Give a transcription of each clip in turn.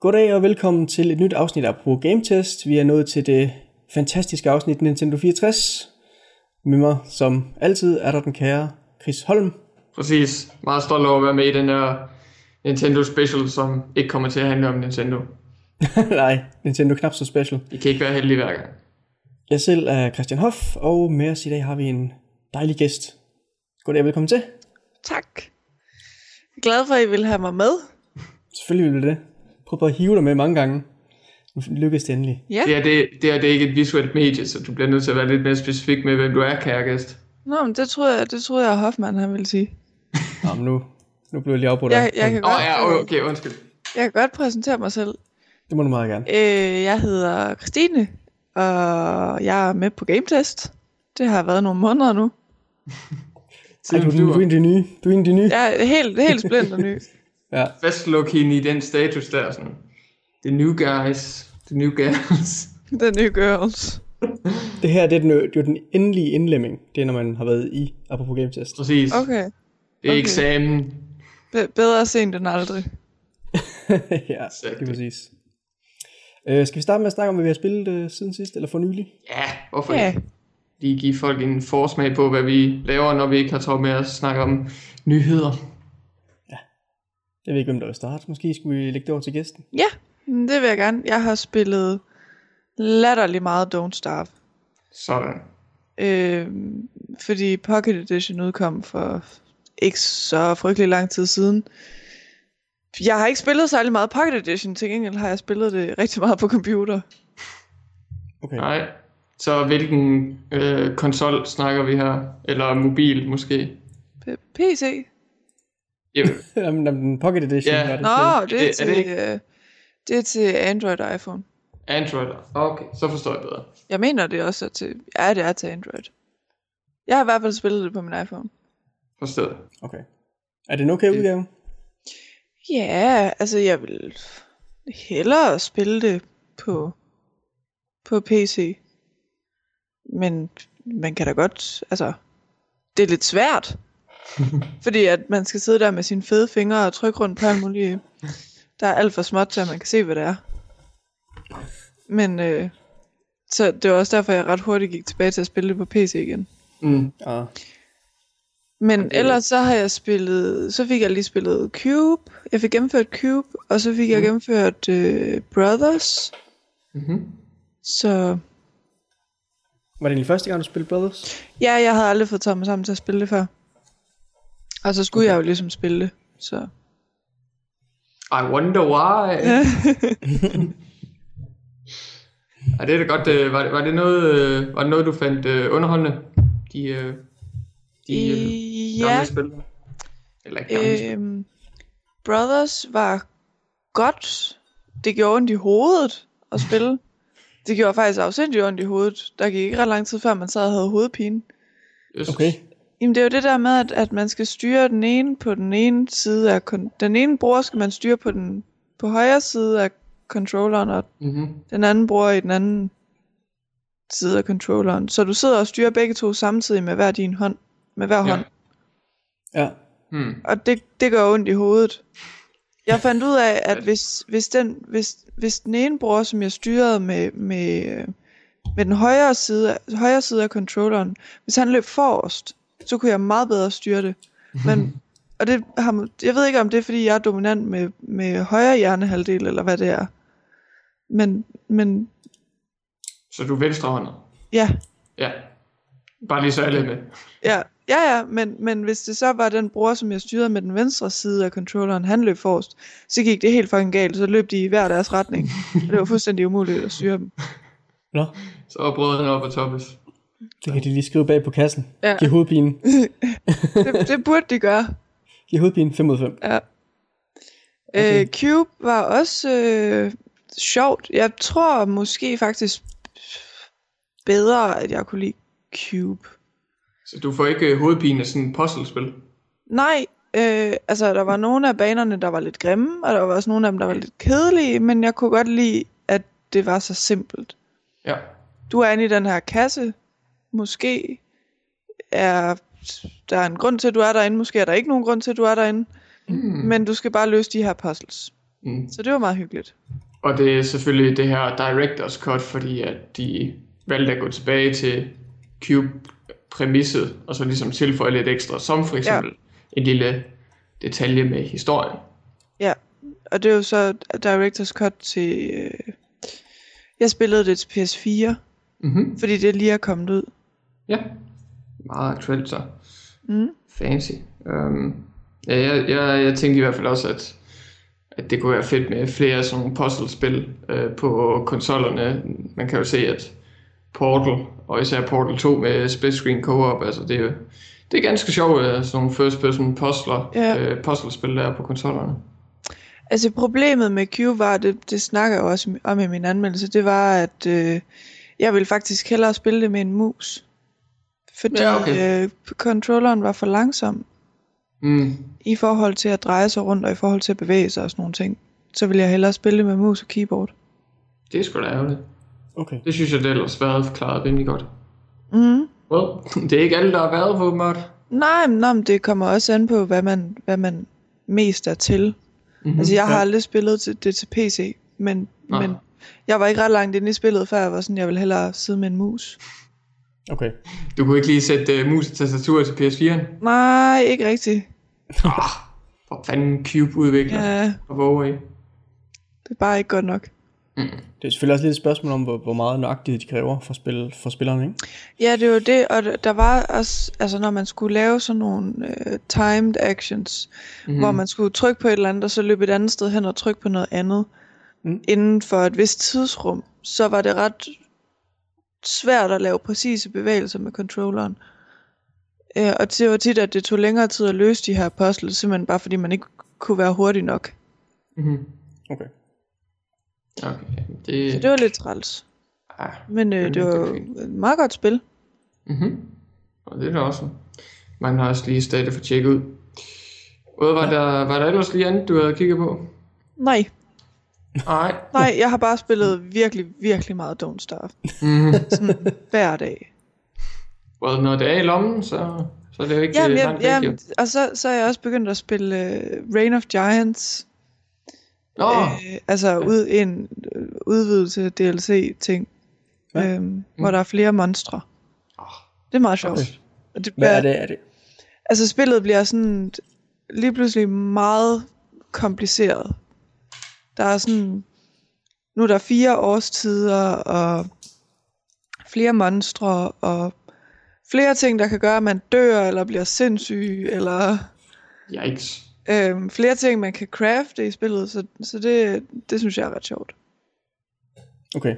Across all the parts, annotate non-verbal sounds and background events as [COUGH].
Goddag og velkommen til et nyt afsnit af Pro Game Test. Vi er nået til det fantastiske afsnit Nintendo 64. Med mig, som altid, er der den kære Chris Holm. Præcis. Meget stolt over at være med i den her Nintendo Special, som ikke kommer til at handle om Nintendo. [LAUGHS] Nej, Nintendo knap så special. I kan ikke være heldige hver gang. Jeg selv er Christian Hoff, og med os i dag har vi en dejlig gæst. Goddag og velkommen til. Tak. Jeg er glad for, at I vil have mig med. Selvfølgelig vil vi det. Prøv på at hive dig med mange gange. Nu lykkes det endelig. Ja. Det er, det, det er, det er ikke et visuelt medie, så du bliver nødt til at være lidt mere specifik med, hvem du er, kære gæst. Nå, men det troede jeg, det troede jeg, Hoffmann han ville sige. [LAUGHS] Nå, men nu, nu blev jeg lige afbrudt. Jeg, jeg, kan godt, oh, ja, okay, undskyld. jeg kan godt præsentere mig selv. Det må du meget gerne. Øh, jeg hedder Christine, og jeg er med på Game Test. Det har været nogle måneder nu. [LAUGHS] Ej, du, er den- du er en af de nye. Du er en af de nye. Er helt, helt splinter ny. [LAUGHS] Ja. Fastluk hende i den status der, sådan. The new guys, the new girls. [LAUGHS] Den nye girls. Det her det er, den, det er den endelige indlemming. Det er, når man har været i apropos game test. Præcis. Okay. Det er okay. eksamen. Be- bedre sent end aldrig. [LAUGHS] ja, det er præcis. Uh, skal vi starte med at snakke om, hvad vi har spillet uh, siden sidst, eller for nylig? Ja, hvorfor Ja. ikke? Lige give folk en forsmag på, hvad vi laver, når vi ikke har travlt med at snakke om nyheder. Jeg ved ikke, hvem der vil starte. Måske skulle vi lægge det over til gæsten. Ja, det vil jeg gerne. Jeg har spillet latterlig meget Don't Starve. Sådan. Øh, fordi Pocket Edition udkom for ikke så frygtelig lang tid siden. Jeg har ikke spillet særlig meget Pocket Edition, til gengæld har jeg spillet det rigtig meget på computer. Okay. Nej. Så hvilken øh, konsol snakker vi her? Eller mobil måske? P- PC? [LAUGHS] Jamen, Jamen, den Pocket Edition Ja. det Nå, til. det er, det- er det til, ikke- øh, det er til Android og iPhone. Android. Okay, så forstår jeg bedre. Jeg mener det også er til, ja det er til Android. Jeg har i hvert fald spillet det på min iPhone. Forstået. Okay. Er det en okay udgave? Ja, altså jeg vil hellere spille det på, på PC. Men man kan da godt, altså, det er lidt svært. [LAUGHS] fordi at man skal sidde der med sine fede fingre og trykke rundt på alt muligt. Der er alt for småt til, at man kan se, hvad det er. Men, øh, så det var også derfor, jeg ret hurtigt gik tilbage til at spille det på PC igen. Mm. Ja. Men det- ellers så har jeg spillet, så fik jeg lige spillet Cube. Jeg fik gennemført Cube, og så fik jeg gennemført øh, Brothers. Mm-hmm. Så Var det din første gang, du spillede Brothers? ja, jeg havde aldrig fået taget mig sammen til at spille det før. Og så skulle okay. jeg jo ligesom spille det. Så. I wonder why. [LAUGHS] Ej, det er da godt. Øh, var, det- var, det noget, øh, var det noget, du fandt øh, underholdende? De, øh, de øh, I, gamle ja, spil? Eller ikke gamle spil. øhm, Brothers var godt. Det gjorde ondt i hovedet at spille. det gjorde faktisk afsindigt ondt i hovedet. Der gik ikke ret lang tid før, man sad og havde hovedpine. Okay. Jamen det er jo det der med, at, at man skal styre den ene på den ene side af... Kon- den ene bruger skal man styre på den på højre side af controlleren, og Mm-hmm. den anden bruger i den anden side af controlleren. Så du sidder og styrer begge to samtidig med hver din hånd. Med hver Ja. hånd. Ja. Hmm. Og det, det gør ondt i hovedet. Jeg fandt ud af, at [LAUGHS] hvis, hvis, den, hvis, hvis den ene bruger, som jeg styrede med, med, øh, med den højre side, højre side af controlleren, hvis han løb forrest, så kunne jeg meget bedre styre det. Men, [LAUGHS] og det har, jeg ved ikke, om det er, fordi jeg er dominant med, med højre hjernehalvdel, eller hvad det er. Men, men Så du er venstrehåndet? ja, Ja. Bare lige så alle med. Ja, ja, ja, men, men hvis det så var den bror, som jeg styrede med den venstre side af controlleren, han løb forrest, så gik det helt fucking galt, så løb de i hver deres retning. Og det var fuldstændig umuligt at styre dem. Nå, Så er brødrene op og toppes. Det kan de lige skrive bag på kassen. Ja. Giv hovedpine. [LAUGHS] Det, det burde de gøre. Giv hovedpine 5 ud af 5. Ja. Okay. Øh, Cube var også øh, sjovt. Jeg tror måske faktisk bedre, at jeg kunne lide Cube. Så du får ikke øh, hovedpine af sådan et puzzlespil? Nej, øh, altså der var nogle af banerne, der var lidt grimme, og der var også nogle af dem, der var lidt kedelige, men jeg kunne godt lide, at det var så simpelt. Ja. Du er inde i den her kasse. Måske er der er en grund til, at du er derinde. Måske er der ikke nogen grund til, at du er derinde. Mm. Men du skal bare løse de her puzzles. Mm. Så det var meget hyggeligt. Og det er selvfølgelig det her Directors Cut, fordi at de valgte at gå tilbage til Cube-præmisset, og så ligesom tilføje lidt ekstra, som for eksempel ja. en lille detalje med historien. Ja, og det er jo så Directors Cut til... Øh, jeg spillede det til PS4, Mm-hmm. fordi det lige er kommet ud. Ja, meget aktuelt så. Mm. Fancy. Um, ja, jeg, jeg, jeg tænkte i hvert fald også, at, at det kunne være fedt med flere sådan nogle puzzlespil øh, på konsollerne. Man kan jo se, at Portal, og især Portal 2 med split screen co-op, altså det er jo det er ganske sjovt, øh, sådan nogle first person puzzler, Ja. øh, puzzlespil der er på konsollerne. Altså problemet med Cube var, det, det snakker jeg også om i min anmeldelse, det var, at øh, jeg ville faktisk hellere spille det med en mus. Fordi Ja, okay. øh, controlleren var for langsom Mm. i forhold til at dreje sig rundt og i forhold til at bevæge sig og sådan nogle ting. Så ville jeg hellere spille med mus og keyboard. Det er sgu da ærgerligt. Okay. Det synes jeg, det ellers været forklaret rimelig godt. Mm. Well, [LAUGHS] det er ikke alle, der har været på mod. Nej, men, nej, men det kommer også an på, hvad man, hvad man mest er til. Mhm. Mm-hmm. Altså, jeg har Ja. aldrig spillet til, det til PC, men, Nej. men jeg var ikke ret langt inde i spillet, før jeg var sådan, jeg ville hellere sidde med en mus. Okay. Du kunne ikke lige sætte uh, mus og tastatur til PS4'en? Nej, ikke rigtigt. Ah, hvor fanden Cube udvikler ja. Og Huawei. det er bare ikke godt nok. Det er selvfølgelig også lidt et spørgsmål om, hvor, hvor meget nøjagtighed de kræver for, spil, for spillerne, ikke? Ja, det var det, og der- var også, altså når man skulle lave sådan nogle uh, timed actions, mm. hvor man skulle trykke på et eller andet, og så løbe et andet sted hen og trykke på noget andet, Mm. mm. inden for et vist tidsrum, så var det ret svært at lave præcise bevægelser med controlleren. Uh, og det var tit, at det tog længere tid at løse de her puzzles, simpelthen bare fordi man ikke kunne være hurtig nok. Mm-hmm. Okay. Okay, det, Så det var lidt træls. ah, Men uh, det er var et meget godt spil. mm-hmm. Og det er da også. Man har også lige stadig for tjekke ud. Hvad var, der, var der ellers lige andet, du havde kigget på? Nej, Nej. [LAUGHS] nej, jeg har bare spillet virkelig, virkelig meget Don't Starve. Mm-hmm. Sådan hver dag. well, når det er i lommen, så, så er det jo ikke Jamen, øh, jeg, langt væk, jo. jamen, og så, så er jeg også begyndt at spille uh, Reign of Giants. Nå, Øh, altså ud, en øh, udvidelse DLC-ting. Ja. Øhm, hvor der er flere monstre. Åh, Det er meget sjovt. Okay. Og det, Hvad er det? Er det? Altså spillet bliver sådan lige pludselig meget kompliceret. Der er sådan, nu er der fire årstider, og flere monstre, og flere ting, der kan gøre, at man dør, eller bliver sindssyg, eller yikes. øhm, flere ting, man kan crafte i spillet, så, så det, det synes jeg er ret sjovt. Okay.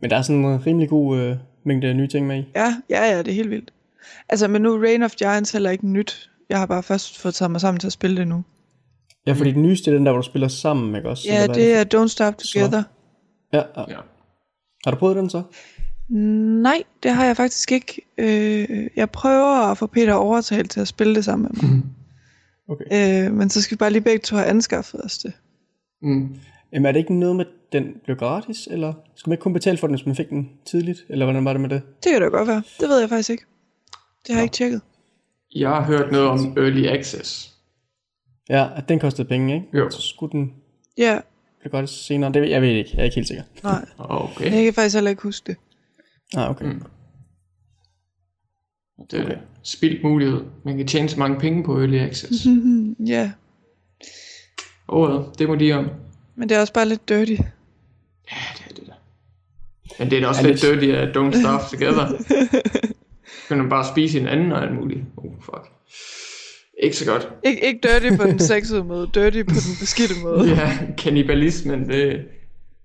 Men der er sådan en rimelig god øh, mængde nye ting med i. Ja, ja, ja, det er helt vildt. Altså, men nu er Reign of Giants heller ikke nyt. Jeg har bare først fået taget mig sammen til at spille det nu. Ja, fordi den nyeste er den der, hvor du spiller sammen, ikke også? Ja, det er Don't Starve Together. Ja, ja. Ja. Har du prøvet den så? Nej, det har jeg faktisk ikke. Øh, jeg prøver at få Peter overtalt til at spille det sammen med mig. [LAUGHS] Okay. øh, men så skal vi bare lige begge to have anskaffet os det. Mm. Jamen er det ikke noget med, at den blev gratis, eller skulle man ikke kun betale for den, hvis man fik den tidligt, eller hvordan var det med det? Det kan da godt være. Det ved jeg faktisk ikke. Det har jeg ikke tjekket. Jeg har hørt noget om Early Access. Ja, at den kostede penge, ikke? Jo. Så skulle den Ja, blive gratis senere. Det ved jeg ved ikke. Jeg er ikke helt sikker. nej. Okay. Jeg kan faktisk heller ikke huske det. Ah, okay. Mm. Det er okay. spildt mulighed. Man kan tjene så mange penge på Early Access. Mhm, [LAUGHS] ja, Åh, oh, det må de om. men det er også bare lidt dirty. Ja, det er det der. Men det er da også Er lidt det- dirty at don't starve together. [LAUGHS] kan man bare spise hinanden og alt muligt. Oh, fuck. Ikke så godt. Ik- ikke dirty på den sexede måde, dirty på den beskidte måde. [LAUGHS] Ja, kannibalismen, det,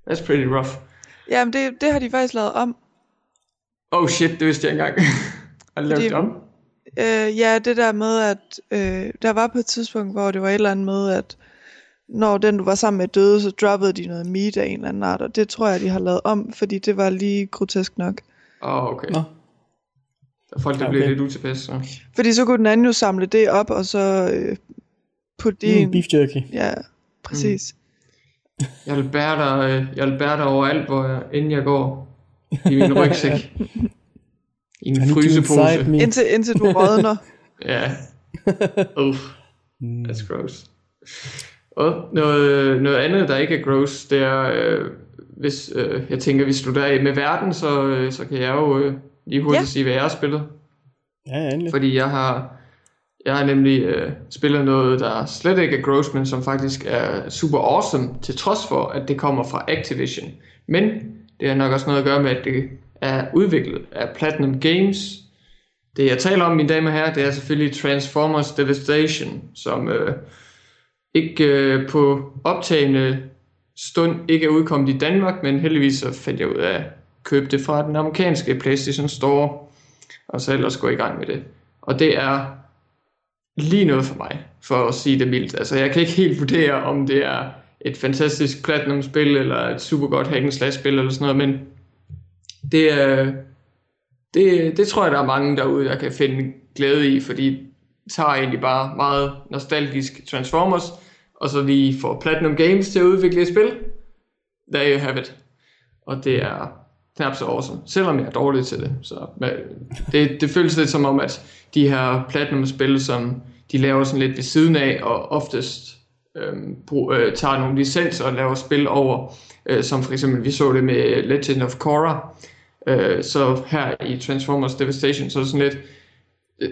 that's pretty rough. Jamen, det, det har de faktisk lavet om. Oh shit, det vidste jeg ikke engang. [LAUGHS] Har de lavet det om? Øh, ja, det der med, at øh, der var på et tidspunkt, hvor det var et eller andet med, at når den, du var sammen med, døde, så droppede de noget meat af en eller anden art, og det tror jeg, de har lavet om, fordi det var lige grotesk nok. Åh, oh, okay. Nå. Der er folk, der Ja, bliver okay. lidt utilpas. Så. Fordi så kunne den anden jo samle det op, og så øh, putte det Mm, en... beef jerky. Ja, præcis. Jeg vil bære dig, øh, jeg vil bære dig overalt, hvor jeg, inden jeg går. I min rygsæk. I en frysepose. Indtil, indtil du rådner. [LAUGHS] Ja. [LAUGHS] Uff, Mm. that's gross. Og noget, noget andet, der ikke er gross, det er, øh, hvis øh, jeg tænker, vi slutter af med verden, så, øh, så kan jeg jo øh, lige hurtigt Ja. sige, hvad jeg har spillet. Ja, ja, endelig. Fordi jeg har, jeg har nemlig øh, spillet noget, der slet ikke er gross, men som faktisk er super awesome, til trods for, at det kommer fra Activision. Men det har nok også noget at gøre med, at det er udviklet af Platinum Games. Det jeg taler om, mine damer og herrer, det er selvfølgelig Transformers Devastation, som øh, ikke øh, på optagende stund ikke er udkommet i Danmark, men heldigvis så fandt jeg ud af købe det fra den amerikanske PlayStation Store, og så ellers gå i gang med det. Og det er lige noget for mig, for at sige det mildt. Altså, jeg kan ikke helt vurdere, om det er et fantastisk Platinum-spil, eller et super godt hack and slash spil, eller sådan noget, men det, øh, det, det tror jeg, der er mange derude, der kan finde glæde i, fordi det tager egentlig bare meget nostalgisk Transformers, og så lige får Platinum Games til at udvikle et spil. There you have it. Og det er knap så awesome, selvom jeg er dårlig til det. Så det, det føles lidt som om, at de her Platinum-spil, som de laver sådan lidt ved siden af, og oftest øhm, brug, øh, tager nogle licenser og laver spil over, øh, som for eksempel vi så det med Legend of Korra. Øh, så her i Transformers Devastation, så er det sådan lidt, øh,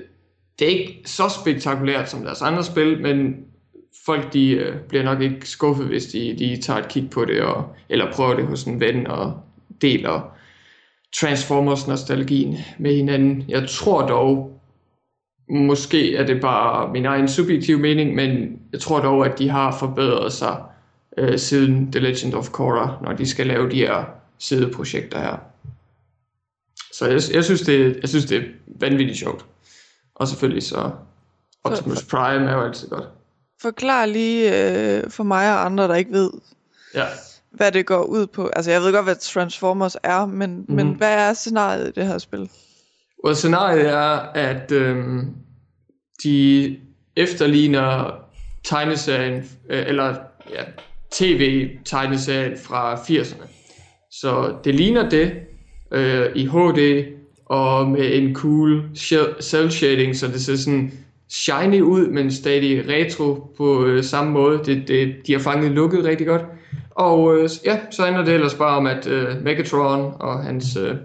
det er ikke så spektakulært som deres andre spil, men folk de øh, bliver nok ikke skuffet, hvis de, de tager et kig på det, og, eller prøver det hos en ven og deler Transformers-nostalgien med hinanden. Jeg tror dog, måske er det bare min egen subjektive mening, men jeg tror dog, at de har forbedret sig øh, siden The Legend of Korra, når de skal lave de her sideprojekter her. Så jeg, jeg, synes, det, jeg synes, det er vanvittigt sjovt. Og selvfølgelig så Optimus Prime er jo altid godt. Forklar lige øh, for mig og andre, der ikke ved, Ja. Hvad det går ud på. Altså, jeg ved godt, hvad Transformers er, men, mm-hmm. men hvad er scenariet i det her spil? Og scenariet er, at øhm, de efterligner tegneserien, øh, eller ja, tv-tegneserien fra 80'erne. Så det ligner det øh, i HD, og med en cool sh- cel shading, så det ser sådan shiny ud, men stadig retro på øh, samme måde. Det, det, de har fanget lukket rigtig godt. Og øh, ja, så handler det ellers bare om, at øh, Megatron og hans, øh,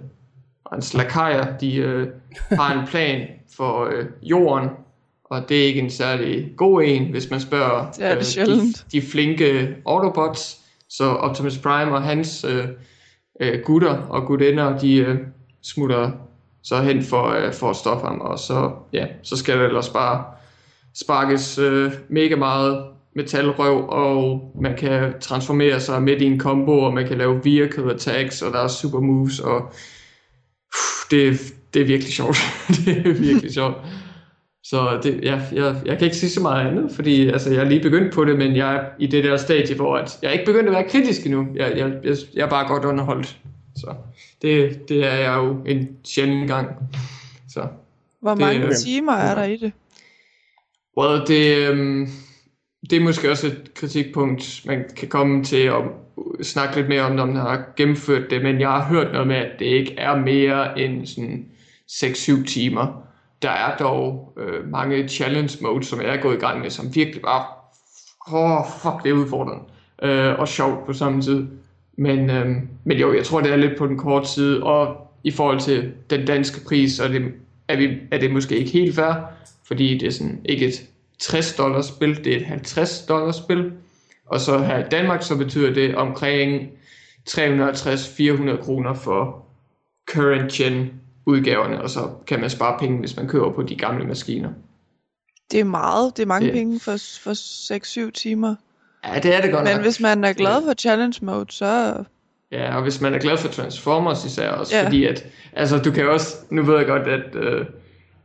hans lakajer, de øh, har en plan for øh, jorden, og det er ikke en særlig god en, hvis man spørger Det er det de, sjældent. de flinke Autobots. Så Optimus Prime og hans øh, øh, gutter og gutinder, de øh, smutter så hen for, øh, for at stoppe ham, og så, ja, så skal der ellers bare sparkes øh, mega meget metalrøv, og man kan transformere sig midt i en combo, og man kan lave vehicle attacks, og der er super moves, og uh, det, det er virkelig sjovt. [LAUGHS] det er virkelig sjovt. Så det, ja, jeg, jeg kan ikke sige så meget andet, fordi altså, jeg er lige begyndt på det, men jeg er i det der stadie, hvor at jeg er ikke begyndt at være kritisk endnu. Jeg, jeg, jeg, jeg er bare godt underholdt. Så det, det er jeg jo en sjælden gang. Så Hvor Det- mange okay. timer er der i det? well, det, øhm, det er måske også et kritikpunkt, man kan komme til at snakke lidt mere om, når man har gennemført det, men jeg har hørt noget med, at det ikke er mere end sådan 6-7 timer. Der er dog øh, mange challenge modes, som jeg er gået i gang med, som virkelig bare, åh, oh, fuck, det er udfordrende. Øh, og sjovt på samme tid. Men, øh, men jo, jeg tror, det er lidt på den korte side, og i forhold til den danske pris, så er det, er, vi, er det måske ikke helt fair, fordi det er sådan ikke et 60 dollars spil, det er et 50 dollars spil. Og så her i Danmark, så betyder det omkring 350-400 kroner for current gen udgaverne, og så kan man spare penge, hvis man køber på de gamle maskiner. Det er meget. Det er mange Det- penge for, for 6-7 timer. Ja, det er det godt Men nok. hvis man er glad for challenge mode, så... Ja, og hvis man er glad for Transformers især også, Ja. fordi at, altså du kan også, nu ved jeg godt, at øh,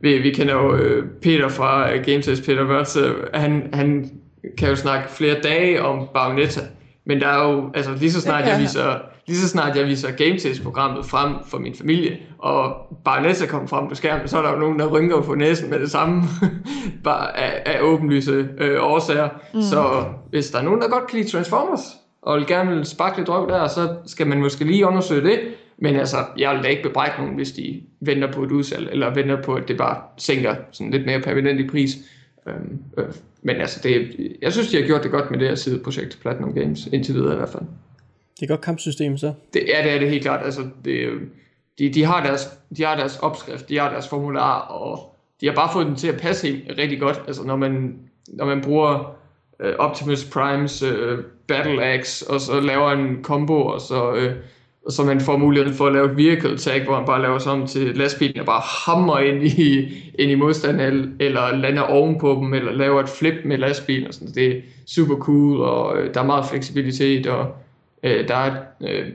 vi, vi kender jo øh, Peter fra øh, GameTest, Peter øh, han, han kan jo snakke flere dage om Bayonetta, men der er jo, altså lige så snart jeg viser, lige så snart jeg viser GameTest-programmet frem for min familie, og Bayonetta kommer frem på skærmen, så er der jo nogen, der rynker på næsen med det samme, [LAUGHS] bare af, af åbenlyse øh, årsager. Mm. Så hvis der er nogen, der godt kan lide Transformers, og vil gerne vil sparke lidt røv der, så skal man måske lige undersøge det. Men altså, jeg vil da ikke bebrejde nogen, hvis de venter på et udsalg, eller venter på, at det bare sænker sådan lidt mere permanent i pris. Øhm, øh, men altså, det, jeg synes, de har gjort det godt med det her sideprojekt, Platinum Games, indtil videre i hvert fald. Det er godt kampsystem, så. Det, ja, det er det helt klart. Altså, det, de, de, har deres, de har deres opskrift, de har deres formular, og de har bare fået den til at passe helt, rigtig godt. Altså, når man, når man bruger uh, Optimus Primes uh, Battle Axe, og så laver en combo, og så, og så man får muligheden for at lave et vehicle tag, hvor man bare laver sådan til lastbilen og bare hammer ind i, ind i modstanden, eller lander ovenpå dem, eller laver et flip med lastbilen. Og sådan. Det er super cool, og øh, der er meget fleksibilitet, og øh, der er et øh,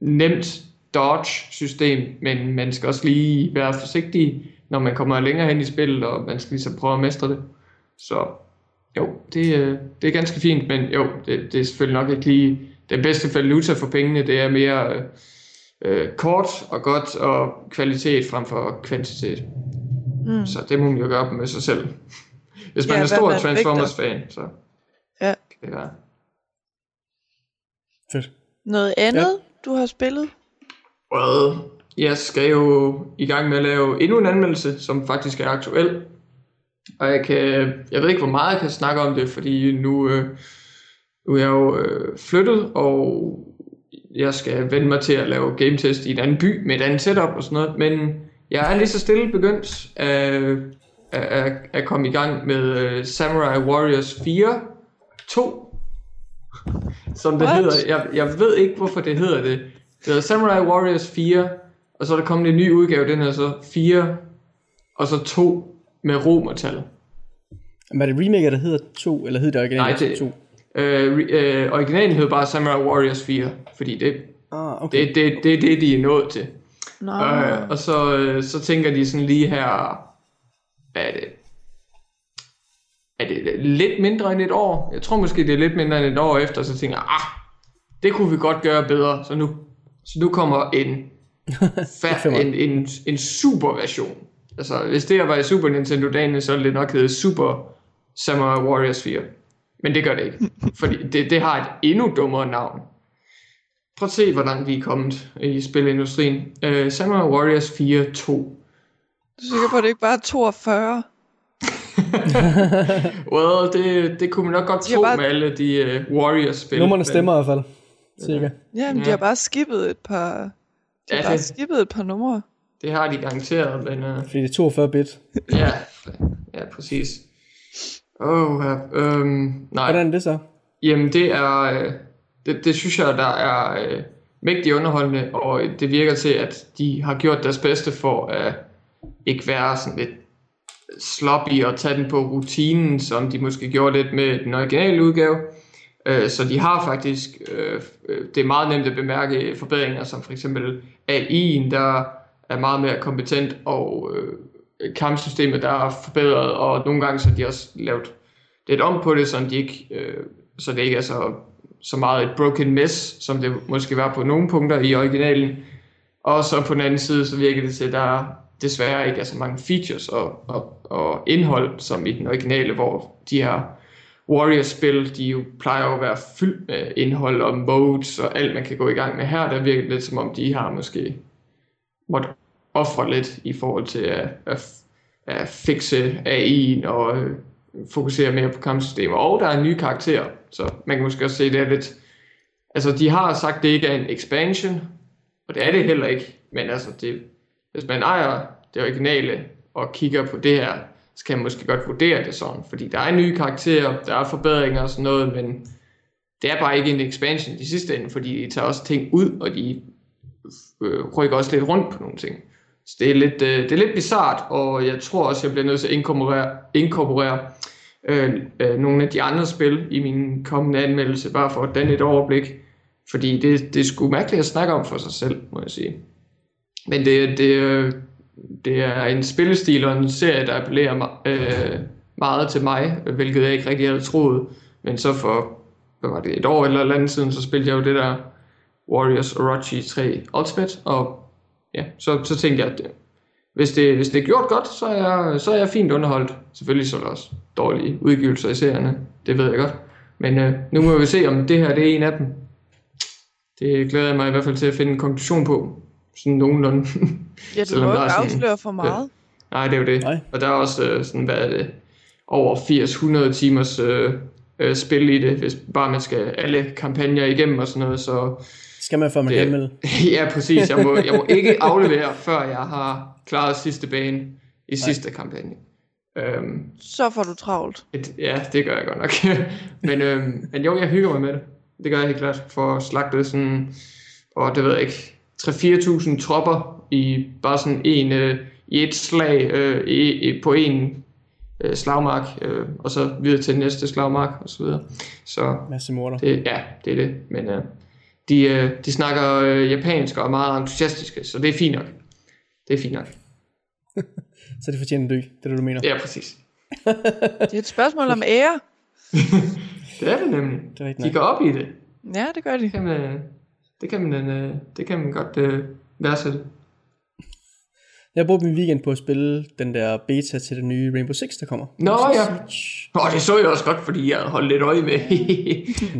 nemt dodge-system, men man skal også lige være forsigtig, når man kommer længere hen i spillet, og man skal ligesom prøve at mestre det. Så jo, det, øh, det er ganske fint, men jo, det, det er selvfølgelig nok ikke lige den bedste valuta for pengene, det er mere øh, kort og godt og kvalitet frem for kvantitet. Mm. Så det må man jo gøre op med sig selv. [LAUGHS] Hvis man ja, er stor Transformers-fan, så ja. kan det være. Fedt. Noget andet, ja. du har spillet? Well, jeg skal jo i gang med at lave endnu en anmeldelse, som faktisk er aktuel. Og jeg, kan, jeg ved ikke, hvor meget jeg kan snakke om det, fordi nu, øh, nu er jeg jo øh, flyttet, og jeg skal vende mig til at lave game test i en anden by med et andet setup og sådan noget. Men jeg er lige så stille begyndt at, at, at, at komme i gang med uh, Samurai Warriors 4 2, som det What? hedder. Jeg, jeg ved ikke, hvorfor det hedder det. Det hedder Samurai Warriors 4, og så er der kommet en ny udgave, den her så 4, og så 2 med romertal. Men er det remake, der hedder 2, eller hedder det originalt Nej, det, 2? Øh, øh, originalen hed bare Samurai Warriors 4, fordi det, ah, okay. det, det, det er det, de er nået til. Nå. Øh, og så, øh, så tænker de sådan lige her, hvad er det? Er det lidt mindre end et år? Jeg tror måske, det er lidt mindre end et år efter, så tænker jeg, ah, det kunne vi godt gøre bedre, så nu, så nu kommer en, [LAUGHS] fa- en, en, en super version. Altså, hvis det her var i Super Nintendo dagen, så ville det nok hedde Super Samurai Warriors 4. Men det gør det ikke, fordi det, det har et endnu dummere navn. Prøv at se, hvor langt vi er kommet i spilindustrien. Uh, Samurai Warriors 4 2. Du er sikker på, at det ikke bare er 42? [LAUGHS] well, det, det kunne man nok godt tro bare... med alle de uh, Warriors-spil. Nummerne stemmer i hvert fald. Cirka. Ja, men ja. de har bare skippet et par... De ja, har bare det... skippet et par numre. Det har de garanteret, men... Uh... Fordi det er 42 bit. ja, ja, præcis. Oh, ja, øhm, nej. Hvordan er det så? Jamen, det er... Øh, det, det synes jeg, der er øh, mægtig underholdende, og det virker til, at de har gjort deres bedste for at ikke være sådan lidt sloppy og tage den på rutinen, som de måske gjorde lidt med den originale udgave. Øh, så de har faktisk, øh, det er meget nemt at bemærke forbedringer, som for eksempel AI'en, der er meget mere kompetent, og øh, kampsystemet, der er forbedret, og nogle gange så har de også lavet lidt om på det, så, de ikke, øh, så det ikke er så, så meget et broken mess, som det måske var på nogle punkter i originalen. Og så på den anden side, så virker det til, at der desværre ikke er så mange features og, og, og indhold, som i den originale, hvor de her Warriors-spil, de jo plejer at være fyldt med indhold og modes og alt, man kan gå i gang med her. Der virker det lidt som om, de har måske måtte ofre lidt i forhold til at, at, at fikse AI'en og øh, fokusere mere på kampsystemer. Og der er nye karakterer, så man kan måske også se, det er lidt... Altså, de har sagt, det ikke er en expansion, og det er det heller ikke. Men altså, det, hvis man ejer det originale og kigger på det her, så kan man måske godt vurdere det sådan, fordi der er nye karakterer, der er forbedringer og sådan noget, men det er bare ikke en expansion de sidste ende, fordi de tager også ting ud, og de øh, rykker også lidt rundt på nogle ting. Så det er lidt, øh, det er lidt bizart, og jeg tror også, jeg bliver nødt til at inkorporere, inkorporere øh, øh, nogle af de andre spil i min kommende anmeldelse, bare for at danne et overblik. Fordi det, det er sgu mærkeligt at snakke om for sig selv, må jeg sige. Men det, det, øh, det er en spillestil og en serie, der appellerer øh, meget til mig, hvilket jeg ikke rigtig havde troet. Men så for hvad var det, et år eller andet siden, så spillede jeg jo det der Warriors Orochi 3 Ultimate, og ja, så, så tænkte jeg, at hvis det, hvis det er gjort godt, så er, jeg, så er jeg fint underholdt. Selvfølgelig så er der også dårlige udgivelser i serierne, det ved jeg godt. Men øh, nu må vi se, om det her det er en af dem. Det glæder jeg mig i hvert fald til at finde en konklusion på. Sådan nogenlunde. Ja, du [LAUGHS] må ikke afsløre for meget. Ja. Nej, det er jo det. Nej. Og der er også øh, sådan, hvad er det? over 80-100 timers øh, øh, spil i det, hvis bare man skal alle kampagner igennem og sådan noget, så Skal man, Det- kan anmelde? [LAUGHS] ja, præcis. Jeg må, jeg må ikke [LAUGHS] aflevere, før jeg har klaret sidste bane i sidste kampagne. Øhm, Så får du travlt. et, ja, det gør jeg godt nok. [LAUGHS] men, øhm, men jo, jeg hygger mig med det. Det gør jeg helt klart for at slagte sådan, og det ved jeg ikke, 3-4.000 tropper i bare sådan en, øh, i et slag øh, i, i, på en øh, slagmark, øh, og så videre til næste slagmark og så videre. Så Masse morder. det, ja, det er det. Men øh, de, øh, de snakker øh, japansk og er meget entusiastiske, så det er fint nok. Det er fint nok. [LAUGHS] Så det fortjener dø. Det er det, du mener. Ja, præcis. Det er et spørgsmål om ære. [LAUGHS] Det er det nemlig. Det er rigtigt De går op i det. Ja, det gør de. Det kan man, det kan man, øh, det kan man godt øh, værdsætte. Jeg har brugt min weekend på at spille den der beta til den nye Rainbow Six, der kommer. Nå ja. Nå, det så jeg også godt, fordi jeg holdt lidt øje med.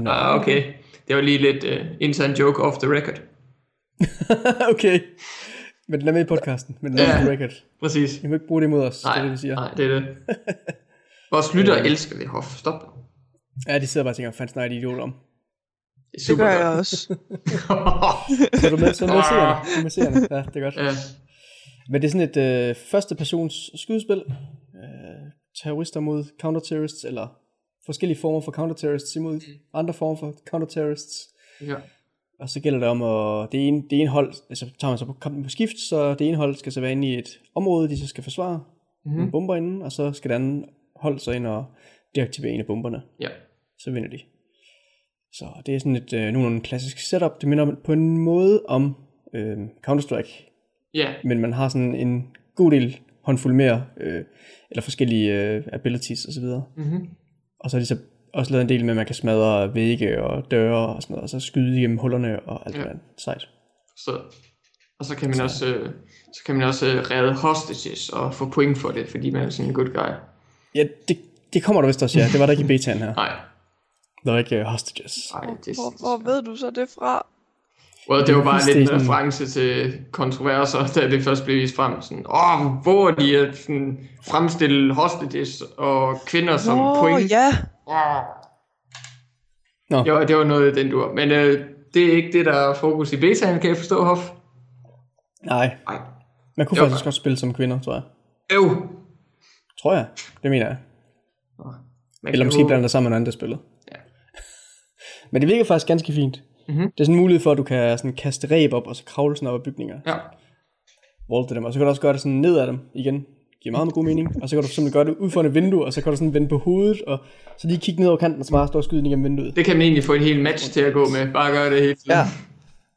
[LAUGHS] ah, okay. Det var lige lidt uh, inside joke off the record. [LAUGHS] okay. Men den er med i podcasten. Men den er Ja. ja. record. Præcis. I må ikke bruge det imod os. Nej, det er det, vi siger. nej, det er det. [LAUGHS] Vores lyttere elsker det, Hoff. Stop. Ja, de sidder bare og tænker, fandt snart idiot om. Det er Det gør jeg godt. også. [LAUGHS] Så er du med, så er med seerne. Du er med seerne. Ja, det er godt. ja, Men det er sådan et øh, første persons skydespil. Øh, terrorister mod counterterrorists, eller forskellige former for counterterrorists imod andre former for counterterrorists. ja. Og så gælder det om at, det ene, det ene hold, altså tager man så på kampen på skift, så det ene hold skal så være inde i et område, de så skal forsvare, mm-hmm. med bomber inden, og så skal det andet hold så ind og deaktivere en af bomberne, ja. så vinder de. Så det er sådan et øh, nogenlunde klassisk setup, det minder på en måde om øh, Counter-Strike, Ja, men man har sådan en god del håndfuld mere, øh, eller forskellige øh, abilities osv. Mhm. Og så er de så også lavet en del med, at man kan smadre vægge og døre og sådan noget, og så skyde igennem hullerne og alt Ja. det der sejt. så. Og så kan man også, øh, så kan man også øh, redde hostages og få point for det, fordi man er sådan en good guy. Ja, det, det kommer der vist også, ja. Det var der ikke i betaen her. [LAUGHS] Nej, Der var ikke uh, hostages. nej, det, Hvor, hvor ved du så det fra? Well, det var bare lidt en reference til kontroverser, da det først blev vist frem. Sådan, åh, hvor er de at sådan, fremstille hostages og kvinder som Åh, point? ja. Åh. Nå. Jo, det var noget af den dur. Men øh, det er ikke det, der er fokus i betaen, kan jeg forstå, Hoff? Nej, Nej. man kunne Jo. faktisk godt spille som kvinder, tror jeg. Øv! Tror jeg. Det mener jeg. Man Eller måske blander det sammen med andre spillet. Ja. [LAUGHS] Men det virker faktisk ganske fint. Mhm. Det er sådan en mulighed for, at du kan sådan kaste ræb op, og så kravle sådan op ad bygninger. Ja, Volte dem, og så kan du også gøre det sådan ned ad dem igen. Giver meget god mening. Og så kan du simpelthen gøre det ud foran et vindue, og så kan du sådan vende på hovedet, og så lige kigge ned over kanten, og så bare stå og skyde den igennem vinduet. det kan man egentlig få en hel match til at gå med. Bare gøre det hele tiden. Ja,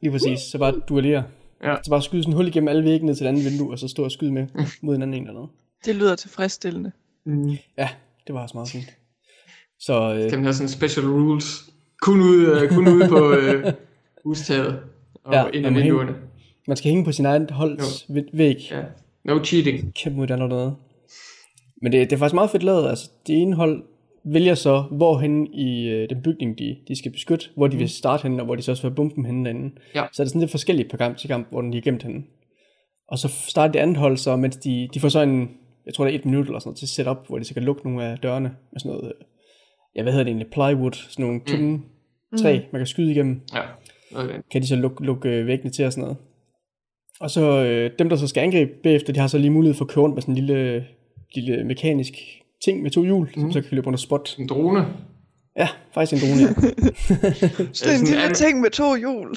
lige præcis. Så bare duellere. Ja. Så bare skyde sådan en hul igennem alle væggene til et andet vindue, og så stå og skyde med mod en anden en eller noget. Det lyder tilfredsstillende. Mm. Ja, det var også meget fint. Så øh, Kan man have sådan special rules. Kun ude, øh, kun ude på øh, hustaget og Ja, ind man ad vinduerne. man skal hænge på sin egen holds væ- væg. Ja. No cheating. Kæmpe mod andet noget. Men det, det er faktisk meget fedt lavet. Altså, det ene hold vælger så, hvorhen i øh, den bygning, de, de skal beskytte, hvor de vil starte henne, og hvor de så også vil bombe dem henne derinde. Ja. Så er det sådan lidt forskelligt på kamp til kamp, hvor den de er gemt henne. Og så starter det andet hold så, mens de, de får så en, jeg tror det er et minut eller sådan noget, til setup, hvor de så kan lukke nogle af dørene med sådan noget, øh, ja hvad hedder det egentlig, plywood, sådan nogle tynde træ, man kan skyde igennem Ja. Det. kan de så lukke, lukke øh, væggene til og sådan noget. Og så øh, dem, der så skal angribe bagefter, de har så lige mulighed for at køre rundt med sådan en lille, lille mekanisk ting med to hjul, mm. som så kan løbe under spot. En drone. Ja, faktisk en drone, ja. Så det er en sådan lille an- ting med to hjul.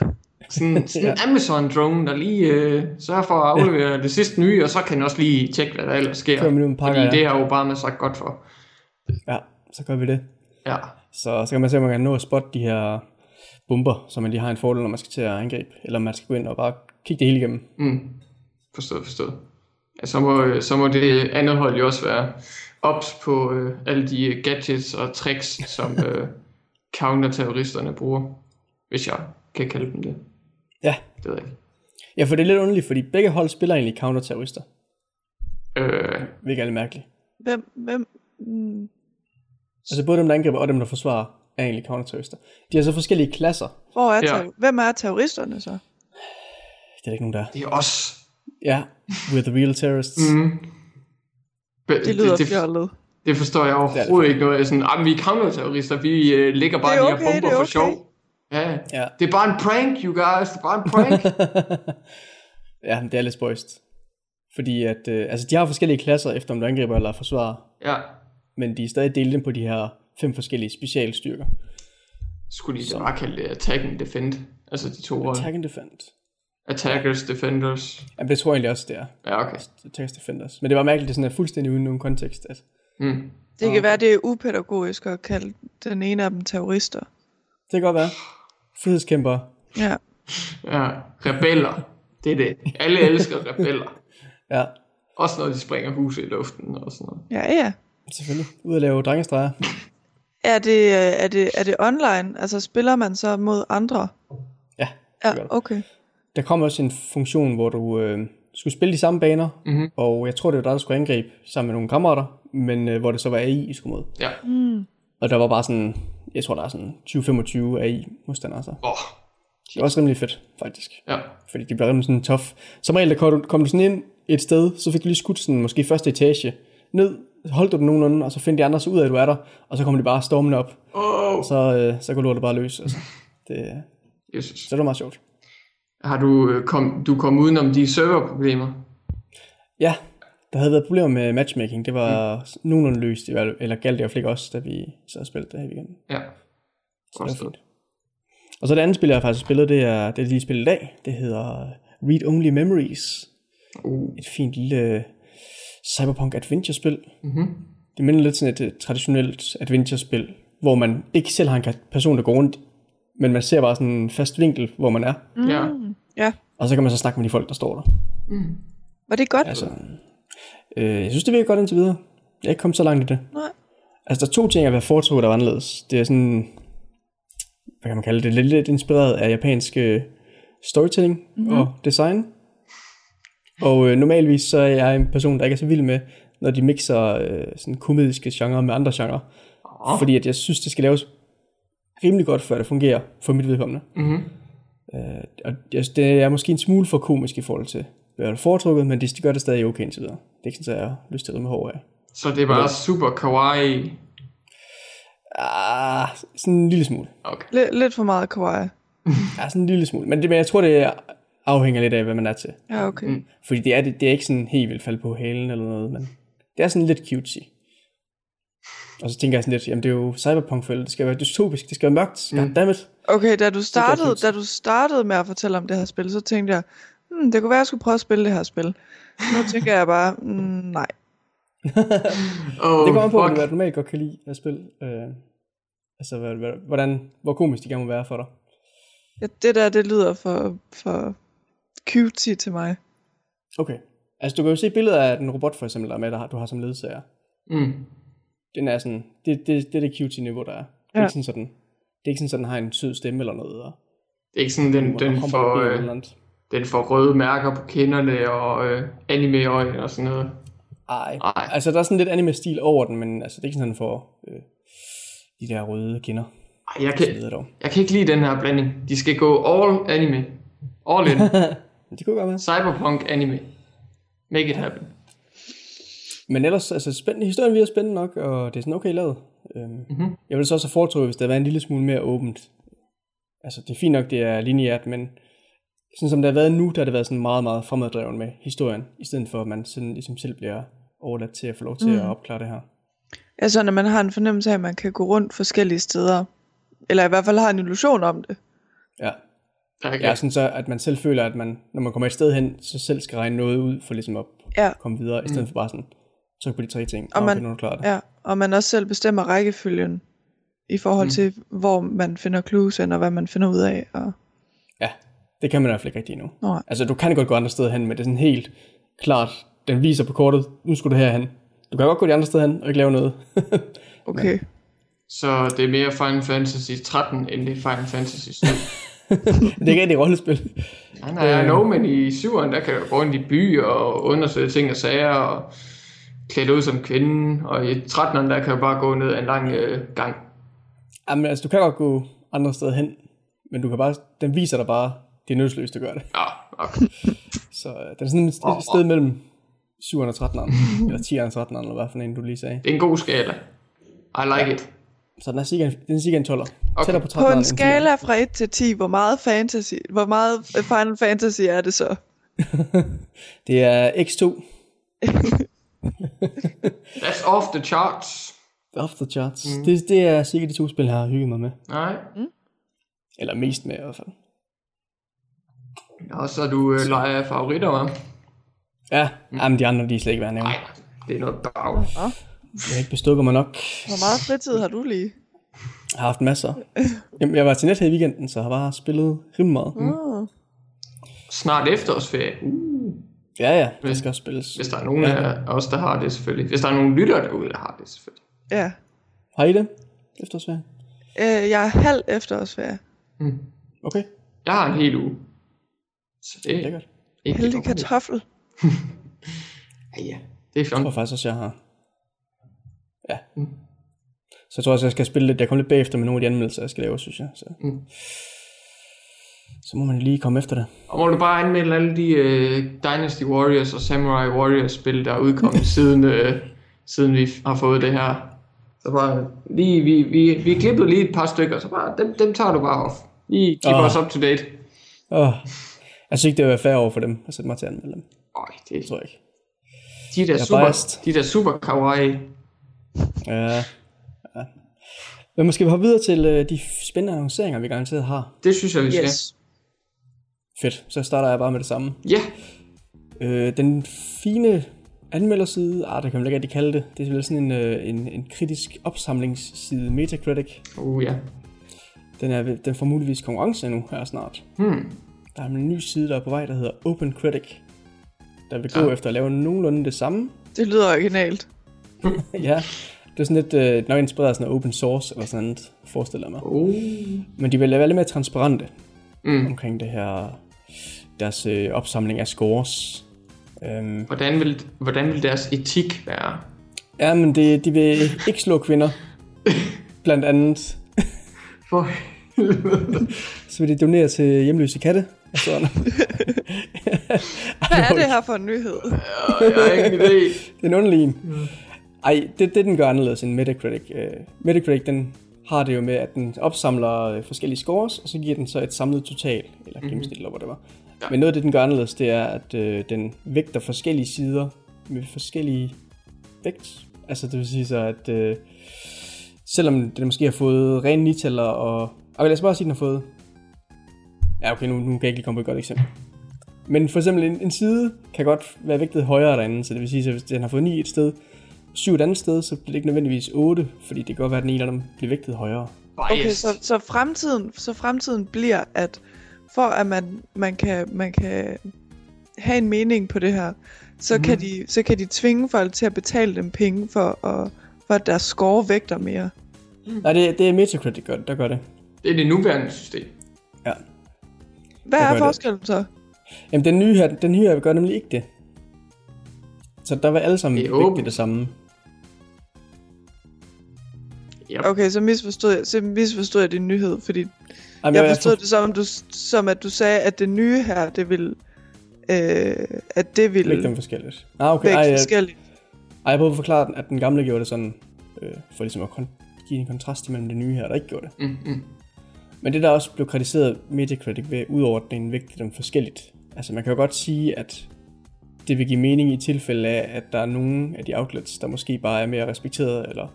Sådan, [LAUGHS] sådan en Amazon-drone, der lige øh, sørger for at aflevere ja. det sidste nye, og så kan den også lige tjekke, hvad der ellers sker. Kører med pakker, Fordi ja. det har Obama sagt godt for. ja, så gør vi det. Ja. Så, så kan man se, om man kan nå at spotte de her bomber, så man lige har en fordel, når man skal til at angribe, eller man skal gå ind og bare kigge det hele igennem. Mm. Forstået, forstået. Ja, så, må, så må det andet hold jo også være ops på øh, alle de gadgets og tricks, som [LAUGHS] øh, counterterroristerne bruger. Hvis jeg kan kalde dem det. Ja. Det ved jeg ikke. Ja, for det er lidt underligt, fordi begge hold spiller egentlig counter-terrorister, Øh, hvilket er lidt mærkeligt. Hvem, hvem, mm, Altså både dem, der angriber og dem, der forsvarer, er egentlig counter-terrorister. De har så forskellige klasser. hvor er Ja. hvem er terroristerne så? Det er der ikke nogen, der er. det er os. Ja, we're the real terrorists. Mm. Mm. Det lyder fjollet. Det forstår jeg overhovedet ikke noget. Jeg er sådan, ah, vi er counterterrorister, vi øh, ligger bare Det er de her okay, bomber det er for okay." sjov. Ja. Ja. Det er bare en prank, you guys. Det er bare en prank. [LAUGHS] Ja, det er lidt spøjst. Fordi at, øh, altså de har forskellige klasser efter om du angriber eller forsvarer, ja. Men de er stadig delt på de her fem forskellige specialstyrker. Skulle de så bare kalde det attack and defend? Altså de to roller. Attack and defend. Attackers, defenders. Jamen, det tror jeg egentlig også, det er. Ja, okay. Attack and defenders. Men det var mærkeligt, det sådan er fuldstændig uden nogen kontekst. At, Mm. Det kan være, det er upædagogisk at kalde den ene af dem terrorister. det kan godt være. Frihedskæmper. Ja. Ja, rebeller. Det er det. Alle elsker rebeller. [LAUGHS] Ja, Også når de springer huset i luften og sådan noget. Ja, ja. Selvfølgelig. Ud at lave drengestreger. Er det, øh, er, det, er det online? Altså spiller man så mod andre? Ja, Ja, det det. okay. Der kom også en funktion, hvor du øh, skulle spille de samme baner, Mhm. og jeg tror, det var dig, der skulle angribe sammen med nogle kammerater, men øh, hvor det så var AI, I skulle mod. Ja. Og der var bare sådan, jeg tror, der er sådan 20-25 AI modstandere. Så. Åh, Det var også rimelig fedt, faktisk. ja. Fordi de blev rimelig sådan tough. Som regel, der kom du, kom du sådan ind et sted, så fik du lige skudt sådan, måske første etage ned, holdt du den nogenlunde, og så finder de andre så ud af, at du er der, og så kommer de bare stormende op. Åh, Så, øh, så går lortet bare løs. Altså. Det, Jesus. så det var meget sjovt. Har du, øh, kom, du kom udenom de serverproblemer? Ja, der havde været problemer med matchmaking. Det var mm. nogenlunde løst, eller galt det ikke også, da vi så spillet det her i weekenden. Ja. Så det var fint. Og så det andet spil, jeg har faktisk spillet, det er det, er lige spillet i dag. Det hedder Read Only Memories. Uh. Et fint lille cyberpunk adventure-spil. Mm-hmm. Det minder lidt sådan et øh, traditionelt adventure-spil, hvor man ikke selv har en person, der går rundt, men man ser bare sådan en fast vinkel, hvor man er. Mm. Ja. Ja. Og så kan man så snakke med de folk, der står der. Var det godt? Altså, øh, jeg synes, det virker godt indtil videre. Jeg er ikke kommet så langt i det. Nej. Altså, der er to ting, jeg vil foretrukket, der var anderledes. Det er sådan, hvad kan man kalde det, lidt, lidt inspireret af japansk øh, storytelling mm-hmm. og design. Og øh, normalvis så er jeg en person, der ikke er så vild med, når de mixer øh, sådan komediske genre med andre genrer. Åh. Fordi at jeg synes, det skal laves rimelig godt, før det fungerer for mit vedkommende. Mm-hmm. Øh, og jeg, det er måske en smule for komisk i forhold til, hvad jeg har foretrukket, men de gør det stadig okay indtil videre. Det er ikke sådan, at jeg har lyst til at med hår af. Så det er bare super kawaii. Ah, sådan en lille smule. Okay. L- lidt for meget kawaii. Ja, sådan en lille smule. Men, det, men jeg tror, det afhænger lidt af, hvad man er til. Ja, okay. Mm. Fordi det er, det, det er ikke sådan helt vildt falde på halen eller noget, men det er sådan lidt cutesy. Og så tænker jeg sådan lidt, jamen det er jo cyberpunk det skal være dystopisk, det skal være mørkt, Mm. goddammit. Okay, da du, startede, da du startede med at fortælle om det her spil, så tænkte jeg, hmm, det kunne være, at jeg skulle prøve at spille det her spil. Nu tænker jeg bare, mm, nej. [LAUGHS] Oh, Det kommer på, fuck. hvad du normalt godt kan lide at spille. Øh, altså, hvordan, hvor komisk de gerne må være for dig. Ja, det der, det lyder for, for cutesy til mig. Okay. Altså, du kan jo se billeder af den robot, for eksempel, der er med, der har, du har som ledsager. Mm. Den er sådan, det, det, det er det cutesy niveau, der er. Det er Ja. ikke sådan, sådan, det er ikke sådan, at den har en sød stemme eller noget. Og, Det er ikke sådan, den, den, hopper får, øh, den får røde mærker på kinderne og øh, anime-øjne og sådan noget. Ej. Ej. Altså, der er sådan lidt anime-stil over den, men altså, det er ikke sådan, den får øh, de der røde kinder. Ej, jeg kan, jeg kan ikke lide den her blanding. De skal gå all anime. All in. [LAUGHS] Det kunne godt være. Cyberpunk anime. Make it happen. Men ellers, altså, spændende, historien virker spændende nok, og det er sådan okay lavet. Øhm, Mhm. Jeg ville så også have foretrukket, hvis det havde været en lille smule mere åbent. Altså, det er fint nok, det er lineært, men sådan som det har været nu, der har det været sådan meget, meget fremaddrevet med historien, i stedet for at man sådan ligesom selv bliver overladt til at få lov til mm. at opklare det her. Altså, når man har en fornemmelse af, at man kan gå rundt forskellige steder, eller i hvert fald har en illusion om det. Ja, Okay. ja sådan så, at man selv føler, at man, når man kommer et sted hen, så selv skal regne noget ud for ligesom at Ja, komme videre, i stedet for bare sådan, tryk på de tre ting, Og og man- det. ja. Og man også selv bestemmer rækkefølgen i forhold Mm. til, hvor man finder clues hen, og hvad man finder ud af. Og... Ja, det kan man i hvert fald ikke rigtig endnu. Nej. Altså, du kan godt gå andre steder hen, men det er sådan helt klart, den viser på kortet, nu skulle du herhen. Du kan godt gå de andre steder hen og ikke lave noget. [LAUGHS] Okay. Så det er mere Final Fantasy 13, end det er Final Fantasy 7. [LAUGHS] [LAUGHS] det er ikke rigtig rollespil. Nej, nej, jeg know, men i 7'eren, der kan du gå rundt i byer og undersøge ting og sager og klæde ud som kvinde. Og i 13'eren, der kan du bare gå ned ad en lang øh, gang. Jamen, altså, du kan godt gå andre steder hen, men du kan bare, den viser dig bare, det er nødsløst at gøre det. Ja, okay. [LAUGHS] Så øh, den er sådan et st- sted mellem 7'eren og 13'eren, eller 10'eren og 13'eren, eller hvad for en du lige sagde. Det er en god skala. I like it. Så den er cirka, den er cirka en 12'er. Okay. På 13'eren På en end 10'eren. skala fra 1 til 10, hvor meget fantasy, hvor meget Final Fantasy er det så? [LAUGHS] Det er X2, [LAUGHS] That's off the charts. off the charts. Mm. Det, det er cirka de to spil, jeg har hygget mig med. Nej. Eller mest med i hvert fald. Og så er du øh, leger favoritter, hva'? Ja, mm. jamen de andre, de er slet ikke værd at nævne. Nej, det er noget bag. Jeg har ikke bestukket mig nok. Hvor meget fritid har du lige? Jeg har haft masser. Jamen, jeg var til net her i weekenden, så jeg har bare spillet rimelig meget. Mm. Mm. Snart efterårsferie. Uh, Ja, ja, det skal også spilles. hvis der er nogen af os, der har det selvfølgelig. Hvis der er nogen lytter derude, der har det selvfølgelig. Ja. Har I det? Efterårsferie? Øh, jeg er halv efterårsferie. Okay, Jeg har en hel uge. Så det er lækkert. Heldig kartoffel. [LAUGHS] Ja, ja. Det er Jeg tror faktisk også, jeg har. Ja. Så jeg tror også, jeg skal spille lidt. Jeg kommer lidt bagefter med nogle af de anmeldelser, jeg skal lave, synes jeg. Så, Mm. så må man lige komme efter det. Og må du bare anmelde alle de uh, Dynasty Warriors og Samurai Warriors spil, der er udkommet [LAUGHS] siden, uh, siden vi har fået det her. Så bare lige, vi, vi, vi klippede lige et par stykker, så bare, dem, dem tager du bare off. Lige keep Åh. us up to date. Åh, jeg synes ikke, det vil være fair over for dem at sætte mig til at anmelde dem. Øj, det, Det tror jeg ikke. de, der er super, biased. de der super kawaii. Ja. ja. Men måske vi hoppe videre til øh, de spændende annonceringer, vi garanteret har. Det synes jeg, vi skal. Yes. Fedt, så starter jeg bare med det samme. Ja, Øh, den fine anmelderside, ah, det kan man ikke rigtig kalde det, det er vel sådan en, øh, en, en kritisk opsamlingsside, Metacritic. uh, ja. Den, er, den får muligvis konkurrence nu her snart. Hmm. Der er en ny side, der er på vej, der hedder Open Critic. Der vil gå Ja. ja. efter at lave nogenlunde det samme. Det lyder originalt. [LAUGHS] ja, det er sådan lidt øh, nok inspireret af sådan open source eller sådan noget, forestiller jeg mig. Uh. Men de vil være lidt mere transparente Mm. omkring det her, deres øh, opsamling af scores. Øhm, Hvordan, vil, hvordan vil deres etik være? ja, men det, de vil ikke slå kvinder, [LAUGHS] blandt andet. For [LAUGHS] Så vil de donere til hjemløse katte. Og sådan. Hvad er det her for en nyhed? jeg har ingen idé. Det er en underlig en. Ej, det, det den gør anderledes end Metacritic. Uh, Metacritic, den har det jo med, at den opsamler øh, forskellige scores, og så giver den så et samlet total, eller gennemsnit, eller hvad det var. Ja. Men noget af det, den gør anderledes, det er, at øh, den vægter forskellige sider med forskellige vægt. Altså det vil sige så, at øh, selvom den måske har fået rene nitaller, og... Okay, lad os bare sige, at den har fået... Ja, okay, nu, nu kan jeg ikke lige komme på et godt eksempel. Men for eksempel en, en side kan godt være vægtet højere derinde, så det vil sige, at hvis den har fået 9 et sted, 7 et andet sted, så bliver det ikke nødvendigvis 8, fordi det kan godt være, at den ene af dem bliver vægtet højere. Okay, så, så, fremtiden, så fremtiden bliver, at for at man, man, kan, man kan have en mening på det her, så, mm. kan Mhm. de, så kan de tvinge folk til at betale dem penge for, at, for at deres score vægter mere. Nej, det, det er Metacritic, der gør, der gør det. Det er det nuværende system. Ja. Hvad Der er gør det. forskellen så? Jamen, den nye her, den nye her gør nemlig ikke det. Så der var alle sammen Det er åbent. det samme. Yep. Okay, så misforstod jeg, så misforstod jeg din nyhed, fordi Jamen, jeg forstod det som, du, som at du sagde, at det nye her, det vil, øh, at det vil Vægte dem forskelligt. Ah, okay. vægte Ej, jeg, forskelligt. ej, jeg prøvede at forklare, den, at den gamle gjorde det sådan, øh, for ligesom at kon- give en kontrast imellem det nye her, der ikke gjorde det. Mm, mm. Men det der også blev kritiseret Metacritic ved, udover at den vægte dem forskelligt. Altså man kan jo godt sige, at det vil give mening i tilfælde af, at der er nogle af de outlets, der måske bare er mere respekteret, eller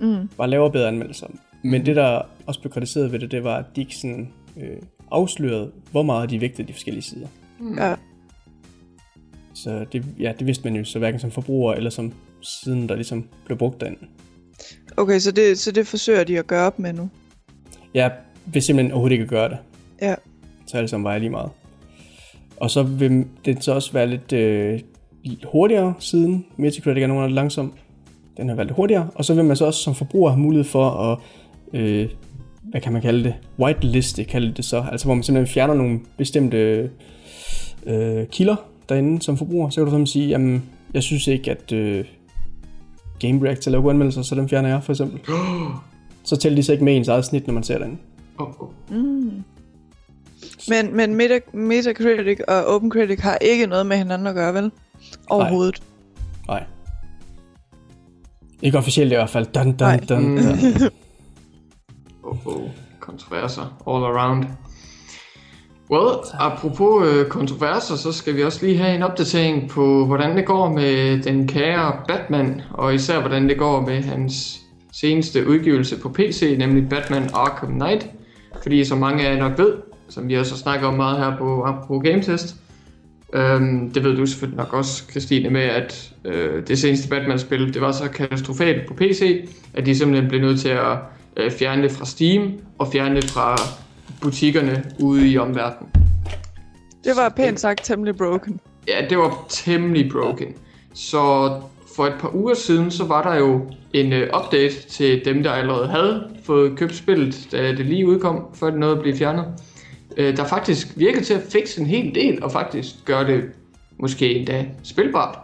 Mm. bare laver bedre anmeldelser. Men det der også blev kritiseret ved det, det var, at de ikke sådan, øh, afslørede, hvor meget de vægtede de forskellige sider. Ja. Så det, ja, det vidste man jo så hverken som forbruger, eller som siden der ligesom blev brugt derinde. Okay, så det, så det forsøger de at gøre op med nu. Jeg vil simpelthen overhovedet ikke gøre det. Ja. Så alle sammen vejer lige meget. Og så vil det så også være lidt øh, lidt hurtigere siden. Metacritic er lidt langsom. Den har været lidt hurtigere. Og så vil man så også som forbruger have mulighed for at, øh, hvad kan man kalde det? Whiteliste kalde det så. Altså hvor man simpelthen fjerner nogle bestemte øh, kilder derinde som forbruger. Så kan du simpelthen sige, jamen jeg synes ikke, at øh, Game Reactor laver gode anmeldelser, så dem fjerner jeg for eksempel. [GASPS] Så tæller de så ikke med i ens eget snit, når man ser den. Oh, oh. Mm. Men, men Meta, Metacritic og OpenCritic har ikke noget med hinanden at gøre, vel? Overhovedet. Nej. Ikke officielt i hvert fald. Dun, dun, Nej. dun, dun. [LAUGHS] Oh, oh. Kontroverser all around. Well, apropos øh, kontroverser, så skal vi også lige have en opdatering på, hvordan det går med den kære Batman, og især hvordan det går med hans seneste udgivelse på PC, nemlig Batman Arkham Knight. Fordi som mange af jer nok ved, som vi også har snakket om meget her på, på GameTest, øhm, det ved du selvfølgelig nok også, Christine, med at øh, det seneste Batman-spil, det var så katastrofalt på PC, at de simpelthen blev nødt til at øh, fjerne det fra Steam og fjerne det fra butikkerne ude i omverdenen. Det var pænt sagt temmelig broken. Ja, det var temmelig broken. Så for et par uger siden, så var der jo en uh, update til dem, der allerede havde fået købt spillet, da det lige udkom, før det nåede at blive fjernet øh, der faktisk virkede til at fikse en hel del, og faktisk gøre det måske endda spilbart.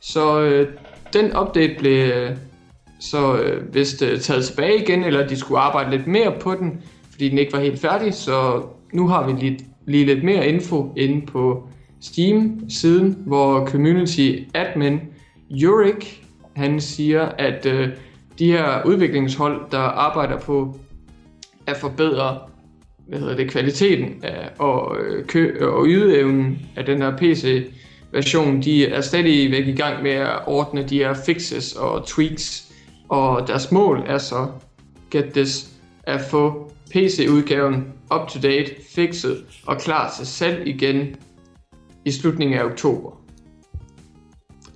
Så øh, den update blev øh, så øh, vist øh, taget tilbage igen, eller de skulle arbejde lidt mere på den, fordi den ikke var helt færdig, så nu har vi lige, lige lidt mere info inde på Steam-siden, hvor community admin Yurik, han siger, at øh, de her udviklingshold, der arbejder på at forbedre hvad hedder det, kvaliteten af, og, øh, kø, og ydeevnen af den her PC-version, de er stadigvæk i gang med at ordne de her fixes og tweaks, og deres mål er så, get this, at få PC-udgaven up to date, fixet og klar til salg igen i slutningen af oktober.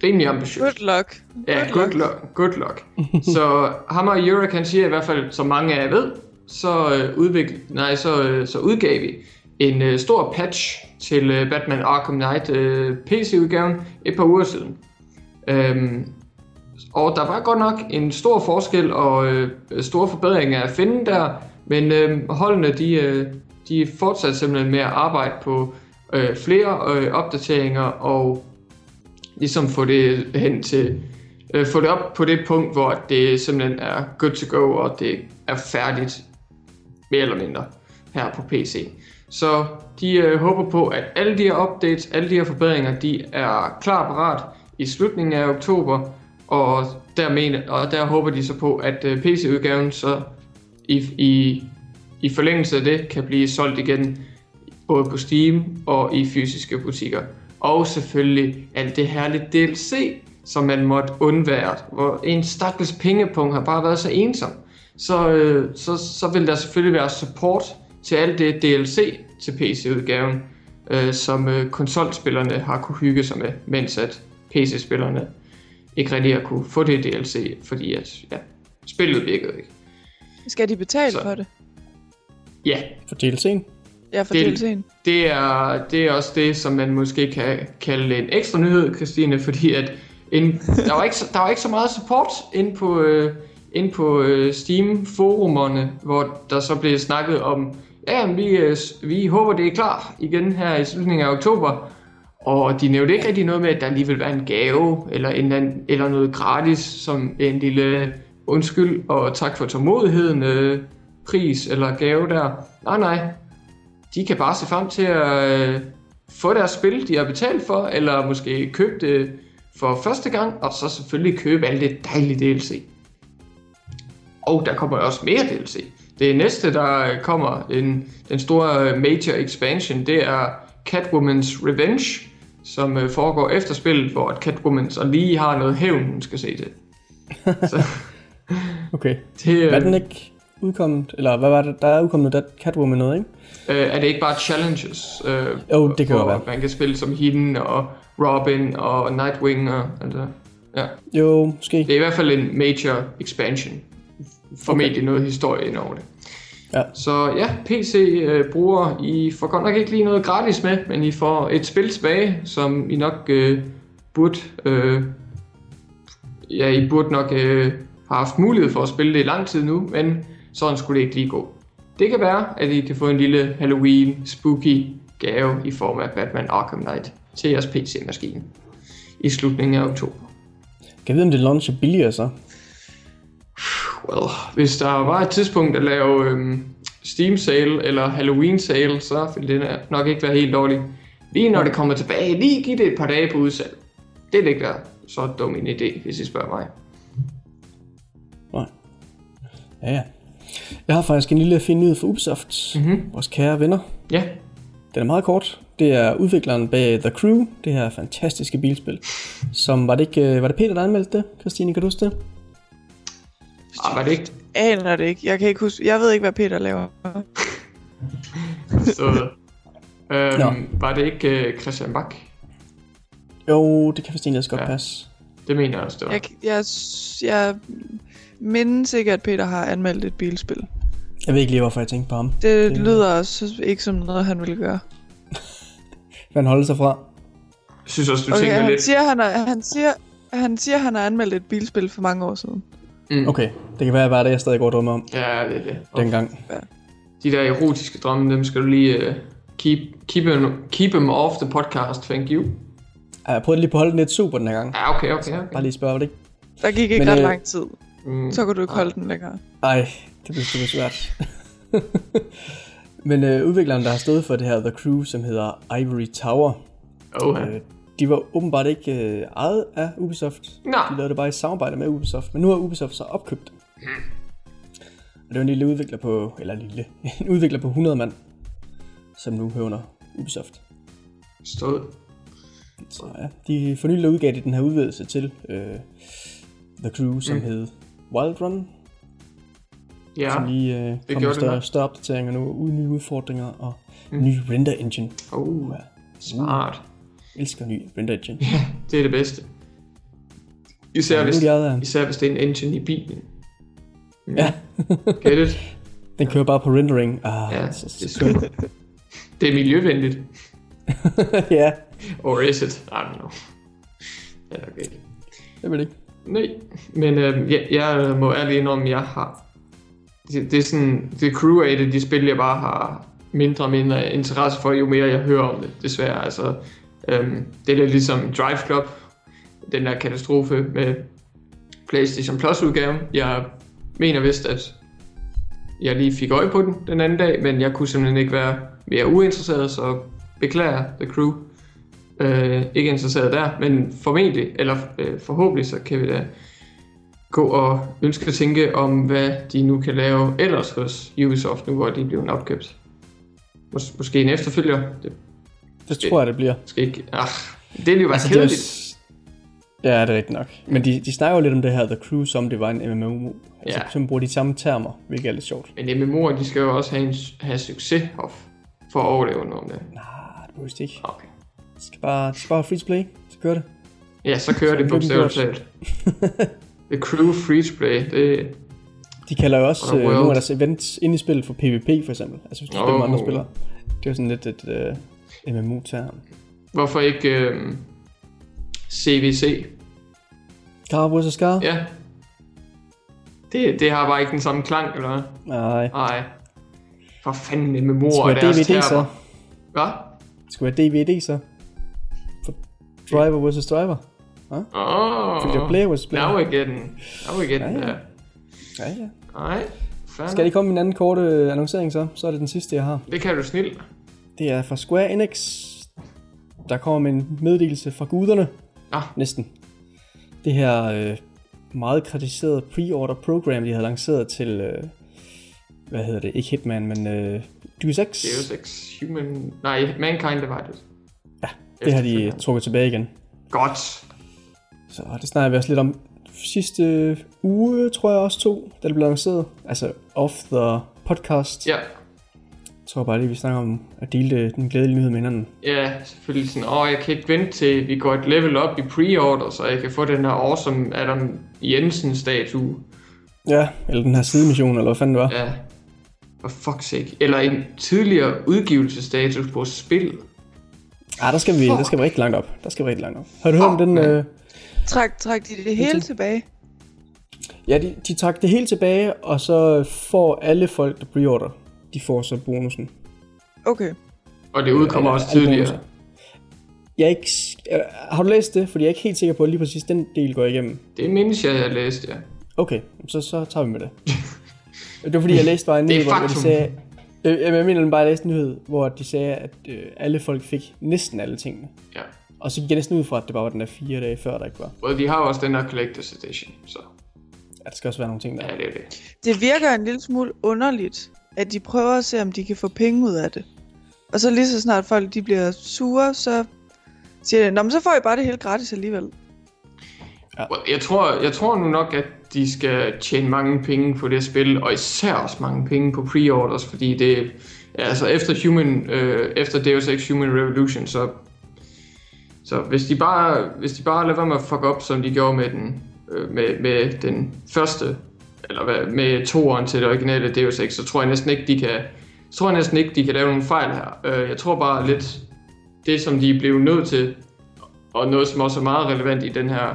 Rimelig ambitiøst. Good luck. Ja, good luck. Good luck. [LAUGHS] så ham og Yurik, han siger i hvert fald, som mange af jer ved, så, øh, udvikle, nej, så, øh, så udgav vi en øh, stor patch til øh, Batman Arkham Knight øh, PC-udgaven et par uger siden. Øhm, og der var godt nok en stor forskel og øh, store forbedringer at finde der, men øh, holdene de, øh, de fortsatte simpelthen med at arbejde på øh, flere øh, opdateringer og ligesom få det hen til øh, få det op på det punkt, hvor det simpelthen er good to go, og det er færdigt mere eller mindre her på PC. Så de øh, håber på, at alle de her updates, alle de her forbedringer, de er klar parat i slutningen af oktober, og der, mener, og der håber de så på, at øh, PC-udgaven så i, i, i forlængelse af det kan blive solgt igen både på Steam og i fysiske butikker. Og selvfølgelig alt det herlige DLC, som man måtte undvære, hvor en stakkels pengepunkt har bare været så ensom. Så, øh, så, så vil der selvfølgelig være support til alt det DLC til PC-udgaven, øh, som øh, konsolspillerne har kunne hygge sig med, mens at PC-spillerne ikke rigtig har kunne få det DLC, fordi at, ja, spillet virkede ikke. Skal de betale Så- for det? Ja, For DLC'en. Ja, for Det- DLC'en. Det er, det er også det, som man måske kan kalde en ekstra nyhed, Christine, fordi at en, der, var ikke, så- der var ikke så meget support ind på, øh, ind på øh, Steam-forumerne, hvor der så blev snakket om, ja, vi, øh, vi håber, det er klar igen her i slutningen af oktober. Og de nævnte ikke rigtig noget med, at der lige vil være en gave, eller, en, eller eller noget gratis, som en lille undskyld og tak for tålmodigheden øh, pris eller gave der. Nej, nej, de kan bare se frem til at øh, få deres spil, de har betalt for, eller måske købe det for første gang, og så selvfølgelig købe alt det dejlige DLC. Og der kommer også mere DLC. Det næste, der kommer, en, den store øh, major expansion, det er Catwoman's Revenge, som øh, foregår efter spillet, hvor at Catwoman så lige har noget hævn, hun skal se til. [LAUGHS] Så Okay. det, Var den øh, ikke udkommet? Eller hvad var det? Der er udkommet der Catwoman noget, ikke? øh, er det ikke bare challenges? Øh, Jo, det kan hvor være. Man kan spille som hende og Robin og Nightwing og altså, ja. Jo, måske. Det er i hvert fald en major expansion. Formentlig okay. noget historie ind over det. Ja. Så ja, PC-brugere, I får godt nok ikke lige noget gratis med, men I får et spil tilbage, som I nok øh, burde, øh, ja, I burde nok øh, have haft mulighed for at spille det i lang tid nu, men sådan skulle det ikke lige gå. Det kan være, at I kan få en lille Halloween spooky gave i form af Batman Arkham Knight til jeres PC-maskine i slutningen af oktober. Kan jeg vide, om det launcher billigere så? Well, hvis der var et tidspunkt at lave øhm, Steam sale eller Halloween sale, så ville det nok ikke være helt dårligt. Lige når det kommer tilbage, lige giv det et par dage på udsalg. Det det ikke værd. så dum en idé, hvis I spørger mig. Nej. Ja, ja. Jeg har faktisk en lille fin nyhed for Ubisoft. Mm-hmm. Vores kære venner. Ja, Den er meget kort. Det er udvikleren bag The Crew, det her fantastiske bilspil. Som var det ikke, øh, var det Peter, der anmeldte det? Christine, kan du huske det? Ah, var det ikke Aner det ikke. Jeg kan ikke huske. Jeg ved ikke, hvad Peter laver. så... Øhm, var det ikke uh, Christian Bak? Jo, det kan vist egentlig også godt Ja. passe. Det mener jeg også, det var. Jeg, jeg, jeg mindes ikke, at Peter har anmeldt et bilspil. Jeg ved ikke lige, hvorfor jeg tænkte på ham. Det, Det- lyder også ikke som noget, han ville gøre. [LAUGHS] Hvad han holder sig fra. Jeg synes også, du Okay, tænker han lidt... siger, han, har, han, siger, han siger, han har anmeldt et bilspil for mange år siden. Mm. Okay, det kan være, var det, jeg stadig går og drømmer om Ja, det er det. dengang. De der erotiske drømme, dem skal du lige uh, keep, keep, them, keep them off the podcast, thank you. Ja, Jeg prøvede lige på at holde den lidt super den her gang. Ja, okay, okay, okay. Bare lige spørge, var det ikke? Der gik ikke Men, ret øh, lang tid. Mm. Så kunne du ikke holde den længere. Ej, det bliver, bliver svært. [LAUGHS] Men øh, udvikleren, der har stået for det her The Crew, som hedder Ivory Tower, Oh, øh, de var åbenbart ikke øh, ejet af Ubisoft. Nå. De lavede det bare i samarbejde med Ubisoft. Men nu har Ubisoft så opkøbt det. Og det var en lille udvikler på, eller en lille, [LAUGHS] en udvikler på 100 mand, som nu hører under Ubisoft. Stået. Så ja, de for nylig udgav de den her udvidelse til øh, The Crew, som mm. hed Wild Run, Ja. som lige øh, gjorde kom med det større, større opdateringer nu, uden nye udfordringer og mm. ny render engine. Oh, Ja, smart. Jeg elsker ny render engine. Det er det bedste. Især, Nu hvis, af- især hvis det er en engine i bilen. Ja, Get it? [LAUGHS] den kører bare på rendering. Ah, Ja, så, det er. Det er miljøvenligt. [LAUGHS] ja, Or is it? I don't know. Ja, okay. det vil ikke. Nej, men øh, jeg, jeg må ærligt indrømme, jeg har... Det, det er sådan... Det crew af det, de spil, jeg bare har mindre og mindre interesse for, jo mere jeg hører om det, desværre. Altså, øhm, det er lidt ligesom Drive Club, den der katastrofe med PlayStation Plus-udgaven. Jeg mener vist, at jeg lige fik øje på den den anden dag, men jeg kunne simpelthen ikke være mere uinteresseret, så beklager The Crew. Øh, ikke interesseret der, men formentlig, eller øh, forhåbentlig, så kan vi da gå og ønske at tænke om, hvad de nu kan lave ellers hos Ubisoft, nu hvor de er blevet opkøbt. Mås- måske en efterfølger. Det Det tror jeg, det bliver. skal ikke... Ah, det ville jo være Altså, altså, det er kedeligt. Ja, det er rigtigt nok. Men de, de snakker jo lidt om det her The Crew, som det var en MMO. Altså, Ja. som bruger de samme termer, hvilket er lidt sjovt. Men MMO'er, de skal jo også have, en, have succes Hoff, for at overleve noget det. Nej, det behøver de ikke. Okay. Det skal bare, det skal bare free to play, så kører det. Ja, så kører Så det er bogstaveligt gjort. talt. [LAUGHS] The Crew Free to Play, det, De kalder jo også Og øh, nogle af deres events ind i spillet for PvP, for eksempel. Altså, hvis du spiller med andre Oh. spillere. Det er jo sådan lidt et uh, MMO-term. hvorfor ikke øh, CVC? Scar vs. Scar? Ja. Det, det har bare ikke den samme klang, eller hvad? Nej. Nej. For fanden MMO'er Det og deres DVD så. Hvad? Det skulle være DVD så. For Driver vs. Driver. Åh. Fordi det er player vs. player. Now we're getting, now we're getting Ja, ja. Ja, ja. Nej, fanden. Skal det komme en anden kort øh, annoncering så? Så er det den sidste, jeg har. Det kan du snilt. Det er fra Square Enix. Der kommer med en meddelelse fra guderne. Ah. Næsten. Det her øh, meget kritiserede pre-order program, de havde lanceret til, øh, hvad hedder det, ikke Hitman, men øh, Deus Ex. Deus Ex Human... Nej, Mankind Divided. Ja, det har de trukket tilbage igen. Godt. Så det snakker vi også lidt om sidste uge, tror jeg også to, da det blev lanceret. Altså off the podcast. Ja, Jeg tror bare lige, vi snakker om at dele det- den glædelige nyhed med hinanden. ja, selvfølgelig sådan, åh, jeg kan ikke vente til, vi går et level op i pre-order, så jeg kan få den her awesome Adam Jensen-statue. Ja, eller den her sidemission, eller hvad fanden det var. Ja, for fuck's sake. Eller en tidligere udgivelsesstatus på spil. Ja, der skal vi, der skal vi rigtig langt op. Der skal vi rigtig langt op. Har du hørt om Fuck, den? Øh... Træk, træk de det hele til- tilbage. Ja, de, de trak det helt tilbage, og så får alle folk, der preorder, de får så bonusen. Okay. Og det udkommer Eller også alle tidligere. Jeg er ikke, øh, har du læst det? Fordi jeg er ikke helt sikker på, at lige præcis den del går igennem. Det mindes jeg, jeg læste, ja. Okay, så, så tager vi med det. [LAUGHS] det var fordi, jeg læste bare en nyhed, hvor de sagde... Jeg, jeg mener bare, at jeg læste en nyhed, hvor de sagde, at øh, alle folk fik næsten alle tingene. ja. Og så gik jeg næsten ud fra, at det bare var den der fire dage før, der ikke var. Og de har også den her Collector's Edition, så Ja, der skal også være nogle ting der. ja, det er det. Det virker en lille smule underligt, at de prøver at se, om de kan få penge ud af det. Og så lige så snart folk de bliver sure, så siger de, Nå, men så får I bare det helt gratis alligevel. Well, Jeg tror, jeg tror nu nok, at de skal tjene mange penge på det spil, og især også mange penge på pre-orders, fordi det ja, altså efter Human, øh, efter Deus Ex Human Revolution, så, så hvis de bare, hvis de bare lader være med at fuck op, som de gjorde med den, øh, med, med den første, eller hvad, med toeren til det originale Deus Ex, så tror jeg næsten ikke, de kan, så tror jeg næsten ikke, de kan lave nogle fejl her. Øh, jeg tror bare lidt, det som de blev nødt til, og noget som også er meget relevant i den her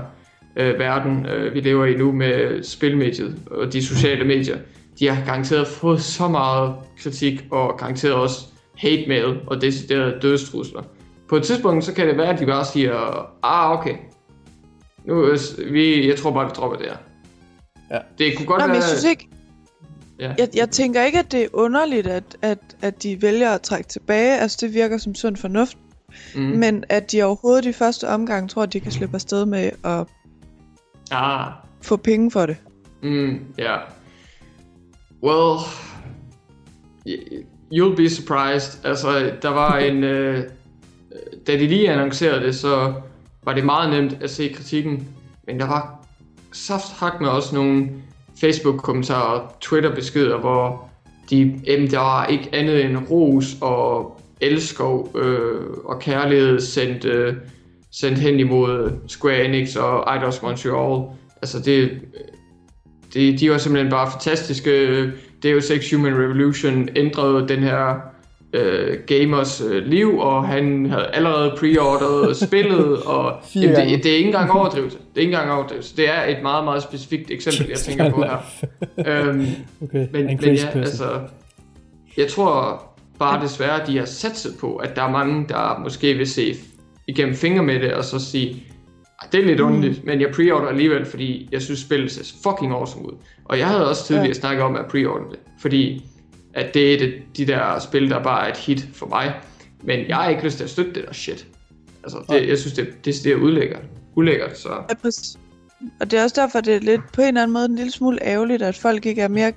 øh, verden, øh, vi lever i nu med spilmediet og de sociale medier, de har garanteret fået så meget kritik og garanteret også hate mail og deciderede dødstrusler. På et tidspunkt, så kan det være, at de bare siger, ah okay, nu, øh, vi, jeg tror bare, vi dropper det her. Ja. Det kunne godt Nå, men være... jeg synes ikke, Ja. jeg, jeg tænker ikke, at det er underligt, at, at, at de vælger at trække tilbage. Altså, det virker som sund fornuft. Mm. Men at de overhovedet i første omgang tror, at de kan slippe afsted med at Ah, få penge for det. Mm, ja. Well, y- you'll be surprised. Altså, der var [LAUGHS] en... Øh, da de lige annoncerede det, så var det meget nemt at se kritikken. Men der var safthak med også nogle Facebook-kommentarer og Twitter-beskeder, hvor de, jamen, der var ikke andet end ros og elskov øh, og kærlighed sendt, øh, sendt hen imod Square Enix og Eidos Montreal. Altså det, det, de var simpelthen bare fantastiske. Deus Ex Human Revolution ændrede den her øh, gamers øh, liv, og han havde allerede preordret [LAUGHS] spillet, og jamen, det, det er ikke engang overdrivelse. Det er ikke engang overdrivelse. Det er et meget, meget specifikt eksempel, jeg tænker på her. [LAUGHS] øhm, Okay, men, en men ja, person. altså, jeg tror bare desværre, at de har satset på, at der er mange, der måske vil se igennem fingre med det, og så sige, "Ah, det er lidt underligt, men jeg preorder alligevel, fordi jeg synes, spillet ser fucking awesome ud. Og jeg havde også tidligere Ja. snakket om at preorder det, fordi at det er det, de der spil, der bare er et hit for mig. Men jeg har ikke lyst til at støtte det der shit. Altså, det, jeg synes, det, det, det er ulækkert. Ulækkert, så... Ja, præcis. Og det er også derfor, det er lidt på en eller anden måde en lille smule ærgerligt, at folk ikke er mere...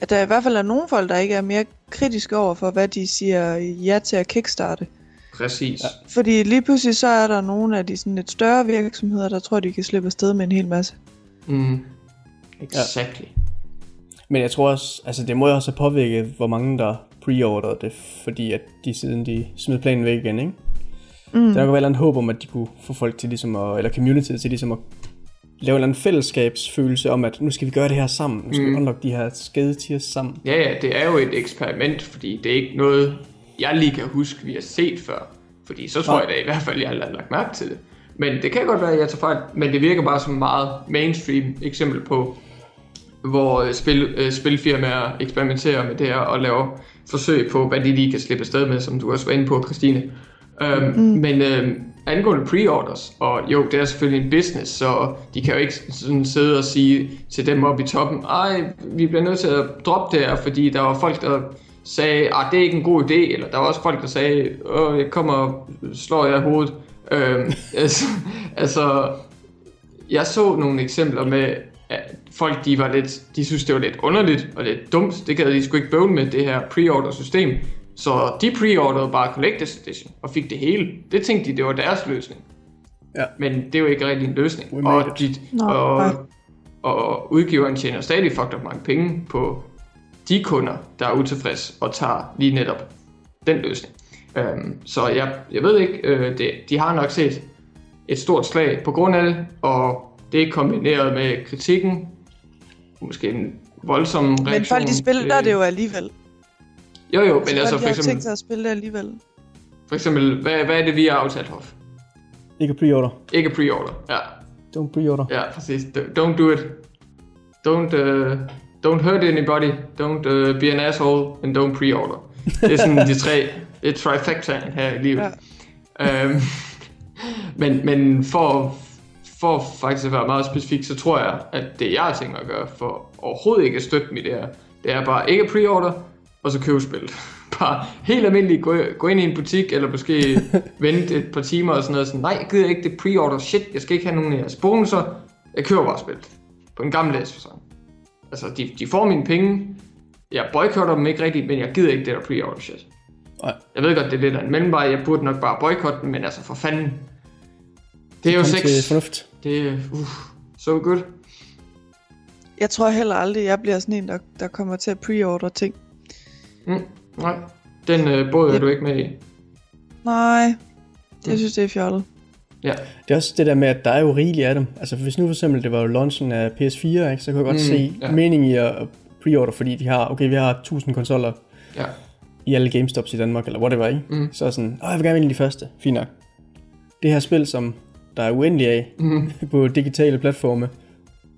At der i hvert fald er nogle folk, der ikke er mere kritiske over for, hvad de siger ja til at kickstarte. Præcis. Ja. Fordi lige pludselig så er der nogle af de sådan lidt større virksomheder, der tror, de kan slippe afsted med en hel masse. Mm. Exactly. Men jeg tror også, altså det må jo også have påvirket, hvor mange der preorderede det, fordi at de siden de smed planen væk igen, ikke? Mm. Der kan være et håb om, at de kunne få folk til ligesom at, eller community til ligesom at lave en eller anden fællesskabsfølelse om, at nu skal vi gøre det her sammen, nu skal mm. vi unlock de her skade tiers sammen. Ja, ja, det er jo et eksperiment, fordi det er ikke noget, jeg lige kan huske, vi har set før. Fordi så tror Nej. jeg da i hvert fald, jeg har lagt mærke til det. Men det kan godt være, at jeg tager fejl, men det virker bare som et meget mainstream eksempel på, hvor øh, spil, øh, spilfirmaer eksperimenterer med det her og laver forsøg på, hvad de lige kan slippe afsted med, som du også var inde på, Christine. Um, mm. Men um, angående pre-orders, og jo, det er selvfølgelig en business, så de kan jo ikke sådan sidde og sige til dem oppe i toppen, ej, vi bliver nødt til at droppe det her, fordi der var folk, der sagde, at det er ikke en god idé, eller der var også folk, der sagde, åh, jeg kommer og slår jer i hovedet. Um, [LAUGHS] altså, altså, jeg så nogle eksempler med, at folk de var lidt, de synes det var lidt underligt og lidt dumt. Det gad de sgu ikke bøvle med det her pre-order system. Så de pre-orderede bare Collector's Edition og fik det hele. Det tænkte de, det var deres løsning. Ja. Men det er jo ikke rigtig en løsning. Og, de, Nå, nej. og, og udgiveren tjener stadig fucked up mange penge på de kunder, der er utilfredse og tager lige netop den løsning. Um, så jeg, jeg ved ikke, uh, det, de har nok set et stort slag på grund af det, og det er kombineret med kritikken, måske en voldsom reaktion. Men folk de spiller, er det jo alligevel. Jo jo, men Så altså for har eksempel, tænkt sig at spille det alligevel. for eksempel hvad, hvad er det, vi har aftalt, Hoff? Ikke preorder. Ikke pre-order, ja. Don't preorder. Ja, præcis. Don't do it. Don't, uh, don't hurt anybody. Don't uh, be an asshole. And don't pre-order. Det er sådan de tre, det er trifectaen her i livet. Ja. Um, [LAUGHS] men, men for, for faktisk at være meget specifik, så tror jeg, at det jeg mig at gøre for overhovedet ikke at støtte mig i det her, det er bare ikke at pre-order, og så købe spillet [LAUGHS] bare helt almindeligt gå, gå ind i en butik, eller måske [LAUGHS] vente et par timer og sådan noget. Sådan, nej, jeg gider ikke det pre-order shit, jeg skal ikke have nogen af jeres bonusser. Jeg køber bare spillet. På en gammeldags fasong. Altså, de, de får mine penge. Jeg boykotter dem ikke rigtigt, men jeg gider ikke det der pre-order shit. Nej. Jeg ved godt, det er lidt af en mellemvej. Jeg burde nok bare boykotte den, men altså for fanden. Det er jo Kom til sex. fornuft. Det er uh, so good. Jeg tror heller aldrig, jeg bliver sådan en, der, der kommer til at pre-order ting. Mm, nej, den øh, båd er du ikke med i. Nej, Mm. jeg synes, det er fjollet. Ja. Det er også det der med, at der er jo rigeligt af dem. Altså hvis nu for eksempel det var jo launchen af PS4, ikke, så kunne jeg godt Mm, se ja. mening i at pre-order, fordi de har, okay, vi har 1000 konsoller Ja. i alle GameStops i Danmark, eller whatever, ikke? Mm. Så er sådan, åh, jeg vil gerne vælge de første. Fint nok. Det her spil, som der er uendelig af Mm. [LAUGHS] på digitale platforme,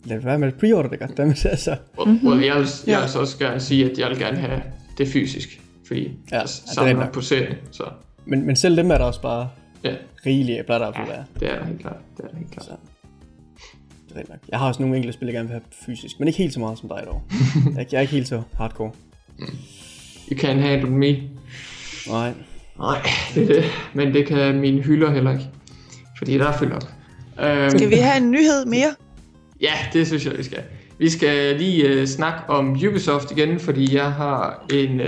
lad være med at pre-order det godt. Damit, altså. Mm-hmm. Jeg, vil, jeg Ja. vil så også gerne sige, at jeg vil gerne have det fysisk. Fordi Ja, ja, ja, jeg det er samler nok. på serien. Så Men, men selv dem er der også bare ja, rigeligt af, plejer der at ja være. det er der helt klart. Det er der helt klart. Så. Det er nok. Jeg har også nogle enkelte spil, jeg gerne vil have fysisk, men ikke helt så meget som dig dog. [LAUGHS] jeg, jeg er ikke helt så hardcore. You can't handle me. Nej. Nej, det er det. Men det kan mine hylder heller ikke. Fordi der er fyldt op. Um, Skal vi have en nyhed mere? Ja, det synes jeg, vi skal. Vi skal lige uh, snakke om Ubisoft igen, fordi jeg har en uh,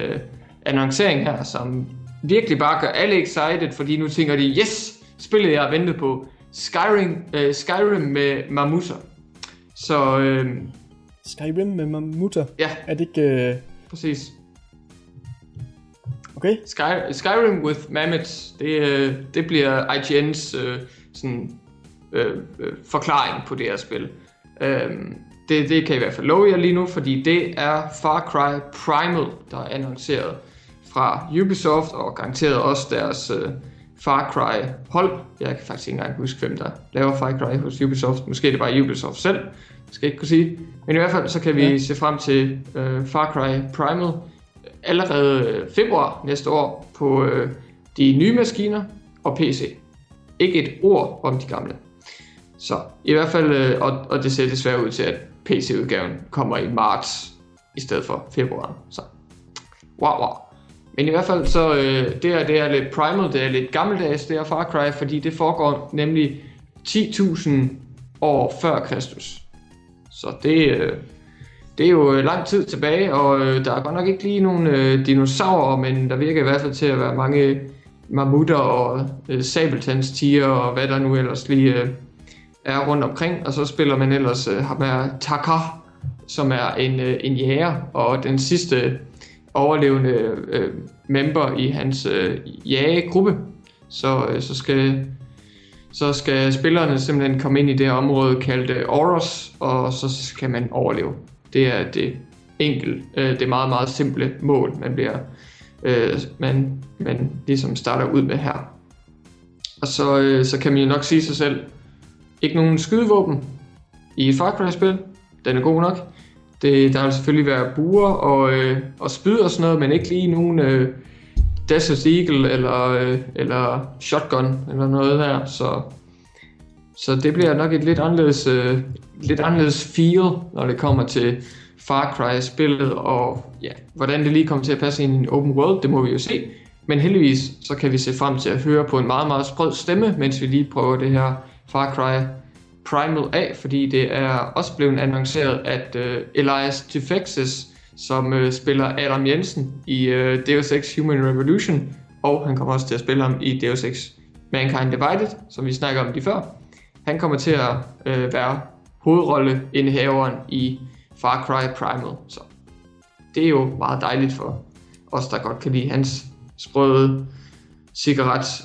annoncering her, som virkelig bare gør alle excited, fordi nu tænker de, yes, spillet jeg har ventet på, Skyrim, uh, Skyrim med mammutter. Så uh, Skyrim med mammutter. ja, Er det ikke... Øh... præcis. Okay. Sky, Skyrim with mammoths, det, øh, det bliver IGN's øh, sådan, øh, øh, forklaring på det her spil. Øhm, det, det kan jeg i hvert fald love jer lige nu, fordi det er Far Cry Primal, der er annonceret fra Ubisoft, og garanteret også deres øh, Far Cry hold. Jeg kan faktisk ikke engang huske, hvem der laver Far Cry hos Ubisoft. Måske er det bare Ubisoft selv, det skal jeg ikke kunne sige. Men i hvert fald så kan vi Ja. se frem til øh, Far Cry Primal allerede øh, februar næste år på øh, de nye maskiner og PC. Ikke et ord om de gamle. Så i hvert fald, øh, og, og det ser desværre ud til, at PC-udgaven kommer i marts i stedet for februar. Så wow, wow. Men i hvert fald, så øh, det, her, det er lidt primal, det er lidt gammeldags, det er Far Cry, fordi det foregår nemlig 10.000 år før Kristus. Så det, øh, det er jo øh, lang tid tilbage, og øh, der er godt nok ikke lige nogen øh, dinosaurer, men der virker i hvert fald til at være mange mammutter og øh, sabeltandstiger og hvad der nu ellers lige øh, er rundt omkring. Og så spiller man ellers øh, ham her Taka, som er en, øh, en jæger, og den sidste overlevende øh, member i hans øh, jægegruppe. Så, øh, så skal så skal spillerne simpelthen komme ind i det område kaldt øh, Oros, og så skal man overleve. Det er det enkelt, øh, det meget, meget simple mål, man bliver, øh, man, man ligesom starter ud med her. Og så, øh, så kan man jo nok sige sig selv, ikke nogen skydevåben i et Far Cry-spil. Den er god nok. Det, der vil selvfølgelig være buer og, øh, og spyd og sådan noget, men ikke lige nogen øh, Desert Eagle eller, øh, eller Shotgun eller noget der. Så, så det bliver nok et lidt anderledes, øh, lidt anderledes feel, når det kommer til Far Cry-spillet, og ja, hvordan det lige kommer til at passe ind i en open world, det må vi jo se. Men heldigvis, så kan vi se frem til at høre på en meget, meget sprød stemme, mens vi lige prøver det her Far Cry Primal af, fordi det er også blevet annonceret, at uh, Elias Tufexis, som uh, spiller Adam Jensen i uh, Deus Ex Human Revolution, og han kommer også til at spille ham i Deus Ex Mankind Divided, som vi snakker om lige før, han kommer til at uh, være hovedrolleindehaveren i Far Cry Primal. Så det er jo meget dejligt for os, der godt kan lide hans sprøde cigaret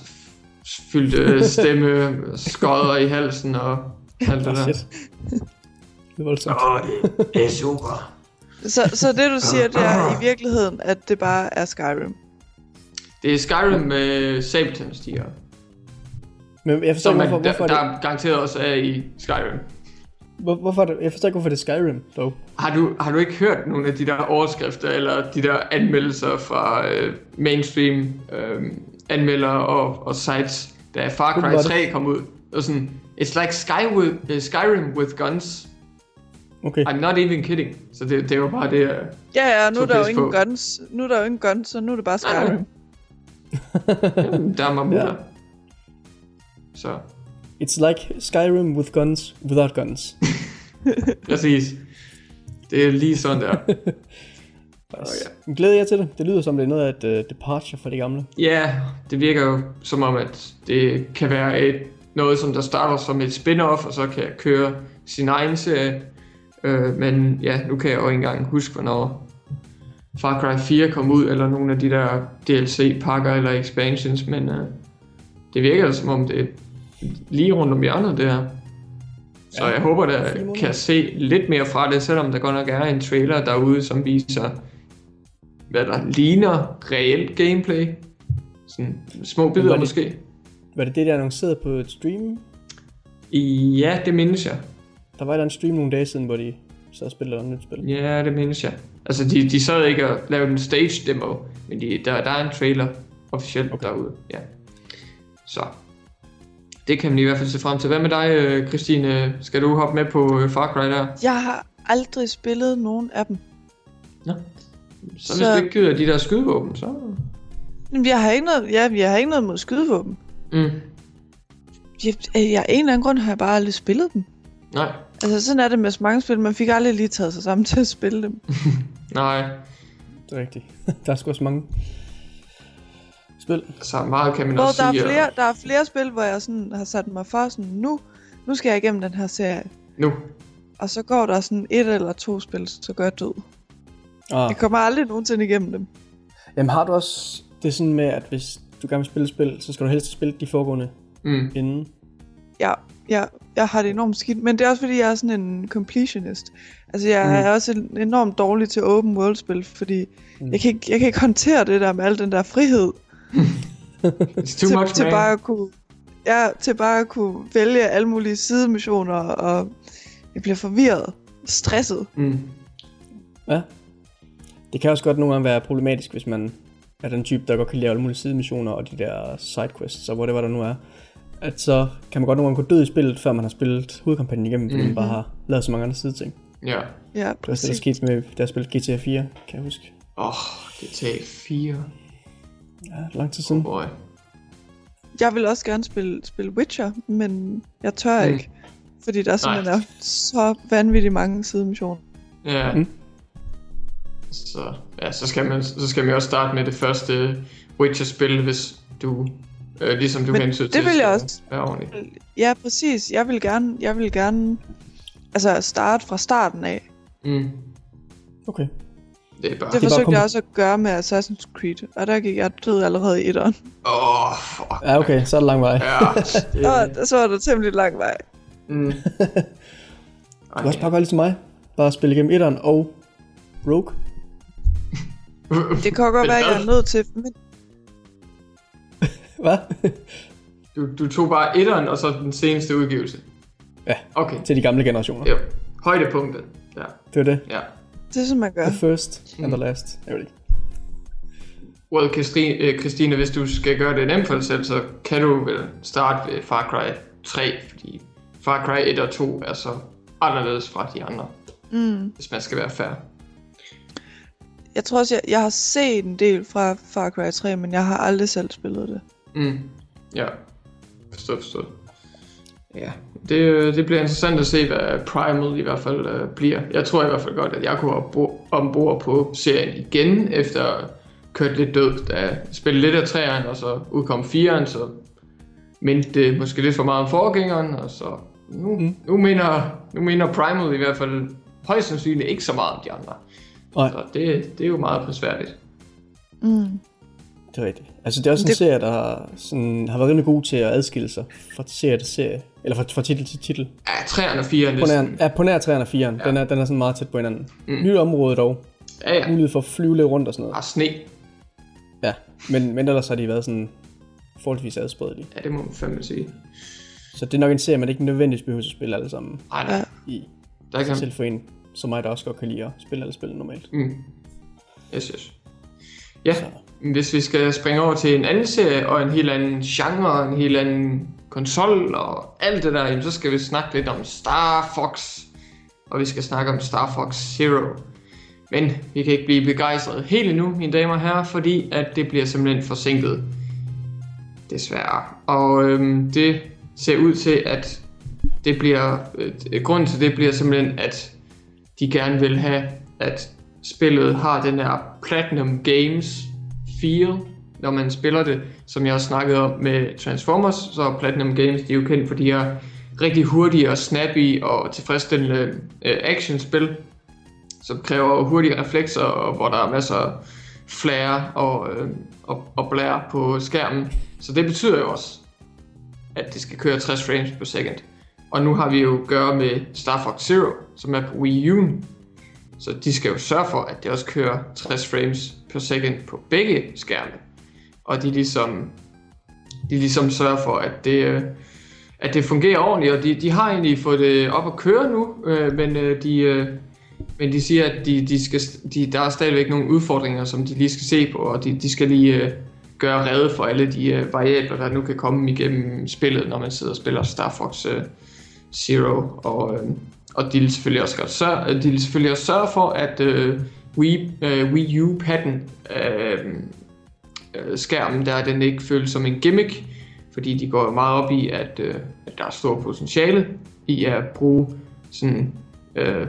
fyldte [LAUGHS] stemme, skodder i halsen og alt det der. Det er voldsomt. Åh, det, det er super. Så, så det du siger, det er i [LAUGHS] virkeligheden, at det bare er Skyrim. Det er Skyrim med sabeltandstiger, Men jeg forstår som ikke, man, hvorfor, hvorfor, der, er det, der garanteret også er i Skyrim. Hvor, hvorfor er det, jeg forstår ikke, hvorfor det er Skyrim, dog. Har du, har du ikke hørt nogle af de der overskrifter, eller de der anmeldelser fra øh, mainstream øh, anmeldere og, og sites, da Far Cry Åbenbart. 3 kom ud? Og sådan, it's like Sky with, uh, Skyrim with guns. Okay. I'm not even kidding. Så det, det var bare det, jeg... Ja, ja, nu er der jo ingen på. guns. Nu er der jo ingen guns, så nu er det bare. Skyrim. Jamen, der er mammutter. Ja. Så, It's like Skyrim with guns without guns. [LAUGHS] præcis. Det er lige sådan der. [LAUGHS] Nice. Men Glæder jeg til det? Det lyder som, det er noget af et uh, departure fra det gamle. Ja, det virker jo som om, at det kan være et, noget, som der starter som et spin-off, og så kan jeg køre sin egen serie. Øh, men ja, nu kan jeg jo ikke engang huske, hvornår Far Cry 4 kom ud, eller nogle af de der DLC-pakker eller expansions, men øh, det virker som om, det er lige rundt om hjørnet, det her. Så Ja, jeg håber, der kan se lidt mere fra det, selvom der godt nok er en trailer derude, som viser, hvad der ligner reelt gameplay. Sådan små var bidder det- måske. Var det det, der annoncerede på et stream? Ja, det mindes jeg. Der var der en stream nogle dage siden, hvor de så spillede et nyt spil. Ja, det mindes jeg. Altså, de, de sad ikke og lavede en stage demo, men de, der, der er en trailer officielt okay. derude. Ja. Så. Det kan man i hvert fald se frem til. Hvad med dig, øh, Christine? Skal du hoppe med på øh, Far Cry der? Jeg har aldrig spillet nogen af dem. Nå. Så, Så- hvis du ikke gider de der skydevåben, så... Jamen, Jeg har ikke noget, ja, jeg har ikke noget mod skydevåben. Mm. Jeg, jeg, af en eller anden grund har jeg bare aldrig spillet dem. Nej. Altså sådan er det med så mange spil, man fik aldrig lige taget sig sammen til at spille dem. [LAUGHS] Nej. Det er rigtigt. [LAUGHS] der er sgu også mange spil. Så meget kan man Hvor også der er, sige. flere, der er flere spil, hvor jeg sådan har sat mig for sådan, nu, nu skal jeg igennem den her serie. Nu. Og så går der sådan et eller to spil, så gør jeg død. Ah. Jeg kommer aldrig nogensinde igennem dem. Jamen har du også det er sådan med, at hvis du gerne vil spille spil, så skal du helst spille de foregående Mm. inden. Ja, jeg, jeg har det enormt skidt, men det er også fordi, jeg er sådan en completionist. Altså, jeg Mm. er også en- enormt dårlig til open world spil, fordi mm. jeg, kan ikke, jeg kan ikke håndtere det der med al den der frihed. [LAUGHS] It's too til, much, til man. bare at kunne, ja, til bare at kunne vælge alle mulige sidemissioner, og jeg bliver forvirret, stresset. Mm. Ja. Det kan også godt nogle gange være problematisk, hvis man er den type, der godt kan lave alle mulige sidemissioner og de der sidequests, og hvor det var der nu er. At så kan man godt nogle gange gå død i spillet, før man har spillet hovedkampagnen igennem, fordi Mhm. man bare har lavet så mange andre sideting. Ja. Ja, Det var også det, der præcis. skete med, da jeg spillede GTA 4, kan jeg huske. Åh, oh, GTA 4. Ja, lang tid siden. Boy. Jeg vil også gerne spille, spille Witcher, men jeg tør Mm. ikke. Fordi der simpelthen er så vanvittigt mange sidemissioner. Ja. Mm. Så, ja, så skal man så skal man også starte med det første Witcher-spil, hvis du øh, ligesom du Men hensyn det vil jeg også. Ja, præcis. Jeg vil gerne, jeg vil gerne altså starte fra starten af. Mm. Okay. Det er bare... Det forsøgte kom- jeg også at gøre med Assassin's Creed, og der gik jeg død allerede i etteren. Åh, oh, fuck. Ja, okay, så er det lang vej. Ja, [LAUGHS] det, [LAUGHS] Og så var der temmelig lang vej. mm. [LAUGHS] Du kan også bare gøre ligesom mig. Bare spille igennem etteren og Rogue. Det kan godt være, at jeg er nødt til... Men Hvad? du, du tog bare etteren, og så den seneste udgivelse. Ja. Okay. Til de gamle generationer. Jo. Højdepunktet. Ja. Det var det. Ja. Det er, som man gør. The first and the last. Jeg ved ikke. Well, Christine, øh, Christine, hvis du skal gøre det nemt for dig selv, så kan du vel starte ved Far Cry 3, fordi Far Cry 1 og 2 er så anderledes fra de andre, Mm. hvis man skal være fair. Jeg tror også, jeg, jeg har set en del fra Far Cry 3, men jeg har aldrig selv spillet det. Mm. Ja, forstået, forstået. Ja, det, det bliver interessant at se, hvad Primal i hvert fald øh, bliver. Jeg tror i hvert fald godt, at jeg kunne ombord på serien igen, efter kørt lidt død, da jeg spillede lidt af træerne, og så udkom fireren, så mindte det måske lidt for meget om forgængeren, og så nu, mm. nu, mener, nu mener Primal i hvert fald højst sandsynligt ikke så meget om de andre. Nej. Så det, det er jo meget prisværdigt. Mm. Det er rigtigt. Altså det er også en Det- serie, der har, sådan, har været rimelig god til at adskille sig fra serie til serie. Eller fra, fra titel til titel. Ja, træerne og fireren På nær, næsten. ja, på nær 3'eren og 4'eren. Ja. Den, er, den er sådan meget tæt på hinanden. Mm. Nyt område dog. Ja, ja. Mulighed for at flyve lidt rundt og sådan noget. Og sne. Ja. Men, men ellers har de været sådan forholdsvis adspredelige. Ja, det må man fandme sige. Så det er nok en serie, man ikke nødvendigvis behøver at spille alle sammen Ej, nej. Ja. i. Der kan... Selv for en som mig, der også godt kan lide at spille alle spil normalt. Mm. Yes, yes. Ja, Så. hvis vi skal springe over til en anden serie, og en helt anden genre, en helt anden konsol, og alt det der, jamen, så skal vi snakke lidt om Star Fox. og vi skal snakke om Star Fox Zero. Men vi kan ikke blive begejstret helt endnu, mine damer og herrer, fordi at det bliver simpelthen forsinket. Desværre. Og øhm, det ser ud til, at det bliver, øh, grunden til det bliver simpelthen, at de gerne vil have, at spillet har den her Platinum Games feel, når man spiller det, som jeg har snakket om med Transformers, så Platinum Games, de er jo kendt for de her rigtig hurtige og snappy og tilfredsstillende øh, actionspil, som kræver hurtige reflekser, og hvor der er masser af flare og, øh, og, og blær på skærmen. Så det betyder jo også, at det skal køre 60 frames per second. Og nu har vi jo at gøre med Star Fox Zero, som er på Wii U. Så de skal jo sørge for, at det også kører 60 frames per second på begge skærme. Og de ligesom, de ligesom sørger for, at det, øh, at det fungerer ordentligt. Og de, de har egentlig fået det op at køre nu, øh, men øh, de... Øh, men de siger, at de, de skal, de, der er stadigvæk nogle udfordringer, som de lige skal se på, og de, de skal lige uh, gøre redde for alle de variabler, der nu kan komme igennem spillet, når man sidder og spiller Star Fox Zero. Og, og de vil selvfølgelig også, godt sørge, de vil selvfølgelig også sørge for, at uh, Wii, uh, Wii U patten uh, skærmen der, den ikke føles som en gimmick, fordi de går meget op i, at, uh, at der er stor potentiale i at bruge sådan uh,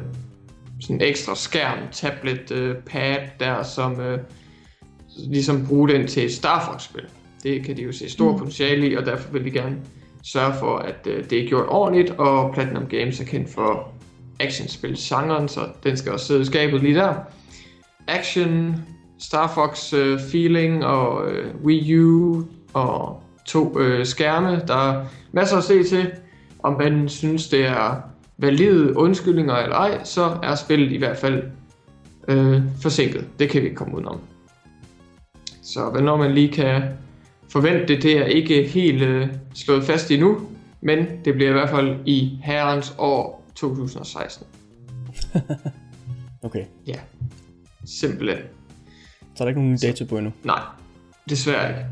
sådan ekstra skærm, tablet, øh, pad der, som øh, ligesom bruge den til et Star Fox-spil. Det kan de jo se stor mm. potentiale i, og derfor vil de gerne sørge for, at øh, det er gjort ordentligt, og Platinum Games er kendt for actionspil-genren, så den skal også sidde i skabet lige der. Action, Star Fox øh, feeling og øh, Wii U og to øh, skærme. Der er masser at se til, om man synes det er valide undskyldninger eller ej, så er spillet i hvert fald øh, forsinket. Det kan vi ikke komme udenom. Så hvornår man lige kan forvente det, det er ikke helt øh, slået fast endnu, men det bliver i hvert fald i herrens år 2016. [LAUGHS] okay. Ja, simpelthen. Så er der ikke nogen dato på endnu? Nej, desværre ikke.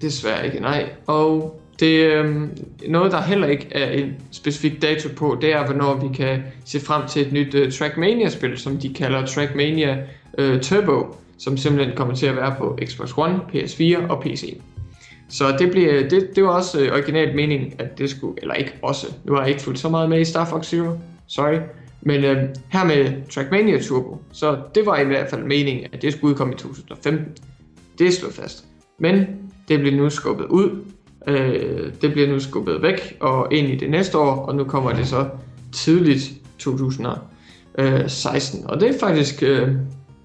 Desværre ikke, nej. Og det øh, noget, der heller ikke er en specifik dato på, det er, hvornår vi kan se frem til et nyt uh, Trackmania-spil, som de kalder Trackmania uh, Turbo, som simpelthen kommer til at være på Xbox One, PS4 og PC. Så det, bliver, det, det var også uh, originalt mening, at det skulle, eller ikke også, nu har jeg ikke fulgt så meget med i Star Fox Zero, sorry, men uh, her med Trackmania Turbo, så det var i hvert fald meningen, at det skulle udkomme i 2015. Det er slået fast. Men det bliver nu skubbet ud, Øh, det bliver nu skubbet væk og ind i det næste år, og nu kommer det så tidligt 2016. Og det er faktisk, øh,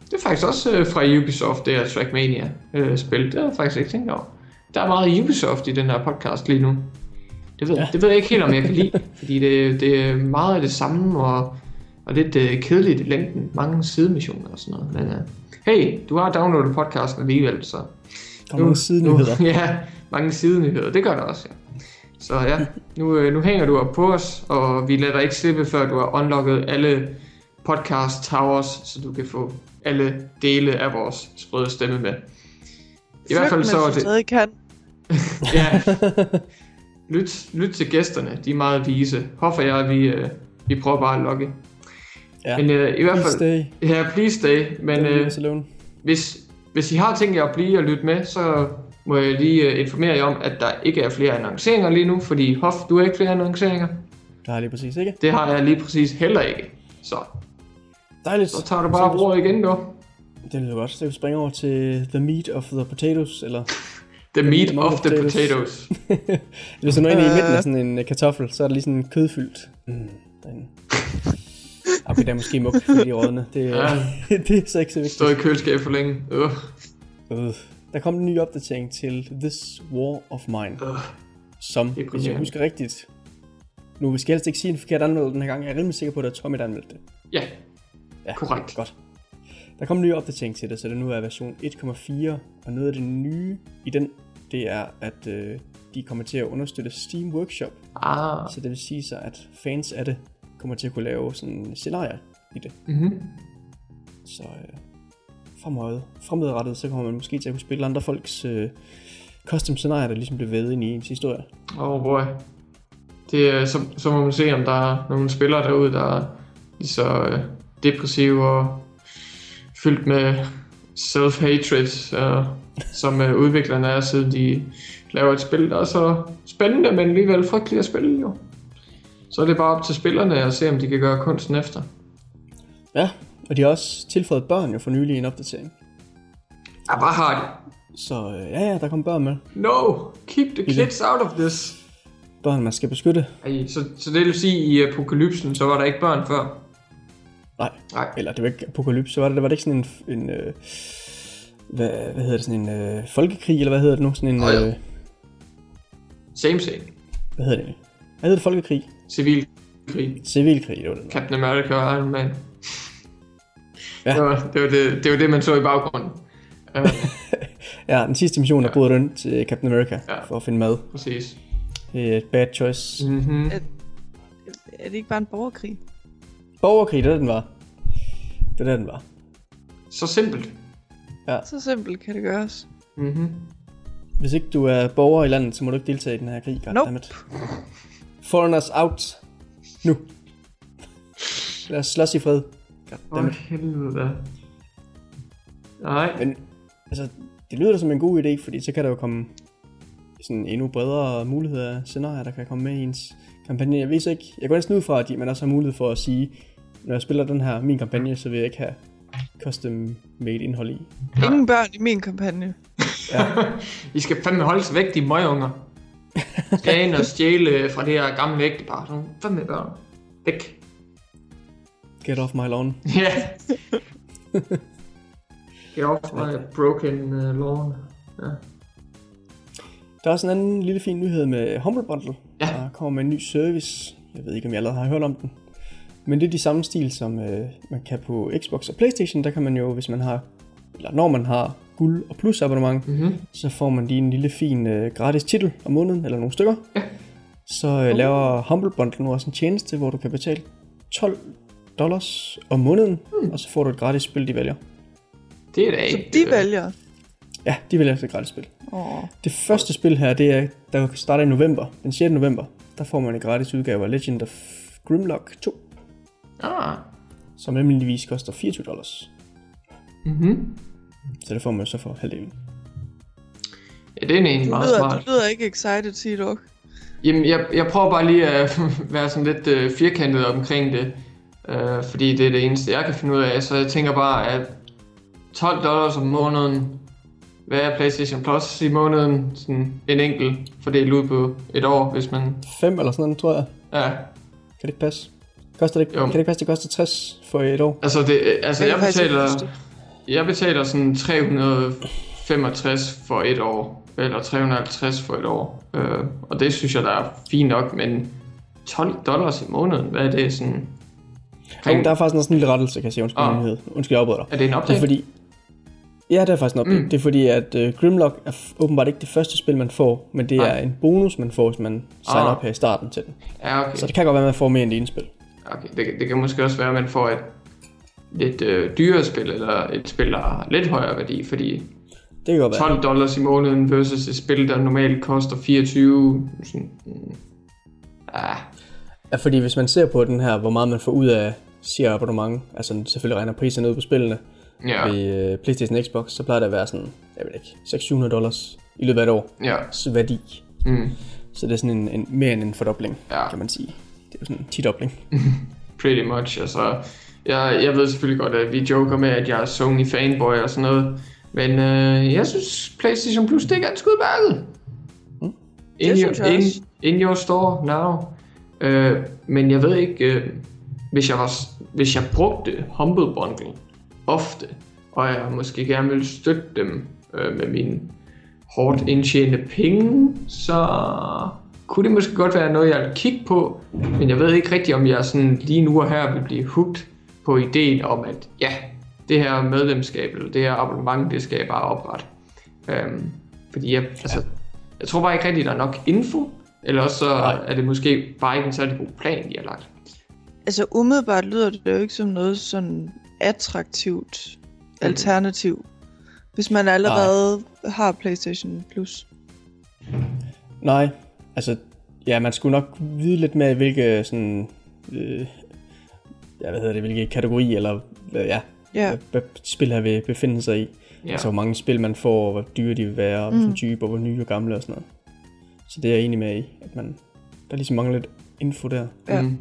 det er faktisk også øh, fra Ubisoft, det her Trackmania øh. Det har jeg faktisk ikke tænkt over. Der er meget Ubisoft i den her podcast lige nu. Det ved, ja. det ved jeg ikke helt, om jeg kan lide, fordi det, det er meget af det samme, og, og lidt uh, kedeligt i længden. Mange sidemissioner og sådan noget. Men uh, hey, du har downloadet podcasten alligevel, så... Der er mange sidenyheder. [LAUGHS] ja, mange sidenyheder. Det gør der også, ja. Så ja, nu, øh, nu hænger du op på os, og vi lader dig ikke slippe, før du har unlocket alle podcast towers, så du kan få alle dele af vores sprøde stemme med. I Flygt, hvert fald så er det... stadig kan. [LAUGHS] ja. [LAUGHS] Lyt, lyt til gæsterne, de er meget vise. Hoff og jeg, vi, uh, vi prøver bare at logge. Ja. Men uh, i hvert fald... Stay. Ja, please stay. Men uh, hvis, hvis I har tænkt jer at blive og lytte med, så må jeg lige øh, informere jer om, at der ikke er flere annonceringer lige nu, fordi Hof, du har ikke flere annonceringer. Det har jeg lige præcis ikke. Det har jeg lige præcis heller ikke. Så. Dejligt. Så tager du bare ordet igen, du. Det er godt. Så vi springer over til The Meat of the Potatoes, eller... the Meat of, of the Potatoes. potatoes. [LAUGHS] Hvis du når ind i midten af sådan en øh, kartoffel, så er der lige sådan kødfyldt. Mm, Okay, der er måske muk i rådene. Det, ja. [LAUGHS] det er så ikke så vigtigt. Står i køleskab for længe. Uh. Uh. Der kom en ny opdatering til This War of Mine. Uh, som, hvis jeg husker rigtigt, nu vi skal helst ikke sige en forkert anmeldelse den her gang, jeg er rimelig sikker på, at Tommy der anmeldte det. Ja, ja korrekt. Godt. Der kom en ny opdatering til det, så det nu er version 1.4, og noget af det nye i den, det er, at øh, de kommer til at understøtte Steam Workshop. Ah. Så det vil sige så, at fans af det kommer til at kunne lave sådan scenarier i det. Mm-hmm. Så øh, fremøjet, fremadrettet, så kommer man måske til at kunne spille andre folks øh, custom scenarier, der ligesom bliver ved ind i ens historie. Oh boy. Det er, så, så må man se, om der er nogle spillere derude, der lige så øh, depressiv og fyldt med self-hatred, øh, som øh, udviklerne er, siden de laver et spil, der er så spændende, men alligevel frygteligt at spille jo. Så er det bare op til spillerne at se, om de kan gøre kunsten efter. Ja, og de har også tilføjet børn jo for nylig i en opdatering. Ja, hvad har de? Så øh, ja, ja, der kom børn med. No, keep the kids out of this. Børn, man skal beskytte. Ej, så, så det vil sige, i apokalypsen, så var der ikke børn før? Nej, Nej. eller det var ikke apokalypse, så var det, var det ikke sådan en, en øh, hvad, hvad hedder det, sådan en øh, folkekrig, eller hvad hedder det nu? Sådan en, Nå ja. øh, Same same. hvad hedder det? Hvad hedder det, folkekrig? Civil krig. Civilkrig, det var det. Captain America og Iron Man. Ja. Det, var, det, var det, det var det, man så i baggrunden. Uh, [LAUGHS] Ja, den sidste mission, der boede rundt til Captain America Ja. for at finde mad. præcis. Det er et bad choice. Mm-hmm. Er det ikke bare en borgerkrig? Borgerkrig, det er det, den var. Det er det, den var. Så simpelt. Så simpelt kan det gøres. Mm-hmm. Hvis ikke du er borger i landet, så må du ikke deltage i den her krig, goddammit. Foreigners out. Nu. Lad os slås i fred. For Goddammit. helvede da. Nej. Men altså, det lyder da som en god idé, fordi så kan der jo komme sådan endnu bredere muligheder af scenarier, der kan komme med i ens kampagne. Jeg ved ikke, jeg går næsten ud fra, at man også har mulighed for at sige, når jeg spiller den her, min kampagne, så vil jeg ikke have custom made indhold i. Ingen børn i min kampagne. [LAUGHS] I skal fandme holde sig væk, de møgunger. Skal ind og stjæle fra det her gamle ægtepar. Så fandme børn. Væk. Get off my lawn. [LAUGHS] Ja. Get off my broken uh, lawn. Ja. Der er også en anden lille fin nyhed med Humble Bundle. Ja. Der kommer med en ny service. Jeg ved ikke, om jeg allerede har hørt om den. Men det er de samme stil, som øh, man kan på Xbox og Playstation. Der kan man jo, hvis man har, eller når man har guld og plus abonnement, Mm-hmm. så får man lige en lille fin øh, gratis titel om måneden, eller nogle stykker. Ja. Så øh, laver Humble Bundle nu også en tjeneste, hvor du kan betale 12 dollars om måneden, hmm. og så får du et gratis spil, de vælger. Det er da Så ikke... de øh, vælger. Ja, de vælger et gratis spil. Åh, Det første spil her, det er, der starter i november, den 6. november. Der får man en gratis udgave af Legend of Grimlock 2, Ah. som almindeligvis koster 24 dollars. Mm-hmm. Så det får man så for halvdelen. Ja, det er egentlig meget lyder, smart. du lyder ikke excited, siger du. Jamen, jeg, jeg prøver bare lige at [LAUGHS] være sådan lidt øh, firkantet omkring det, øh, fordi det er det eneste, jeg kan finde ud af. Så jeg tænker bare, at 12 dollars om måneden, hvad er PlayStation Plus i måneden? Sådan en enkelt fordelt ud på et år, hvis man... 5 eller sådan noget, tror jeg. Ja, Kan det ikke passe? Koster det Jo. kan det ikke passe, det koster 60 for et år? altså, det, altså Det jeg faktisk betaler, lustigt. Jeg betaler sådan 365 for et år, eller 350 for et år. Øh, og det synes jeg, der er fint nok, men 12 dollars i måneden, hvad er det sådan... Okay. Der er faktisk også en lille rettelse, kan jeg sige. Undskyld, Ah. oh. undskyld jeg afbryder dig. Er det en er fordi... Ja, det er faktisk en update. Mm. Det er fordi, at uh, Grimlock er åbenbart ikke det første spil, man får, men det Nej. er en bonus, man får, hvis man signer Ah. op her i starten til den. Ja, okay. Så det kan godt være, at man får mere end det ene spil. okay. Det, det kan måske også være, at man får et lidt øh, dyrere spil, eller et spil, der har lidt højere værdi, fordi Det kan godt være. 12 dollars i måneden versus et spil, der normalt koster 24. Sådan, mm, ah, Ja, fordi hvis man ser på den her, hvor meget man får ud af siger abonnement, altså selvfølgelig regner priserne ud på spillene ja, ved uh, Playstation og Xbox, så plejer det at være sådan, jeg ved ikke, 600 dollars i løbet af et år ja, værdi. mm, Så det er sådan en, en mere end en fordobling, Ja. kan man sige. Det er jo sådan en tidobling. [LAUGHS] pretty much. Altså, jeg, jeg ved selvfølgelig godt, at vi joker med, at jeg er Sony fanboy og sådan noget, men øh, jeg synes, PlayStation Plus, det er ganske udmærket. Mm. In, Det your, synes jeg in, også. in your store now. Øh, men jeg ved ikke, øh, hvis, jeg var, hvis jeg brugte Humble Bundle ofte, og jeg måske gerne ville støtte dem øh, med mine hårdt indtjente penge, så kunne det måske godt være noget, jeg ville kigge på, men jeg ved ikke rigtigt, om jeg sådan lige nu og her vil blive hooked på ideen om, at ja, det her medlemskab, eller det her abonnement, det skal jeg bare oprette. Øhm, fordi jeg, altså, jeg tror bare ikke rigtigt, der er nok info, eller også så Nej. er det måske bare ikke en særlig god plan, de har lagt. Altså umiddelbart lyder det jo ikke som noget sådan attraktivt alternativ, hvis man allerede har PlayStation Plus. Nej, altså, ja, man skulle nok vide lidt mere, hvilke sådan, øh, ja, hvad hedder det, hvilke kategori, eller hvad, ja, Ja. hvad, hvad spil her vil befinde sig i. Ja. Ja. Altså, hvor mange spil man får, og hvor dyre de vil være, og hvilken Mm. type, og hvor nye og gamle og sådan noget. Så det er jeg enig med i, at man, der ligesom mangler lidt info der. Ja. Mm.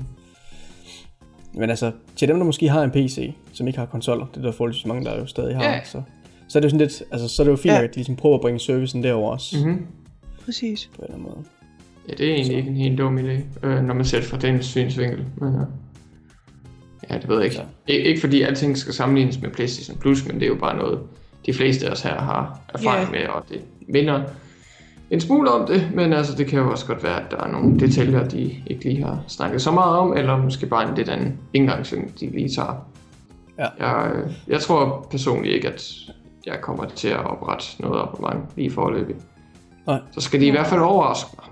Men altså, til dem, der måske har en PC, som ikke har konsoller, det er der forholdsvis mange, der jo stadig har, Ja. så, så er det jo sådan lidt, altså, så er det jo fint, Ja. ja. at de ligesom prøver at bringe servicen derover også, mm. Mm-hmm. Præcis. på en eller anden måde. Ja, det er egentlig ikke en helt dum idé, øh, når man ser det fra den synsvinkel. Men, øh, ja, det ved jeg ikke. Så. Ik- ikke fordi alting skal sammenlignes med PlayStation Plus, men det er jo bare noget, de fleste af os her har erfaring Ja. med, og det minder en smule om det, men altså, det kan jo også godt være, at der er nogle detaljer, de ikke lige har snakket så meget om, eller måske bare en lidt anden indgangsvinkel, de lige tager. Ja. Jeg, øh, jeg tror personligt ikke, at jeg kommer til at oprette noget abonnement lige forløbig. Nej. Så skal de i hvert fald overraske mig.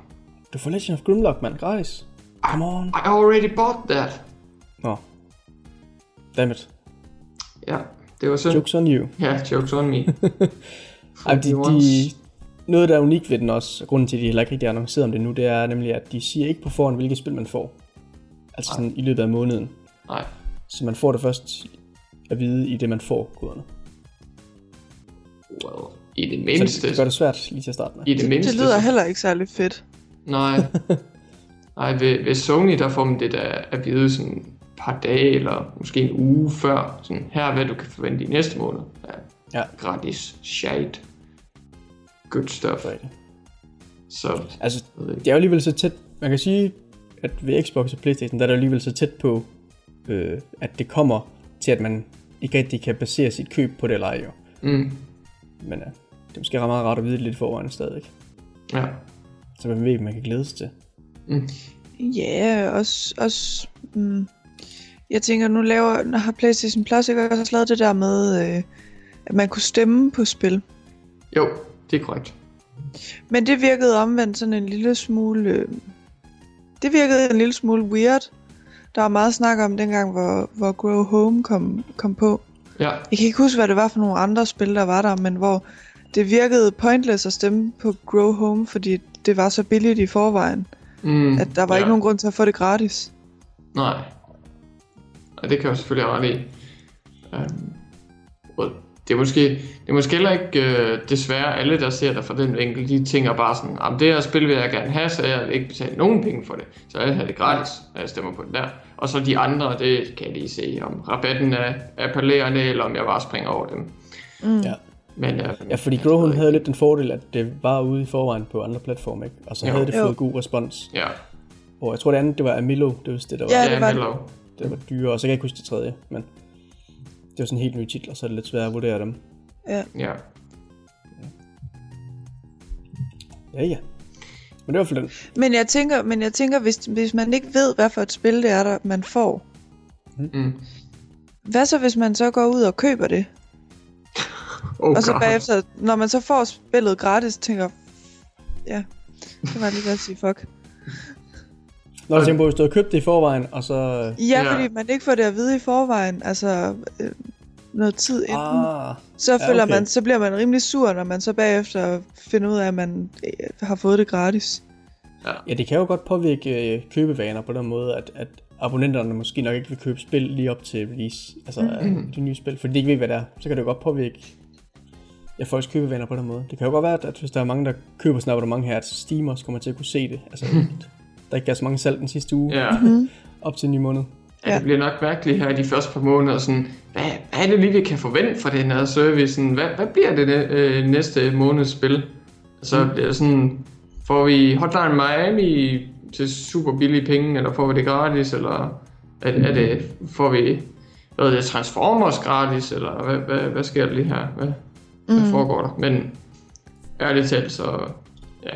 Du får Legend of Grimlock, mand, gratis. Come on. I already bought that. Nå. Dammit. Ja, det var synd. Jokes on you. Ja, jokes on me. [LAUGHS] Ej, de, de, noget, der er unikt ved den også, og grunden til, at de heller ikke rigtig har annonceret om det nu, det er nemlig, at de siger ikke på forhånd, hvilket spil man får. Altså sådan i løbet af måneden. Nej, Så man får det først at vide i det, man får koderne. well, i det Så mindste. det, det gør det svært lige til at starte med. I det mindste. Det lyder så- heller ikke særlig fedt. Nej. [LAUGHS] Nej, ved, ved Sony, der får man det der at vide sådan par dage, eller måske en uge før. Sådan, her er hvad du kan forvente i næste måned. Ja. Ja. Gratis shite. Good stuff. Så det. Så, Altså, det er jo alligevel så tæt, man kan sige, at ved Xbox og Playstation, der er det alligevel så tæt på, øh, at det kommer til, at man ikke rigtig kan basere sit køb på det eller ej, jo. Mm, Men øh, det er måske ret meget rart at vide det lidt forvejen stadig. ja. Så man ved, hvad man kan glæde sig til. Ja, også... også mm, jeg tænker, nu laver, når har PlayStation Plus ikke også lavet det der med, øh, at man kunne stemme på spil. Jo, det er korrekt. Men det virkede omvendt sådan en lille smule... Øh, det virkede en lille smule weird. Der var meget snak om dengang, hvor, hvor Grow Home kom, kom på. Ja, Jeg kan ikke huske, hvad det var for nogle andre spil, der var der, men hvor det virkede pointless at stemme på Grow Home, fordi det var så billigt i forvejen, mm, at der var ja. ikke nogen grund til at få det gratis. Nej. Og det kan jeg selvfølgelig have ret i. Um, og det er måske, det er måske heller ikke uh, desværre alle, der ser det fra den vinkel. De tænker bare sådan, at det her spil vil jeg gerne have, så jeg vil ikke betale nogen penge for det. Så jeg have det gratis, når jeg stemmer på den der. Og så de andre, det kan jeg lige se, om rabatten er appellerende, eller om jeg bare springer over dem. Mm. Ja. Men, uh, Ja, fordi Grow Home havde lidt den fordel, at det var ude i forvejen på andre platforme, ikke? Og så Jo. havde det Jo. fået god respons. Ja, Og jeg tror det andet, det var Amilo, det var det, der var, Ja, det var det. Det var dyre, og så kan jeg ikke huske det tredje, men det var sådan helt nye titler, så er det lidt svært at vurdere dem. Ja. Ja, ja. Men det var for den. Men jeg tænker, men jeg tænker hvis, hvis man ikke ved, hvad for et spil det er, der man får, Mm. hvad så hvis man så går ud og køber det? [LAUGHS] Oh, og så God. bagefter, når man så får spillet gratis, tænker, ja, så var lige ved at sige fuck. Når du tænker på, hvis du har købt det i forvejen, og så... Ja, Ja. fordi man ikke får det at vide i forvejen, altså øh, noget tid inden. Ah, Så, Ja, føler okay. man, så bliver man rimelig sur, når man så bagefter finder ud af, at man øh, har fået det gratis. ja, det kan jo godt påvirke øh, købevaner på den måde, at, at abonnenterne måske nok ikke vil købe spil lige op til release, altså mm-hmm. de nye spil, fordi de ikke ved, hvad det er. Så kan det jo godt påvirke ja, folks købevaner på den måde. Det kan jo godt være, at hvis der er mange, der køber sådan et abonnement her, at Steam også kommer til at kunne se det. Altså, [LAUGHS] der ikke er så mange salg den sidste uge, Ja. op til en ny måned. Ja, Ja. det bliver nok mærkeligt her i de første par måneder. Sådan, hvad, hvad er det lige, vi kan forvente fra den her service? Sådan, hvad, hvad bliver det øh, næste måneds spil? Så bliver det sådan, får vi Hotline Miami til super billige penge, eller får vi det gratis, eller er, er det, får vi hvad er det, Transformers gratis, eller hvad, hvad, hvad sker der lige her? Hvad, mm. hvad foregår der? Men ærligt talt, så ja,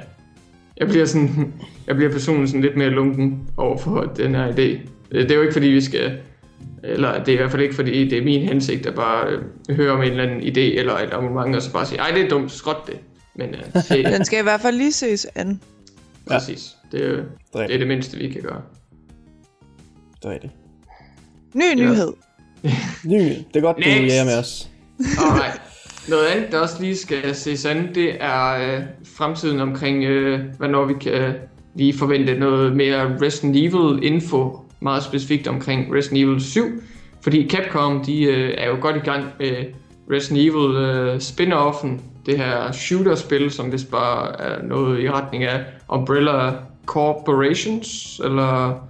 jeg bliver sådan, jeg bliver personligt sådan lidt mere lunken over for den her idé. Det er jo ikke fordi vi skal, eller det er i hvert fald ikke fordi det er min hensigt at bare øh, høre om en eller anden idé eller et abonnement og så bare sige, ej det er dumt, skråt det. Men øh, [LAUGHS] det Den skal i hvert fald lige ses an. præcis, det er, Det er det er det mindste vi kan gøre. Det er rigtigt. Ny nyhed. [LAUGHS] Ny, det er godt, du er med os. Alright. Noget andet, der også lige skal ses an, det er øh, fremtiden omkring, øh, hvornår vi kan lige forvente noget mere Resident Evil info meget specifikt omkring Resident Evil 7, fordi Capcom de øh, er jo godt i gang med Resident Evil øh, spin-offen, det her shooter-spil, som vist bare er noget i retning af Umbrella Corporations, eller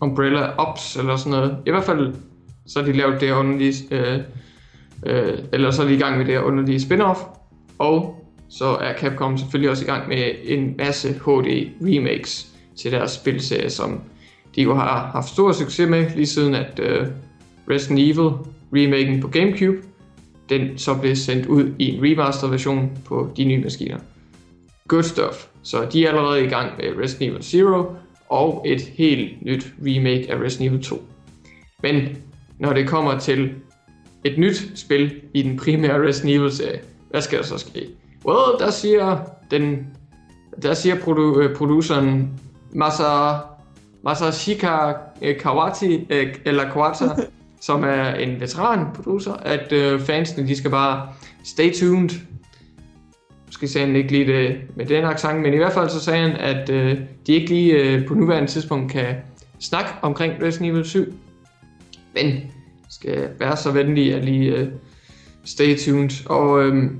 Umbrella Ops, eller sådan noget. I hvert fald så har de lavet det underlige, øh, øh, eller så er de i gang med det her underlige spin-off, og så er Capcom selvfølgelig også i gang med en masse HD remakes til deres spilserie, som de jo har haft stor succes med, lige siden at øh, Resident Evil remaken på Gamecube, den så blev sendt ud i en remaster version på de nye maskiner. Good stuff. Så de er allerede i gang med Resident Evil Zero og et helt nyt remake af Resident Evil 2. Men når det kommer til et nyt spil i den primære Resident Evil serie, hvad skal der så ske? Well, der siger den der siger produ- øh, produceren Masa Masashika øh, Kawati øh, eller Kawata, [LAUGHS] som er en veteran producer, at øh, fansene de skal bare stay tuned. Måske sagde han ikke lige det med den accent, men i hvert fald så sagde han, at øh, de ikke lige øh, på nuværende tidspunkt kan snakke omkring Resident Evil 7. Men skal være så venlig at lige øh, stay tuned. Og øh,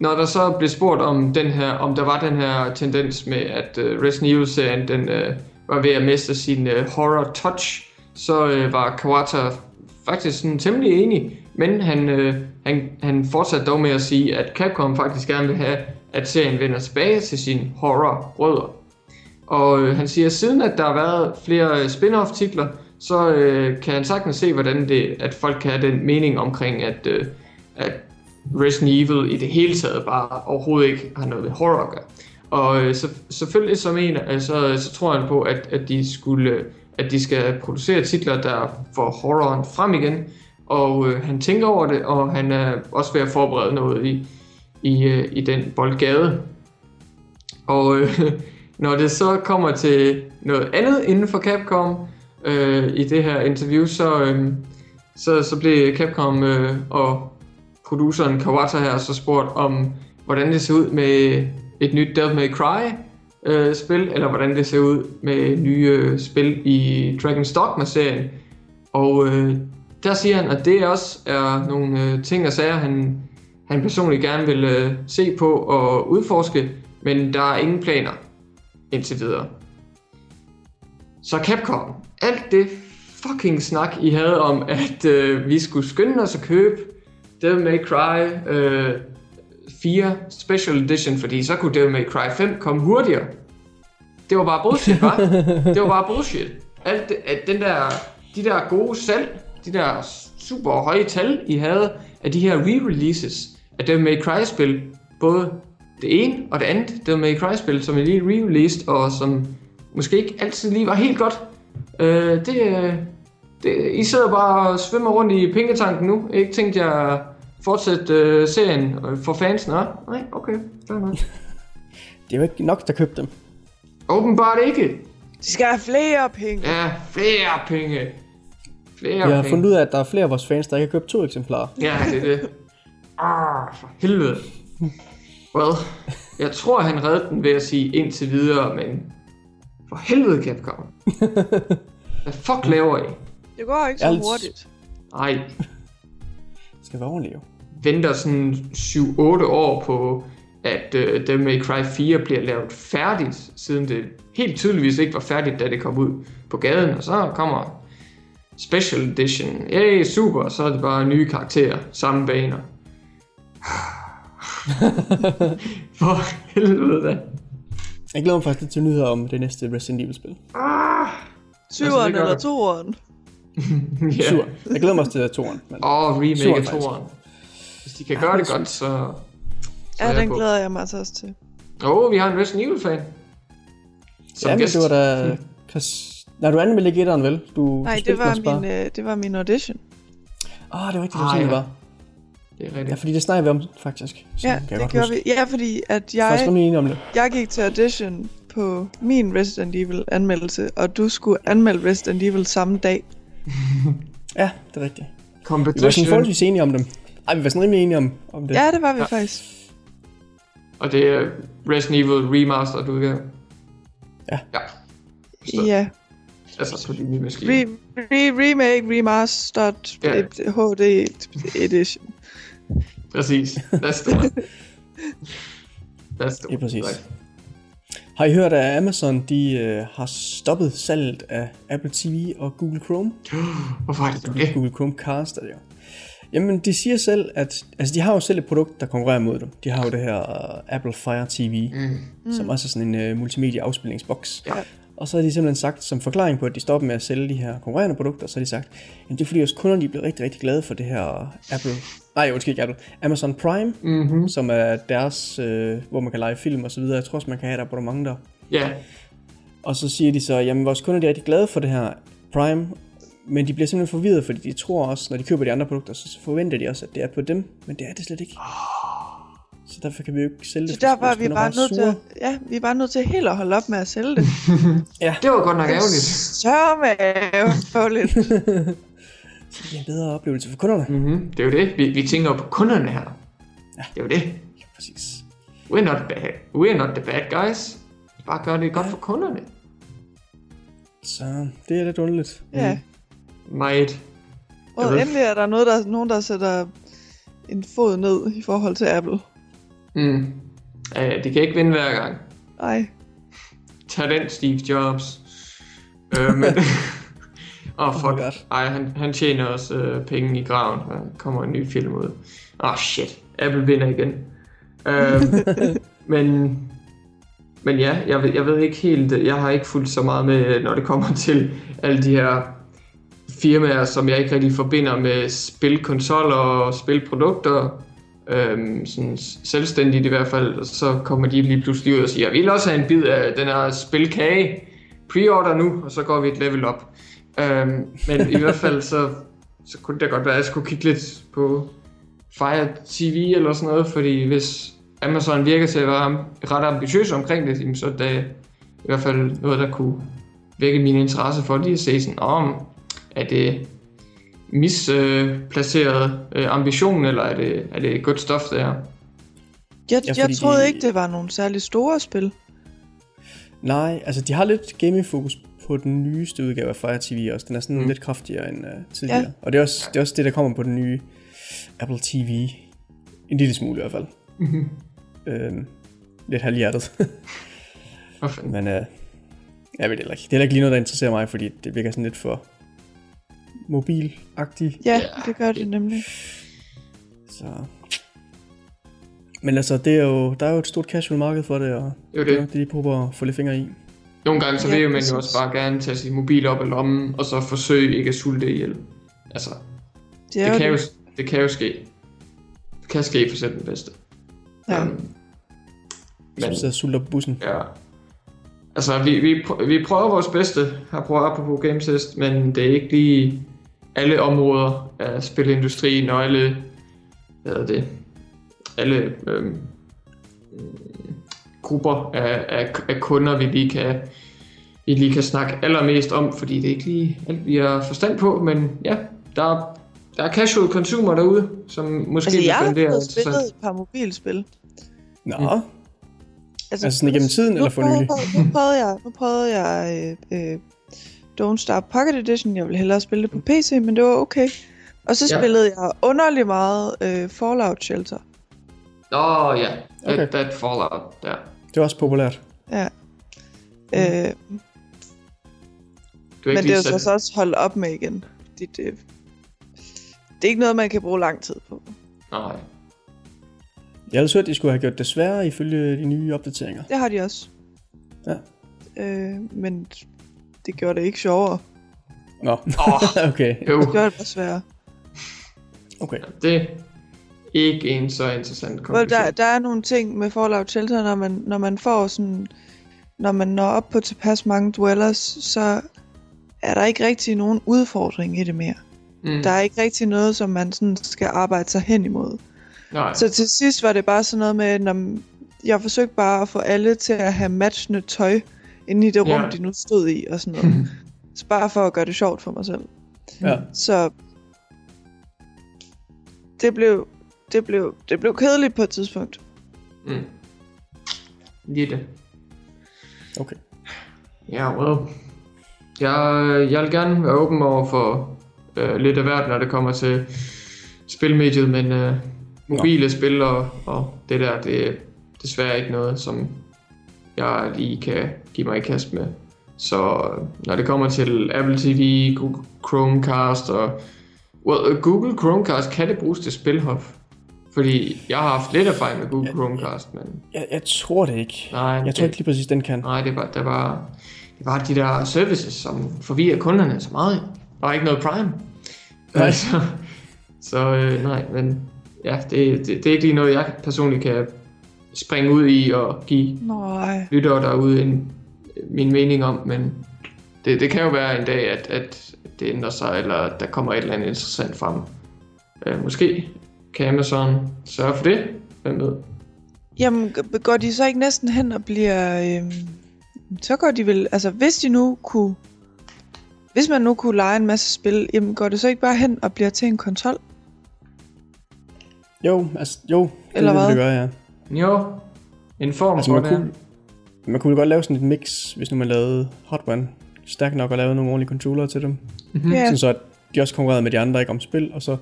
når der så blev spurgt om den her, om der var den her tendens med, at øh, Resident Evil-serien den, øh, var ved at miste sin øh, horror touch, så øh, var Kawata faktisk sådan temmelig enig, men han, øh, han, han fortsatte dog med at sige, at Capcom faktisk gerne vil have, at serien vender tilbage til sin horror-rødder. Og øh, han siger, at siden at der har været flere øh, spin-off titler, så øh, kan han sagtens se, hvordan det, at folk kan have den mening omkring, at, øh, at Resident Evil i det hele taget bare overhovedet ikke har noget med horror at gøre. Og øh, så, selvfølgelig øh, så, mener, altså, så tror han på, at, at, de skulle, at de skal producere titler, der får horroren frem igen. Og øh, han tænker over det, og han er også ved at forberede noget i, i, øh, i den boldgade. Og øh, [LAUGHS] når det så kommer til noget andet inden for Capcom øh, i det her interview, så, øh, så, så blev Capcom øh, og produceren Kawata her så spurgt om, hvordan det ser ud med et nyt Devil May Cry øh, spil, eller hvordan det ser ud med nye øh, spil i Dragon's Dogma-serien. Og øh, der siger han, at det også er nogle øh, ting og sager, han, han personligt gerne vil øh, se på og udforske, men der er ingen planer indtil videre. Så Capcom, alt det fucking snak, I havde om, at øh, vi skulle skynde os at købe Devil May Cry øh, 4 Special Edition, fordi så kunne Devil May Cry 5 komme hurtigere. Det var bare bullshit, var? [LAUGHS] Det var bare bullshit. Alt det, at den der, de der gode salg, de der super høje tal, I havde af de her re-releases af Devil May Cry-spil, både det ene og det andet Devil May Cry-spil, som er lige re-released, og som måske ikke altid lige var helt godt. Øh, det, det, I sidder bare og svømmer rundt i pengetanken nu. Ikke tænkt jeg fortsætte øh, serien for fans? Nå, nej, okay, fair nok. [LAUGHS] Det er jo ikke nok, der købte dem. Åbenbart ikke. De skal have flere penge. Ja, flere penge. Flere Jeg har penge. fundet ud af, at der er flere af vores fans, der ikke har købt to eksemplarer. Ja, det er det. Ah, for helvede. Well, jeg tror, han reddede den ved at sige indtil videre, men for helvede, Capcom. [LAUGHS] Hvad fuck laver I? Det går ikke så hurtigt. Nej. Det [LAUGHS] skal være overleve. Venter sådan 7-8 år på, at øh, uh, The May Cry 4 bliver lavet færdigt, siden det helt tydeligvis ikke var færdigt, da det kom ud på gaden. Og så kommer Special Edition. Hey, super, så er det bare nye karakterer, samme baner. [LAUGHS] For helvede da. Jeg glæder mig faktisk til nyheder om det næste Resident Evil-spil. Ah, 7'eren altså, eller 2'eren? yeah. Sur. Jeg glæder mig også til toren. Åh, oh, remake af toren. Hvis de kan ja, gøre det godt, så... så ja, den på. glæder jeg mig altså også til. Åh, oh, vi har en Resident Evil-fan. Som ja, men det var da... Mm. Chris... Nej, du anmeldte ikke etteren, vel? Du, Nej, du det, var min, øh, det var min audition. Åh, oh, det var rigtigt, ah, det, ja. var. Det er rigtigt. Ja, fordi det snakker vi om, faktisk. Så ja, det gør vi. Ja, fordi at jeg... Først, var om det. Jeg gik til audition på min Resident Evil anmeldelse, og du skulle anmelde Resident Evil samme dag. Ja, det er rigtigt. Vi var sådan Competition. forholdsvis enige om dem. Ej, vi var sådan rimelig enige om, om det. Ja, det var vi Ja. faktisk. Og det er Resident Evil Remastered udgave. Ja. Ja. Forstået. Ja. Altså på nye maskiner. Re, re, remake, remastered, Ja. ja. HD edition. Præcis. That's the one. [LAUGHS] That's the one. præcis. Right. Har I hørt, at Amazon de, øh, har stoppet salget af Apple TV og Google Chrome? [GASPS] Hvorfor er det nu det? Google Chromecast er det jo. Jamen, de siger selv, at... Altså, de har jo selv et produkt, der konkurrerer mod dem. De har jo det her uh, Apple Fire TV, mm. som også er sådan en uh, multimedia afspilningsboks. Ja. Og så har de simpelthen sagt, som forklaring på, at de stopper med at sælge de her konkurrerende produkter, så har de sagt, at det er fordi, vores kunder de blevet rigtig, rigtig glade for det her Apple... Nej, undskyld ikke Apple. Amazon Prime, mm-hmm. som er deres, øh, hvor man kan lege film og så videre. Jeg tror også, man kan have et abonnement der. Ja. Og så siger de så, jamen vores kunder de er rigtig glade for det her Prime, men de bliver simpelthen forvirret, fordi de tror også, når de køber de andre produkter, så forventer de også, at det er på dem, men det er det slet ikke. Så derfor kan vi jo ikke sælge Så det. for derfor er vi bare nødt til, at- ja, vi er bare nødt til helt at holde op med at sælge det. [LAUGHS] Det var godt nok ærgerligt. [LAUGHS] Så med lidt. [LAUGHS] Så det er en bedre oplevelse for kunderne. Mm. Mm-hmm. Det er jo det. Vi, vi tænker på kunderne her. Ja. Det er jo det. Ja, præcis. We're not bad. We're not the bad guys. Vi bare gør det godt for kunderne. Så det er lidt underligt. Ja. Meget. Og endelig er der noget, der, nogen, der sætter en fod ned i forhold til Apple. Mm. Uh, de kan ikke vinde hver gang. Nej. Tag den, Steve Jobs. uh, men... [LAUGHS] [LAUGHS] Åh, oh, fuck. God. Ej, han, han tjener også uh, penge i graven. Der kommer en ny film ud. Åh, oh, shit. Apple vinder igen. Uh, [LAUGHS] men... Men ja, jeg ved, jeg ved ikke helt... Jeg har ikke fulgt så meget med, når det kommer til alle de her firmaer, som jeg ikke rigtig forbinder med spilkonsoller og spilprodukter. Øhm, sådan selvstændigt i hvert fald, så kommer de lige pludselig ud og siger, vi vil også have en bid af den her spilkage. Pre-order nu, og så går vi et level op. Øhm, men i hvert fald så, så kunne det godt være, at jeg skulle kigge lidt på Fire TV eller sådan noget, fordi hvis Amazon virker til at være ret ambitiøs omkring det, så er det i hvert fald noget, der kunne vække min interesse for lige at se sådan, om er det misplaceret øh, ambition, eller er det, er det godt stof, der? Jeg, Ja, jeg troede de- ikke, det var nogle særlig store spil. Nej, altså de har lidt gaming-fokus på den nyeste udgave af Fire TV også. Den er sådan Mm. lidt kraftigere end uh, tidligere. Ja. Og det er, også, det er også det, der kommer på den nye Apple TV. En lille smule i hvert fald. Mhm. øhm, lidt halvhjertet. [LAUGHS] Men uh, jeg ved det heller ikke. Det er heller ikke lige noget, der interesserer mig, fordi det virker sådan lidt for mobilagtigt. Ja, det gør det nemlig. Så... Men altså, det er jo, der er jo et stort casual marked for det, og Det er jo det er det. nok det, de prøver at få lidt fingre i. Nogle gange så Ja, vil man jo også bare gerne tage sin mobil op af lommen, og så forsøge ikke at sulte ihjel. Altså, Det er det jo kan, jo, det. det kan jo ske. Det kan ske for selv den bedste. Ja. Hvis men, og sulter på bussen. ja. Altså, vi, vi, vi prøver vores bedste her på Apropos Gamesist, men det er ikke lige alle områder af spilindustrien og alle, hvad hedder det, alle øhm, mm, grupper af, af, af kunder, vi lige kan vi lige kan snakke allermest om, fordi det er ikke lige alt, vi har forstand på, men ja, der er, der er casual consumer derude, som måske Altså, jeg har spillet et par mobilspil. Nå, Mm. Altså sådan igennem tiden, nu eller for nylig? prøvede- Nu prøvede jeg, nu prøvede jeg øh, øh, Don't Starve Pocket Edition. Jeg ville hellere spille det på PC, men det var okay. Og så Ja. spillede jeg underlig meget øh, Fallout Shelter. Åh oh, ja, that, Okay. that Fallout, der. det er også populært. Ja. Mm. Øh, men det er jo lige så også holdt op med igen. Det, det, det er ikke noget, man kan bruge lang tid på. Nej. Jeg havde hørt, at de skulle have gjort det sværere ifølge de nye opdateringer. Det har de også. Ja. Øh, men det gjorde det ikke sjovere. Nå, Åh, [LAUGHS] okay. jo, Det gjorde det bare sværere. okay. det er ikke en så interessant Well, konklusion. der, der er nogle ting med Fallout Shelter, når man, når man får sådan... Når man når op på tilpas mange dwellers, så er der ikke rigtig nogen udfordring i det mere. Mm. Der er ikke rigtig noget, som man sådan skal arbejde sig hen imod. Nej. Så til sidst var det bare sådan noget med, når jeg forsøgte bare at få alle til at have matchende tøj inde i det rum, Ja. de nu stod i og sådan noget. [LAUGHS] Så bare for at gøre det sjovt for mig selv. Ja. Så det blev, det blev, det blev kedeligt på et tidspunkt. Mm. Lige det. Okay. Ja, well. Jeg, jeg vil gerne være åben over for øh, lidt af hvert, når det kommer til spilmediet, men øh, mobile Nå. spil og, og det der, det er desværre ikke noget, som jeg lige kan give mig i kast med. Så når det kommer til Apple TV, Google Chromecast og well, Google Chromecast, kan det bruges til spilhop? Fordi jeg har haft lidt erfaring med Google Chromecast, men... Jeg, jeg tror det ikke. Nej, jeg tror det, ikke lige præcis, den kan. Nej, det var, det var, det var de der services, som forvirrer kunderne så meget. Der var ikke noget Prime. Nej. [LAUGHS] så så øh, nej, men ja, det, det, det er ikke lige noget, jeg personligt kan springe ud i og give Nej. lyttere derude en, min mening om, men det, det kan jo være en dag, at, at det ændrer sig, eller der kommer et eller andet interessant frem. Øh, måske kan Amazon sørge for det, hvem ved. Jamen, går de så ikke næsten hen og bliver... Øhm, så går de vel... Altså, hvis de nu kunne... Hvis man nu kunne lege en masse spil, jamen går det så ikke bare hen og bliver til en konsol? Jo, altså, jo. Det Eller vil hvad? det gøre, ja. Jo, en form Altså, for man det. kunne, man kunne godt lave sådan et mix, hvis nu man lavede Hot One stærk nok og lavede nogle ordentlige controller til dem. Mhm. Ja, Sådan så, at de også konkurrerede med de andre ikke om spil, og så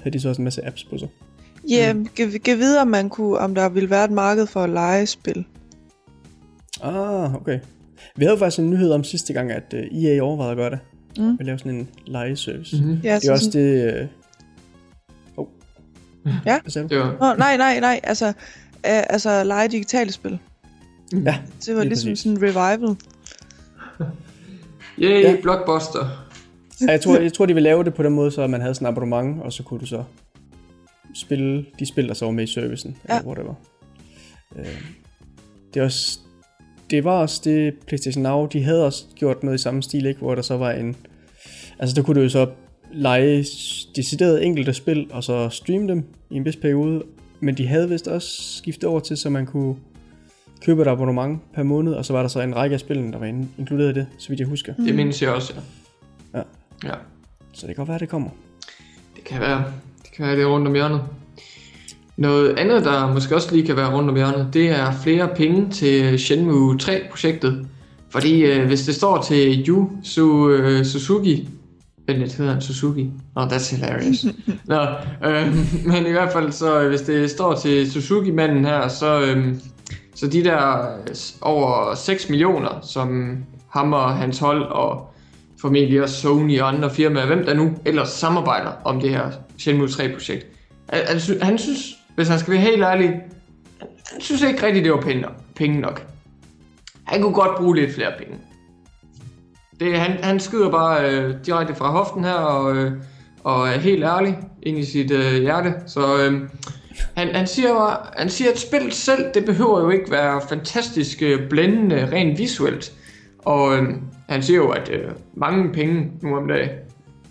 havde de så også en masse apps på sig. ja giv, giv videre, om man kunne, om der ville være et marked for at lege spil. Ah, okay. Vi havde jo faktisk en nyhed om sidste gang, at uh, EA overvejede at gøre det. Mm. Vi lavede sådan en lejeservice. Mhm. Ja, Det er også det... Uh... Oh. Ja. Hvad sagde du? Det var, Nå, nej, nej, nej, altså, øh, altså lege digitale spil. Ja, Det var Lige ligesom præcis. sådan en revival. [LAUGHS] yay, Ja. Blockbuster. Ja, jeg, tror, jeg tror, de vil lave det på den måde, så man havde sådan en abonnement, og så kunne du så spille de spil, der så var med i servicen, Ja. eller whatever. Øh, det, er også, det var også det, PlayStation Now, de havde også gjort noget i samme stil, ikke? hvor der så var en... Altså der kunne du jo så lege decideret enkelte spil, og så streame dem i en vis periode, men de havde vist også skiftet over til, så man kunne købe et abonnement per måned, og så var der så en række af spillene, der var in- inkluderet i det, så vidt jeg husker. Det mindes jeg også, ja. Ja. Ja, Så det kan godt være, at det kommer. det kan være. Det kan være, det er rundt om hjørnet. Noget andet, der måske også lige kan være rundt om hjørnet, det er flere penge til Shenmue 3-projektet. Fordi øh, hvis det står til Yu Su, øh, Suzuki, Vent hedder han Suzuki? Nå, oh, that's hilarious. [LAUGHS] Nå, øh, [LAUGHS] men i hvert fald, så øh, hvis det står til Suzuki-manden her, så, øh, så de der øh, over 6 millioner, som ham og hans hold og formentlig også Sony og andre firmaer, hvem der nu ellers samarbejder om det her Shenmue 3-projekt. Han, han, synes, hvis han skal være helt ærlig, han synes ikke rigtigt, det var penge nok. Penge nok. Han kunne godt bruge lidt flere penge. Det, han, han skyder bare øh, direkte fra hoften her, og, øh, og er helt ærlig ind i sit øh, hjerte. Så øh, han, han, siger jo, han siger, at spillet selv, det behøver jo ikke være fantastisk øh, blændende, rent visuelt. Og øh, han siger jo, at øh, mange penge nu om dagen,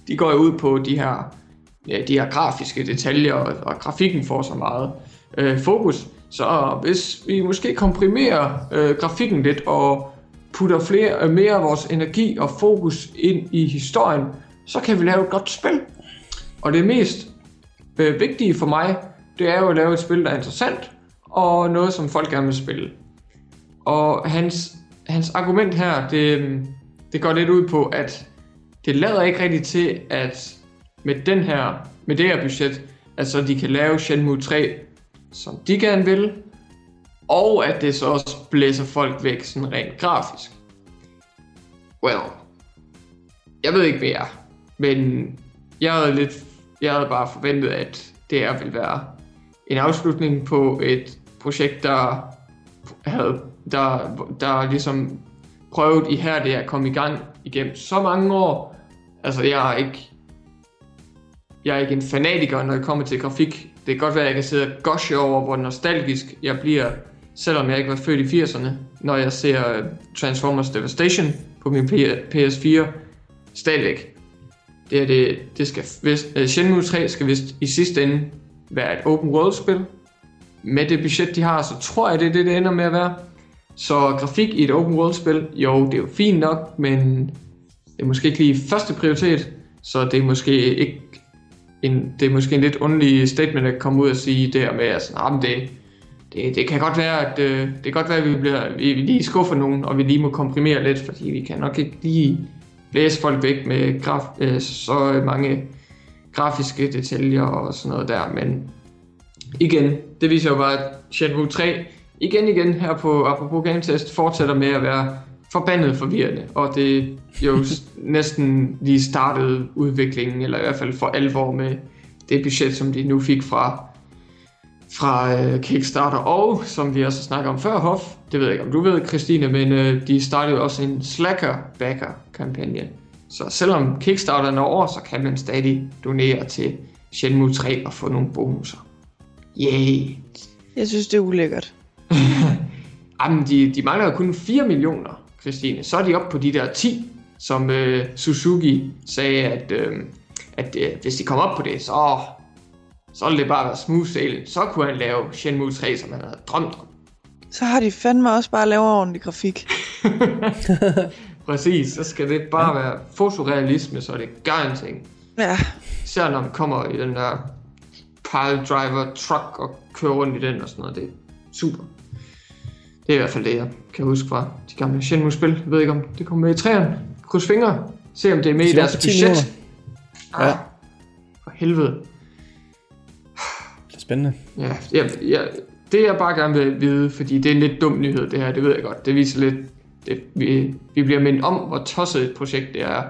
de går jo ud på de her, ja, de her grafiske detaljer, og, og grafikken får så meget øh, fokus. Så hvis vi måske komprimerer øh, grafikken lidt og putter flere, øh, mere af vores energi og fokus ind i historien, så kan vi lave et godt spil. Og det mest øh, vigtige for mig, det er jo at lave et spil, der er interessant, og noget, som folk gerne vil spille. Og hans, hans argument her, det, det går lidt ud på, at det lader ikke rigtigt til, at med, den her, med det her budget, at så de kan lave Shenmue 3, som de gerne vil, og at det så også blæser folk væk sådan rent grafisk. Well, jeg ved ikke mere, men jeg havde lidt, jeg havde bare forventet, at det her ville være en afslutning på et projekt, der havde, der, der ligesom prøvet i her det at komme i gang igennem så mange år. Altså, jeg er ikke, jeg er ikke en fanatiker, når det kommer til grafik. Det kan godt være, at jeg kan sidde og goshe over, hvor nostalgisk jeg bliver, selvom jeg ikke var født i 80'erne, når jeg ser Transformers Devastation på min PS4. Stadigvæk. Det er det, det skal, vist, uh, Shenmue 3 skal vist i sidste ende være et open world spil. Med det budget, de har, så tror jeg, det er det, det ender med at være. Så grafik i et open world spil, jo, det er jo fint nok, men det er måske ikke lige første prioritet, så det er måske ikke en, det er måske en lidt underlig statement at komme ud og sige der med, at sådan, ah, men det, det, det kan godt være, at øh, det kan godt være, at vi, bliver, vi, vi lige skuffer nogen, og vi lige må komprimere lidt, fordi vi kan nok ikke lige blæse folk væk med graf, øh, så mange grafiske detaljer og sådan noget der, men igen, det viser jo bare, at Shenmue 3 igen igen her på apropos Game Test fortsætter med at være forbandet forvirrende, og det jo [LAUGHS] næsten lige startede udviklingen, eller i hvert fald for alvor med det budget, som de nu fik fra fra øh, Kickstarter, og som vi også snakker om før, Hof, det ved jeg ikke om du ved, Christine, men øh, de startede også en Slacker-backer-kampagne. Så selvom Kickstarter er over, så kan man stadig donere til Shenmue 3 og få nogle bonusser. Yay! Jeg synes, det er ulækkert. [LAUGHS] Jamen, de, de mangler kun 4 millioner, Christine. Så er de oppe på de der 10, som øh, Suzuki sagde, at, øh, at øh, hvis de kommer op på det, så, så ville det bare være smooth sailing. Så kunne han lave Shenmue 3, som han havde drømt om. Så har de fandme også bare lavet ordentlig grafik. [LAUGHS] Præcis, så skal det bare ja. være fotorealisme, så det gør en ting. Ja, Især når man kommer i den der pile driver truck og kører rundt i den og sådan noget. Det er super. Det er i hvert fald det, jeg kan huske fra de gamle Shenmue-spil. Jeg ved ikke, om det kommer med i træerne. Kryds fingre. Se, om det er med i Så deres op på 10 budget. Ja. Ah, for helvede. Det er spændende. Ja, ja, ja, det jeg bare gerne vil vide, fordi det er en lidt dum nyhed det her, det ved jeg godt. Det viser lidt, det, vi, vi bliver mindet om, hvor tosset et projekt det er,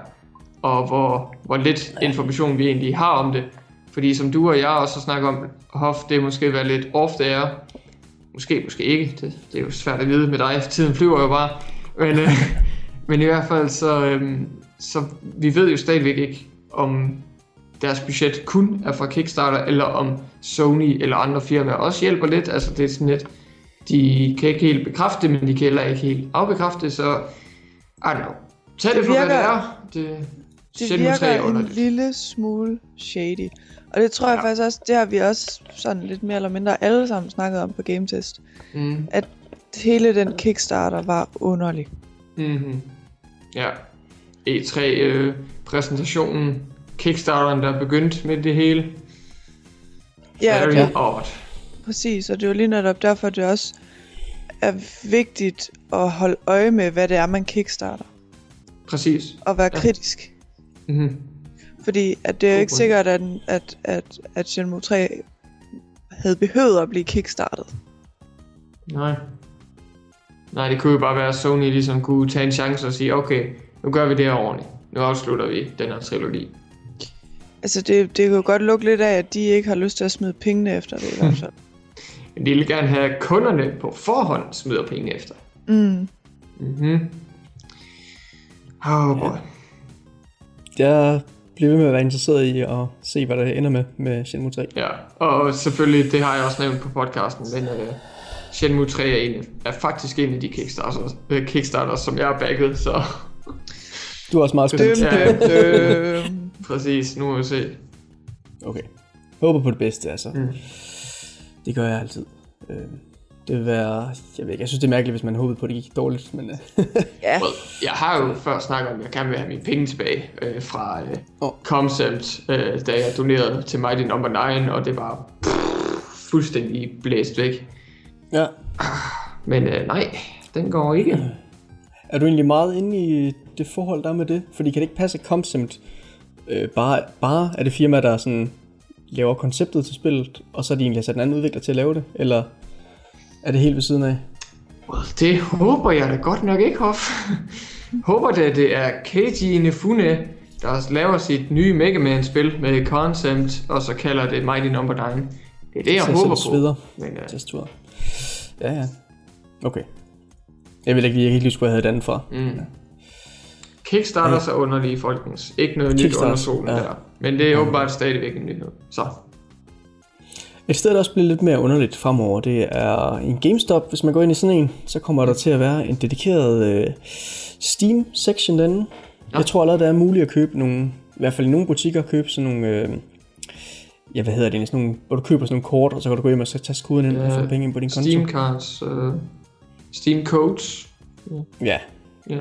og hvor, hvor lidt information vi egentlig har om det. Fordi som du og jeg også har snakket om, Hof, det er måske været lidt off the air. Måske, måske ikke. Det, det er jo svært at vide med dig. Tiden flyver jo bare. Men, øh, [LAUGHS] men i hvert fald, så, øhm, så vi ved jo stadigvæk ikke, om deres budget kun er fra Kickstarter, eller om Sony eller andre firmaer også hjælper lidt. Altså det er sådan lidt, de kan ikke helt bekræfte det, men de kan heller ikke helt afbekræfte det, så I don't know. Tag det, Det for, hvad det virker- er. Det, det Shenmue 3 er virker en underligt. lille smule shady. Og det tror jeg Ja. faktisk også, det har vi også sådan lidt mere eller mindre alle sammen snakket om på Game Test. Mm. Hele den Kickstarter var underlig. Mm-hmm. Ja. E3-præsentationen, Kickstarteren, der er begyndt med det hele. Ja, Very Ja. odd. Præcis. Og det er jo lige netop derfor, det også er vigtigt at holde øje med, hvad det er, man kickstarter. Præcis. Og være Ja. kritisk. Mm-hmm. Fordi at det er jo ikke sikkert, at, at, at, at Shenmue 3 havde behøvet at blive kickstartet. Nej. Nej, det kunne jo bare være, at Sony ligesom kunne tage en chance og sige, okay, nu gør vi det her ordentligt. Nu afslutter vi den her trilogi. Altså det, det kan jo godt lukke lidt af, at de ikke har lyst til at smide pengene efter det i hvert fald. [LAUGHS] Men de vil gerne have at kunderne på forhånd smider penge efter. Mm. Mhm. Oh boy. Jeg bliver ved med at være interesseret i at se, hvad der ender med med Shenmue 3. Ja, og selvfølgelig, det har jeg også nævnt på podcasten, men uh, Shenmue 3 er, en, er faktisk en af de kickstarters, uh, kickstarters som jeg har backet, så Du er også meget spændt. Ja. døm. præcis, nu må vi se. Okay. Håber på det bedste, altså. Mm. Det gør jeg altid. Øh, det vil være... Jeg ved ikke, jeg synes, det er mærkeligt, hvis man håbede på, at det gik dårligt, men... Øh, [LAUGHS] Ja, Well, jeg har jo før snakket om, at jeg gerne vil have mine penge tilbage øh, fra øh, Åh. Concept, øh, da jeg donerede til Mighty Number 9, og det var pff, fuldstændig blæst væk. ja. Men øh, nej, den går ikke. Er du egentlig meget inde i det forhold, der er med det? Fordi kan det ikke passe, at Comsemt øh, bare, bare er det firma, der sådan laver konceptet til spillet, og så er de egentlig har sat en anden udvikler til at lave det? Eller er det helt ved siden af? Det håber jeg da godt nok ikke, Hoff. [LAUGHS] håber da, det er Keiji Inafune, der laver sit nye Mega Man-spil med Concept, og så kalder det Mighty Number 9. Det er det, jeg Så håber på. sveder. Men, Testuret. Ja, ja. Okay. Jeg ved ikke lige, jeg kan ikke lige, jeg havde den fra. Mm. Kickstarters er underlige, folkens. Ikke noget nyt Kickstarter, under solen ja. der. Men det er åbenbart stadigvæk en nyhed. Så. Et sted, der også bliver lidt mere underligt fremover, det er en GameStop. Hvis man går ind i sådan en, så kommer der til at være en dedikeret øh, Steam-section derinde. Ja. Jeg tror allerede, der er muligt at købe nogle, i hvert fald i nogle butikker, købe sådan nogle, øh, ja, hvad hedder det sådan nogle, hvor du køber sådan nogle kort, og så kan du gå hjem og så tage koden ind og få penge ind på din konto. Steam cards. Uh, Steam codes. Ja. Ja.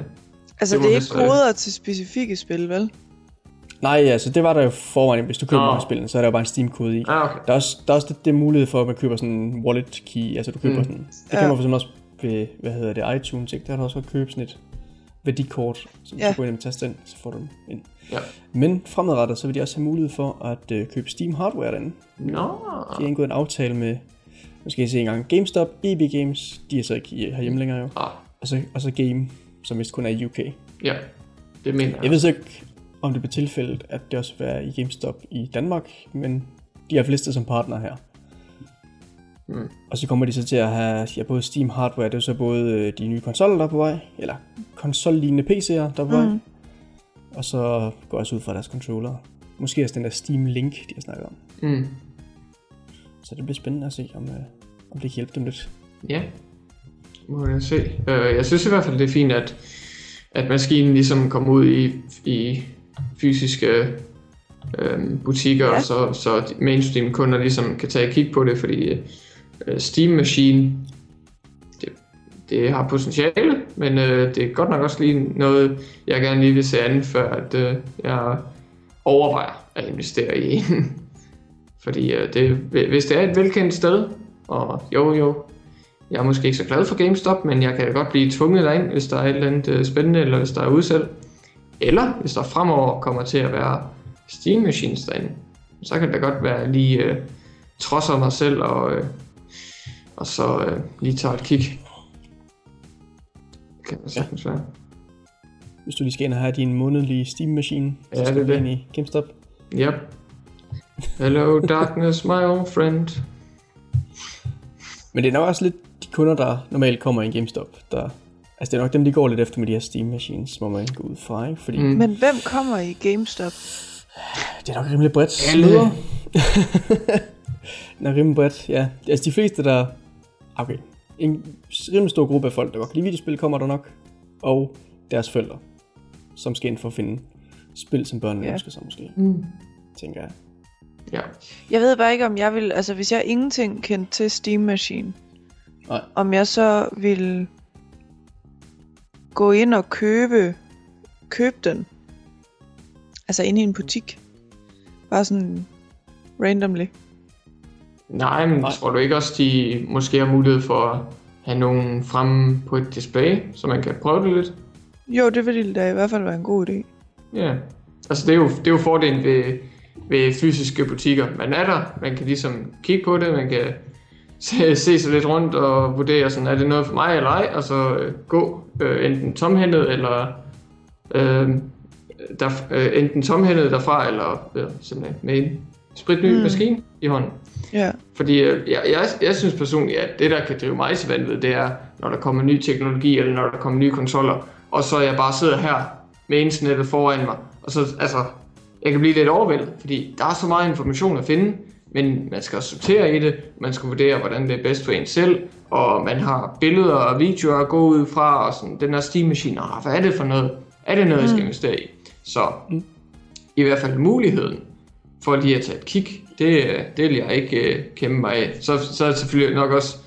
altså Det det, er ikke koder til specifikke spil, vel? Nej, altså det var der jo forvejen, hvis du køber af spillene, så er der jo bare en Steam-kode i. Ah, okay. Der er også, der er også det, det mulighed for, at man køber sådan en wallet key, altså du køber Mm. sådan, det Ja. kan man for eksempel også ved, hvad hedder det, iTunes, ikke? Der har du også godt købe sådan et værdikort, som Ja. du går ind og taster ind, så får du dem ind. Ja. Men fremadrettet, så vil de også have mulighed for at øh, købe Steam hardware derinde. Nå. De har indgået en aftale med, nu skal jeg se engang, GameStop, EB Games, de er så ikke herhjemme længere jo, Ah, og så, og så Game, som vist kun er i UK. ja, det mener jeg. Jeg ved så ikke, om det bliver tilfældet, at det også vil være i GameStop i Danmark, men de er listet som partner her. Mm. Og så kommer de så til at have ja, både Steam hardware, det er så både øh, de nye konsoller, der er på vej, eller konsollignende PC'er, der er på vej, Mm. og så går jeg også ud fra deres controller. Måske også den der Steam Link, de har snakket om. Mm. Så det bliver spændende at se, om, øh, om det kan hjælpe dem lidt. Ja, må jeg se. Øh, jeg synes i hvert fald, det er fint, at, at maskinen ligesom kommer ud i, i fysiske øh, butikker, Ja. så, så mainstream kunder ligesom kan tage et kig på det, fordi øh, Steam Machine, det, det har potentiale, men øh, det er godt nok også lige noget, jeg gerne lige vil se an, før at øh, jeg overvejer at investere i en. [LAUGHS] Fordi øh, det, hvis det er et velkendt sted, og jo jo, jeg er måske ikke så glad for GameStop, men jeg kan godt blive tvunget derind, hvis der er et eller andet øh, spændende, eller hvis der er udsalg. Eller hvis der fremover kommer til at være Steam Machines derinde, så kan det da godt være lige øh, trodser mig selv, og, øh, og så øh, lige tage et kig. Kan det sagtens være. Hvis du lige skal ind og have din månedlige Steam-maskine, så Ja, skal det du det. ind i GameStop. Yep. Hello [LAUGHS] darkness, my old friend. Men det er nok også lidt de kunder, der normalt kommer i en GameStop, der... Altså det er nok dem, de går lidt efter med de her Steam Machines, må man gå ud fra, ikke? Fordi Mm. Men hvem kommer i GameStop? det er nok rimelig bredt. Alle. Er [LAUGHS] rimelig bredt, ja. Altså de fleste, der... Okay, en rimelig stor gruppe af folk, der godt kan lide videospil, kommer der nok. Og deres forældre, som skal ind for at finde spil, som børnene ja. ønsker sig måske, Mm. tænker jeg. Ja. Jeg ved bare ikke, om jeg vil... Altså, hvis jeg ingenting kendte til Steam Machine, Nej. om jeg så vil gå ind og købe, købe den. Altså inde i en butik. Bare sådan randomly. Nej, men Nej. tror du ikke også, de måske har mulighed for at have nogen fremme på et display, så man kan prøve det lidt? Jo, det ville da i hvert fald være en god idé. Ja. Altså det er jo, det er jo fordelen ved, ved fysiske butikker. Man er der, man kan ligesom kigge på det, man kan se, se sig lidt rundt og vurdere, sådan, er det noget for mig eller ej, og så øh, gå øh, enten tomhændet eller øh, der, øh, enten tomhændet derfra, eller øh, simpelthen med en spritny Mm. maskine i hånden. Ja. Fordi øh, jeg, jeg, jeg synes personligt, at det der kan drive mig til vanvid, det er, når der kommer ny teknologi, eller når der kommer nye konsoller, og så jeg bare sidder her med internettet foran mig, og så, altså, jeg kan blive lidt overvældet, fordi der er så meget information at finde, men man skal også sortere i det, man skal vurdere, hvordan det er bedst for en selv, og man har billeder og videoer at gå ud fra, og sådan, den her Steam-maskine, ah, hvad er det for noget? Er det noget, jeg skal investere i? Så i hvert fald muligheden for lige at tage et kig, det, det vil jeg ikke øh, kæmpe mig af. Så, så er det selvfølgelig nok også,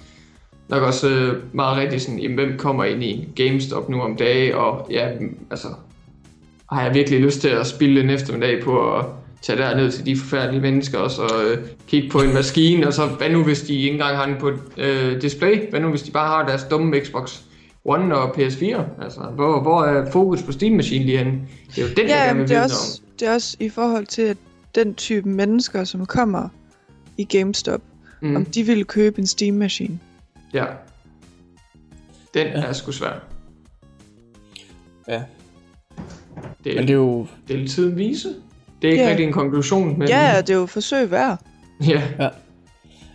nok også øh, meget rigtigt sådan, jamen, hvem kommer ind i GameStop nu om dagen, og ja, mm, altså, har jeg virkelig lyst til at spille en eftermiddag på at tage derned til de forfærdelige mennesker, og så øh, kigge på en maskine, og så hvad nu hvis de ikke engang har den på et øh, display? Hvad nu hvis de bare har deres dumme Xbox One og PS4? Altså, hvor, hvor er fokus på Steam-maskinen lige henne? Det er jo den, jeg Ja, gerne men vil det er, også, det er også i forhold til, at den type mennesker, som kommer i GameStop, om. mm. om de ville købe en Steam Machine. ja. Den Ja. er sgu svær. Ja, Det, men det er jo... det vil tiden vise. Det er ikke Ja. rigtig en konklusion, men... Ja, det er jo forsøg værd. ja.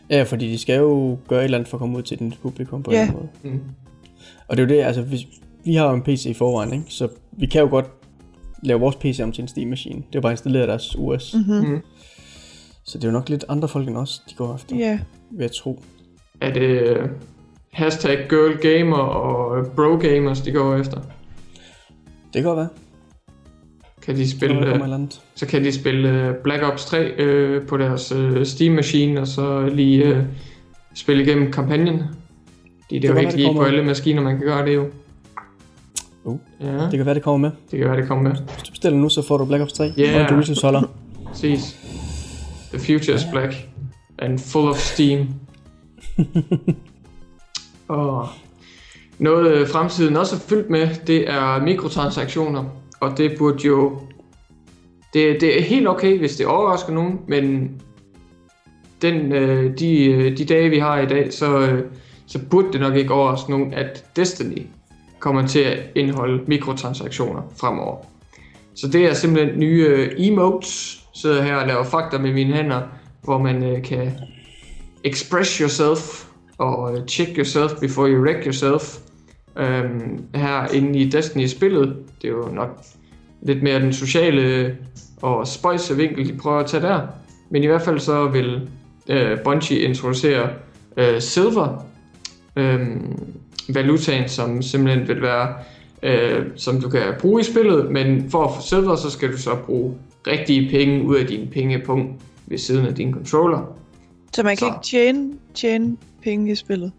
Ja, fordi de skal jo gøre et eller andet for at komme ud til den publikum på Ja. en eller anden måde. Mm. Og det er jo det, altså hvis, vi har jo en PC i forvejen, ikke? så vi kan jo godt lave vores PC om til en Steam-maskine. Det er jo bare installeret deres OS. Mm. Mm-hmm. Mm. Så det er jo nok lidt andre folk end os, de går efter, Ja. vil jeg tro. Er det øh, hashtag girl gamer og øh, bro gamers, de går efter? Det kan godt være. Kan de spille, kommer så kan de spille øh, Black Ops 3 øh, på deres øh, Steam-maskine, og så lige øh, spille igennem kampagnen. Det, det er jo ikke lige på alle maskiner, man kan gøre det jo. Uh, Ja, Det kan være, det kommer med. det kan være, det kommer med. Hvis du bestiller nu, så får du Black Ops 3 Yeah. og en Doritos holder. Præcis. The future is black and full of steam. [LAUGHS] og Noget øh, fremtiden også er fyldt med, det er mikrotransaktioner, og det burde jo... Det, det er helt okay, hvis det overrasker nogen, men den, øh, de, øh, de dage, vi har i dag, så, øh, så burde det nok ikke overraske nogen, at Destiny kommer til at indeholde mikrotransaktioner fremover. Så det er simpelthen nye øh, emotes, sidder her og laver fakta med mine hænder, hvor man øh, kan express yourself og øh, check yourself before you wreck yourself. Øhm, her inde i Destiny-spillet, det er jo nok lidt mere den sociale og spøjse vinkel, de prøver at tage der. Men i hvert fald så vil øh, Bungie introducere øh, Silver, øh, valutaen, som simpelthen vil være, øh, som du kan bruge i spillet, men for at få Silver, så skal du så bruge rigtige penge ud af din pengepunkt ved siden af din controller. Så man kan Så. ikke tjene, tjene penge i spillet?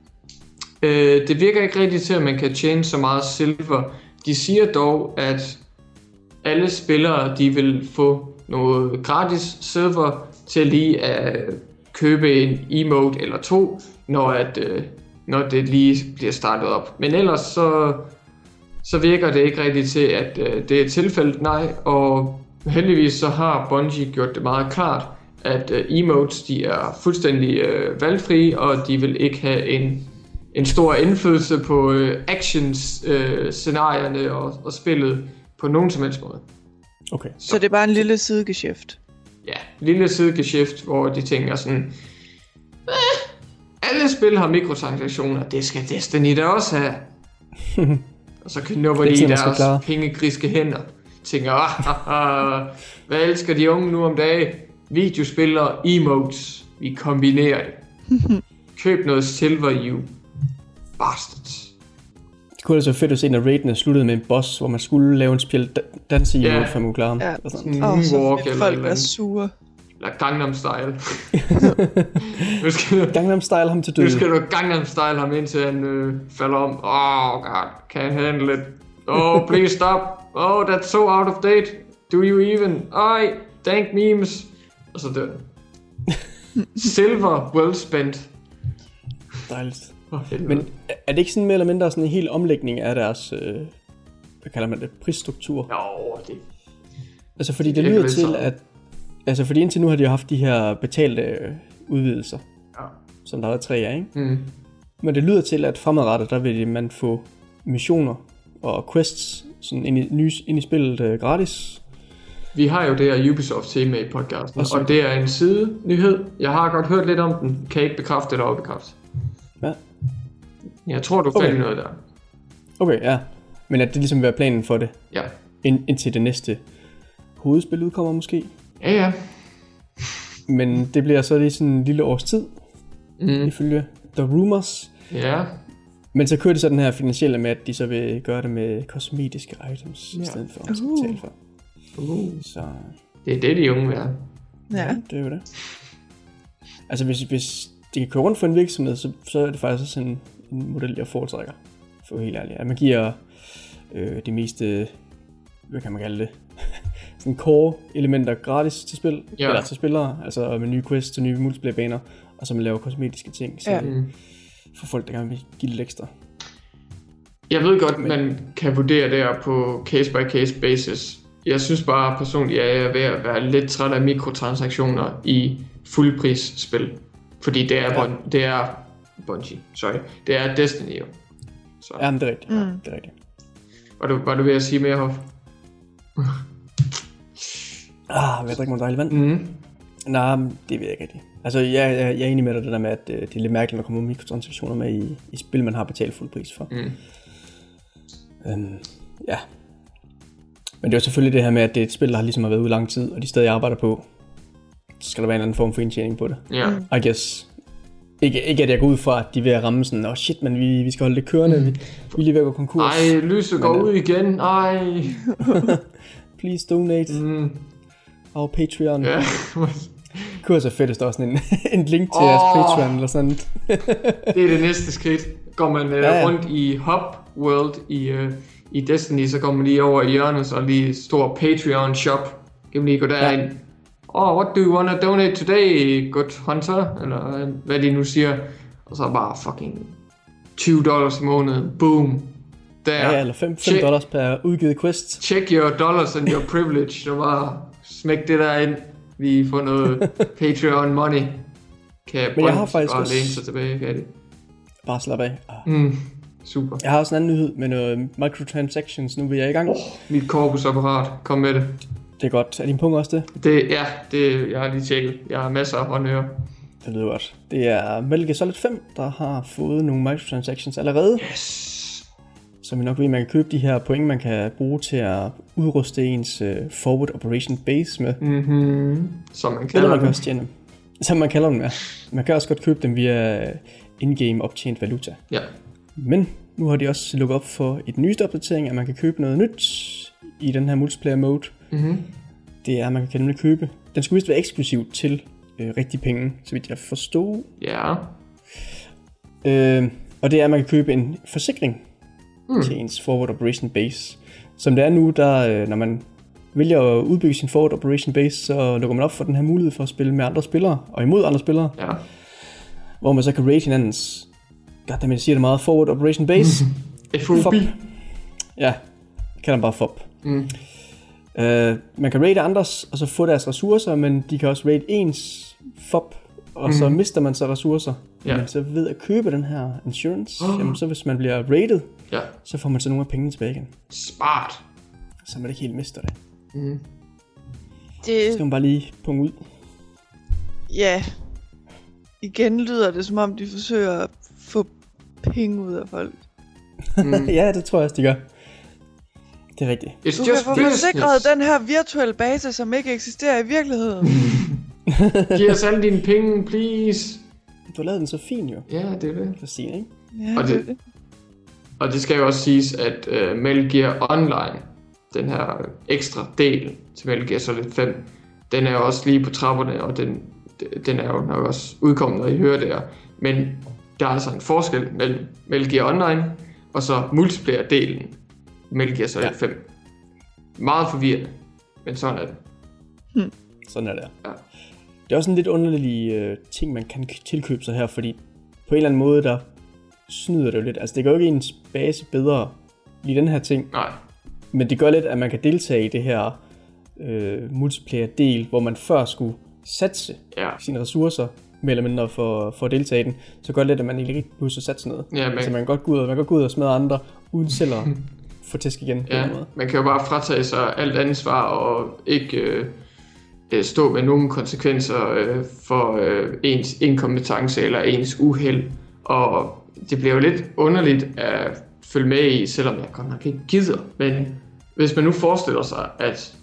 Øh, det virker ikke rigtigt til, at man kan tjene så meget silver. De siger dog, at alle spillere de vil få noget gratis server til lige at købe en emote eller to, når, at, øh, når det lige bliver startet op. Men ellers så, så virker det ikke rigtigt til, at øh, det er tilfældet, nej. Og heldigvis så har Bungie gjort det meget klart, at øh, emotes de er fuldstændig øh, valgfrie, og de vil ikke have en en stor indflydelse på øh, actions, øh, scenarierne og, og spillet på nogen som helst måde. Okay. Så det er bare en lille sidegeschæft. Ja, lille sidegeschæft, hvor de tænker sådan, alle spil har mikrotransaktioner, det skal Destiny da også have. [LAUGHS] og så knupper er de i deres klare. pengegriske hænder. Tænker, ah, hvad elsker de unge nu om dagen? Videospil og emotes. Vi kombinerer det. [LAUGHS] Køb noget silver, you bastards. Det kunne altså være fedt at se, når raidene sluttede med en boss, hvor man skulle lave en spil danse i yeah. for at klare Ja. ja. sådan. En moonwalk vil eller folk andet. sure. Eller Gangnam Style. [LAUGHS] nu, skal, Gangnam Style ham til nu døde. skal du Gangnam Style ham indtil han øh, falder om. Oh god, can't handle it. Oh, please stop. Oh, that's so out of date. Do you even? I dank memes. Og så dør. [LAUGHS] Silver well spent. Dejligt. Oh, Men er- det ikke sådan mere eller mindre sådan en hel omlægning af deres, øh, hvad kalder man det, prisstruktur? Jo, det... Altså fordi det Det er lyder til, at, altså fordi indtil nu har de jo haft de her betalte øh, udvidelser, Ja. som der har været tre af, ikke? Mm. Men det lyder til, at fremadrettet, der vil man få missioner og quests sådan ind i, nye, ind i spillet øh, gratis. Vi har jo det her Ubisoft tema i podcasten, Og så- og det er en side nyhed. Jeg har godt hørt lidt om den. Kan ikke bekræfte eller afbekræfte. Ja. Jeg tror, du Okay. fandt noget der. Okay, ja. Men at det ligesom være planen for det, Ja. ind, indtil det næste hovedspil udkommer måske. Ja, ja. Men det bliver så lige sådan en lille års tid, Mm. ifølge The Rumors. Ja. Men så kører det så den her finansielle med, at de så vil gøre det med kosmetiske items, ja. i stedet for at Uh. betale for. Uh. Så Det er det, de unge vil have. Ja. det er jo det. Altså hvis, hvis de kan køre rundt for en virksomhed, så, så er det faktisk også en, en model, jeg foretrækker. For helt ærligt. At man giver øh, de meste, hvad kan man kalde det, [LAUGHS] sådan core elementer gratis til spil, Ja. eller til spillere, altså med nye quests og nye multiplayer baner, og så man laver kosmetiske ting, så Ja. Mm. for folk, der gerne vil give lidt ekstra. Jeg ved godt, man kan vurdere det her på case-by-case basis. Jeg synes bare personligt, at jeg er ved at være lidt træt af mikrotransaktioner i fuldprisspil. Fordi det er, ja. det er Bungie, sorry. Det er Destiny jo. Så. Ja. Ja, men det er rigtigt. Mm. Mm. Det er rigtigt. Var, du, var du ved at sige mere, Hoff? [LAUGHS] Ah, vil jeg drikke mig dejligt vand? Mm. Nej, det ved jeg ikke rigtigt. Altså, jeg, jeg, jeg er enig med dig, det der med, at øh, det er lidt mærkeligt, at der kommer mikrotransaktioner med i, i spil, man har betalt fuld pris for. Mm. Øhm, ja. Men det er jo selvfølgelig det her med, at det er et spil, der har ligesom har været ude i lang tid, og de stadig arbejder på. Så skal der være en anden form for indtjening på det. Ja. Mm. I guess. Ikke, ikke at jeg går ud fra, at de er ved at ramme sådan, åh oh shit, men vi, vi skal holde det kørende, vi, vi er lige ved at gå konkurs. Ej, lyset går Men, øh, ud igen. Ej. [LAUGHS] Please donate Mm. our Patreon. Ja. [LAUGHS] Det kunne være fedt, hvis der var sådan en, [LAUGHS] en link til Åh. jeres Patreon eller sådan. Det er det næste skridt. Går man uh, Ja, ja. rundt i Hub World i, uh, i Destiny, så går man lige over i hjørnet, så er lige stor Patreon shop. Kan man lige gå derind. Ja. Oh, what do you wanna donate today, good hunter? Eller øh, hvad de nu siger. Og så bare fucking 20 dollars i måneden. Boom. Der. Ja, eller 5, 5 Check. dollars per udgivet quest. Check your dollars and your privilege. Så bare smæk det der ind. Vi får noget [LAUGHS] Patreon money. Kan Men jeg har faktisk bare også- læne sig tilbage. Kan det? Bare slap af. Ah. Mm, super. Jeg har også en anden nyhed med noget microtransactions, nu vi er i gang. Mit korpusapparat. Kom med det. Det er godt. Er din punkt også det? det ja, det, jeg har lige tjekket. Jeg har masser af håndører. Det lyder godt. Det er Metal Gear Solid 5, der har fået nogle microtransactions allerede. Yes. Så vi nok ved, at man kan købe de her point, man kan bruge til at udruste ens uh, forward operation base med. Mm-hmm. Som man Eller kalder man kan det. også tjene dem. Som man kalder dem, ja. Man kan også godt købe dem via øh, in-game optjent valuta. Ja. Men nu har de også lukket op for et nyeste opdatering, at man kan købe noget nyt i den her multiplayer mode. Mm-hmm. Det er, at man kan nemlig købe. Den skulle vist være eksklusiv til øh, rigtige penge, så vidt jeg forstod. Ja. Øh, og det er, at man kan købe en forsikring Mm. mm. til ens forward operation base. Som det er nu, der, øh, når man vælger at udbygge sin forward operation base, så lukker man op for den her mulighed for at spille med andre spillere, og imod andre spillere, Ja. hvor man så kan rate hinandens, goddammit, jeg siger det meget, forward operation base. [LAUGHS] FOB. Fop. ja, kalder dem bare FOB. Mm. Uh, man kan rate andres, og så få deres ressourcer, men de kan også rate ens FOB, og mm. så Mhm. mister man så ressourcer. Ja. Men så ved at købe den her insurance, Oh. jamen så hvis man bliver rated, Ja. så får man så nogle af pengene tilbage igen. Smart. Så man ikke helt mister det. Mm. Så skal Det, man bare lige punge ud. ja. Igen lyder det, som om de forsøger at få penge ud af folk. Mm. [LAUGHS] ja, det tror jeg også, de gør. Det er rigtigt. It's Du kan just få business. forsikret den her virtuelle base, som ikke eksisterer i virkeligheden. [LAUGHS] Giv os alle dine penge, please. Du har lavet den så fin jo, Ja, det er det. Christine, ikke? Ja, Og det- Og det skal jo også siges, at uh, Metal Gear Online, den her ekstra del til Metal Gear Solid 5, den er jo også lige på trapperne, og den, den er jo nok også udkommet, når I hører det her. Men der er altså en forskel mellem Metal Gear Online og så multiplayer-delen Metal Gear Solid Ja. 5. Meget forvirrende, men sådan er det. Sådan er det. Ja. Det er også en lidt underlig øh, ting, man kan tilkøbe sig her, fordi på en eller anden måde, der snyder det jo lidt. Altså, det gør jo ikke ens base bedre i den her ting, Nej, men det gør lidt, at man kan deltage i det her øh, multiplayer-del, hvor man før skulle satse ja. sine ressourcer, mere eller mindre for, for at deltage i den, så gør det lidt, at man ikke rigtig at satse noget. Ja, man- Så man kan godt gå ud og, man kan godt gå ud og smadre andre, uden selv at [LAUGHS] få tæsk igen Ja, man kan jo bare fratage sig alt ansvar og ikke øh, øh, stå med nogen konsekvenser øh, for øh, ens inkompetence eller ens uheld. Og det bliver jo lidt underligt at følge med i, selvom jeg godt nok ikke gider. Men hvis man nu forestiller sig, at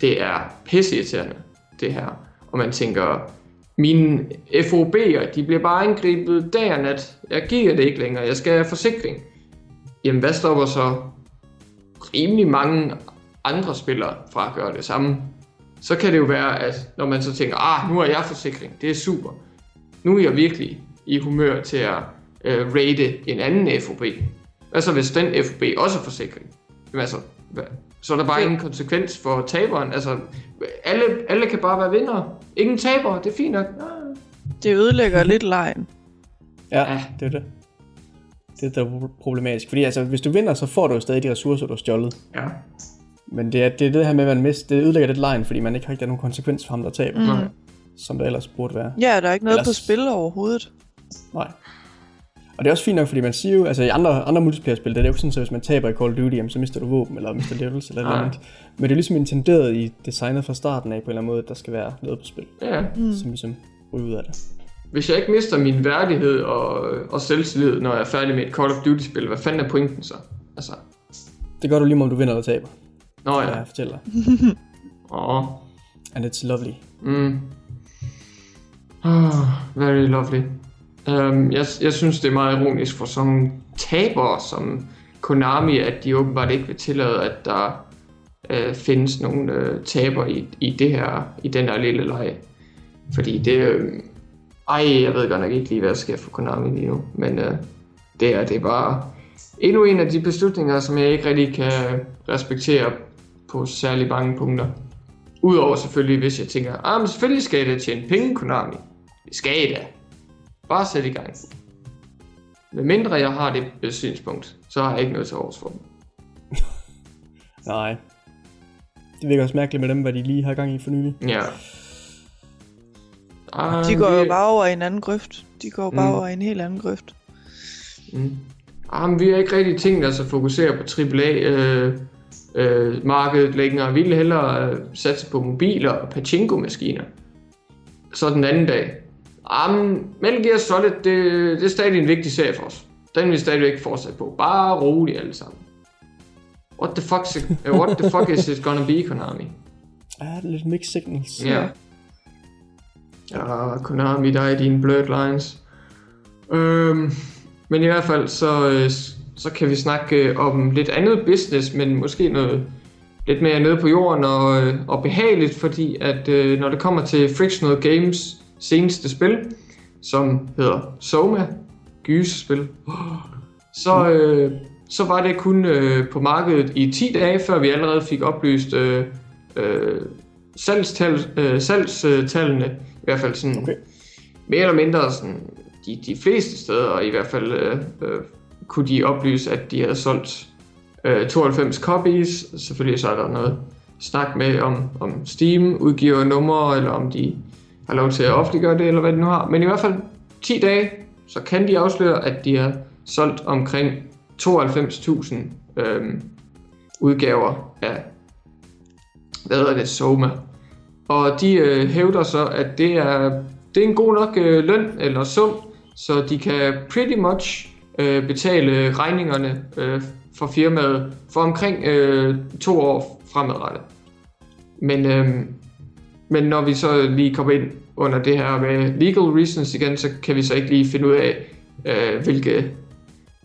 det er pisseirriterende, det her, og man tænker, mine FOB'er, de bliver bare angrebet dag og nat. Jeg giver det ikke længere, jeg skal have forsikring. Jamen, hvad stopper så rimelig mange andre spillere fra at gøre det samme. Så kan det jo være, at når man så tænker, ah, nu har jeg forsikring, det er super. Nu er jeg virkelig i humør til at øh, rate en anden FOB. Hvad så hvis den FOB også er forsikring? Jamen altså, hvad? så er der bare ingen konsekvens for taberen. Altså, alle, alle kan bare være vinder. Ingen taber, det er fint nok. Ah. Det ødelægger lidt lejen. Ja, Ja. det er det. Det er der er problematisk. Fordi altså, hvis du vinder, så får du jo stadig de ressourcer, du har stjålet. Ja. Men det er det, er det her med, at man mister, det ødelægger lidt lejen, fordi man ikke rigtig har nogen konsekvens for ham, der taber, mm. Som der ellers burde være. Ja, der er ikke noget Ellers- på spil overhovedet. Nej. Og det er også fint nok, fordi man siger jo, altså i andre, andre multiplayer-spil, der er det jo ikke sådan, så hvis man taber i Call of Duty, jamen, så mister du våben, eller mister [LAUGHS] levels, eller noget andet. Men det er ligesom intenderet i designet fra starten af, på en eller anden måde, at der skal være noget på spil, Ja. mm. som ligesom ryger ud af det. Hvis jeg ikke mister min værdighed og, og selvtillid, når jeg er færdig med et Call of Duty-spil, hvad fanden er pointen så? Altså, Det gør du lige, om du vinder eller taber, nå ja. jeg fortæller dig. [LAUGHS] Åh. And it's lovely. Mm. Oh, very lovely. Um, jeg, jeg synes, det er meget ironisk for sådan nogle tabere som Konami, at de åbenbart ikke vil tillade, at der uh, findes nogle uh, taber i, i, det her, i den her lille leg. Fordi det... Uh, ej, jeg ved godt nok ikke lige, hvad der sker for Konami lige nu. Men uh, det er, det er bare endnu en af de beslutninger, som jeg ikke rigtig kan respektere på særlig mange punkter. Udover selvfølgelig, hvis jeg tænker, ah, men selvfølgelig skal jeg da tjene penge, Konami. Det skal da. Bare sæt i gang. Med mindre jeg har det øh, synspunkt, så har jeg ikke noget til års for dem. [LAUGHS] Nej. Det virker også mærkeligt med dem, hvad de lige har gang i for nylig. Ja. Ah, De går jo vi- bare over i en anden grøft. De går bare Mm. over i en helt anden grøft. Mm. Ah, men vi har ikke rigtig tænkt os at fokusere på AAA øh, øh, markedet længere. Vi vil hellere øh, satse på mobiler og pachinko-maskiner. Så den anden dag. Ah, men Metal Gear Solid, det, det er stadig en vigtig serie for os. Den vil vi stadigvæk fortsætte på. Bare rolig alle sammen. What the fuck, is- what the fuck is it gonna be, Konami? Ja, det er lidt mixed signals. Ja. Ja, Konami, der er dine blurred lines. Øhm, men i hvert fald, så, øh, så kan vi snakke øh, om lidt andet business, men måske noget lidt mere nede på jorden og, øh, og behageligt, fordi at når det kommer til Frictional Games seneste spil, som hedder Soma, gyserspil, så, øh, så var det kun øh, på markedet i 10 dage, før vi allerede fik oplyst øh, øh, salgstal, øh, salgstallene, i hvert fald sådan Okay. mere eller mindre sådan, de, de fleste steder, i hvert fald øh, øh, kunne de oplyse, at de havde solgt øh, 92 copies. Selvfølgelig så er der noget snak med, om, om Steam udgiver numre, eller om de har lov til at offentliggøre det, eller hvad de nu har. Men i hvert fald 10 dage, så kan de afsløre, at de har solgt omkring 92.000 øh, udgaver af, hvad hedder det, Soma. Og de øh, hævder så, at det er, det er en god nok øh, løn eller sum, så de kan pretty much øh, betale regningerne øh, for firmaet for omkring øh, to år fremadrettet. Men, øh, men når vi så lige kommer ind under det her med legal reasons igen, så kan vi så ikke lige finde ud af, øh, hvilke,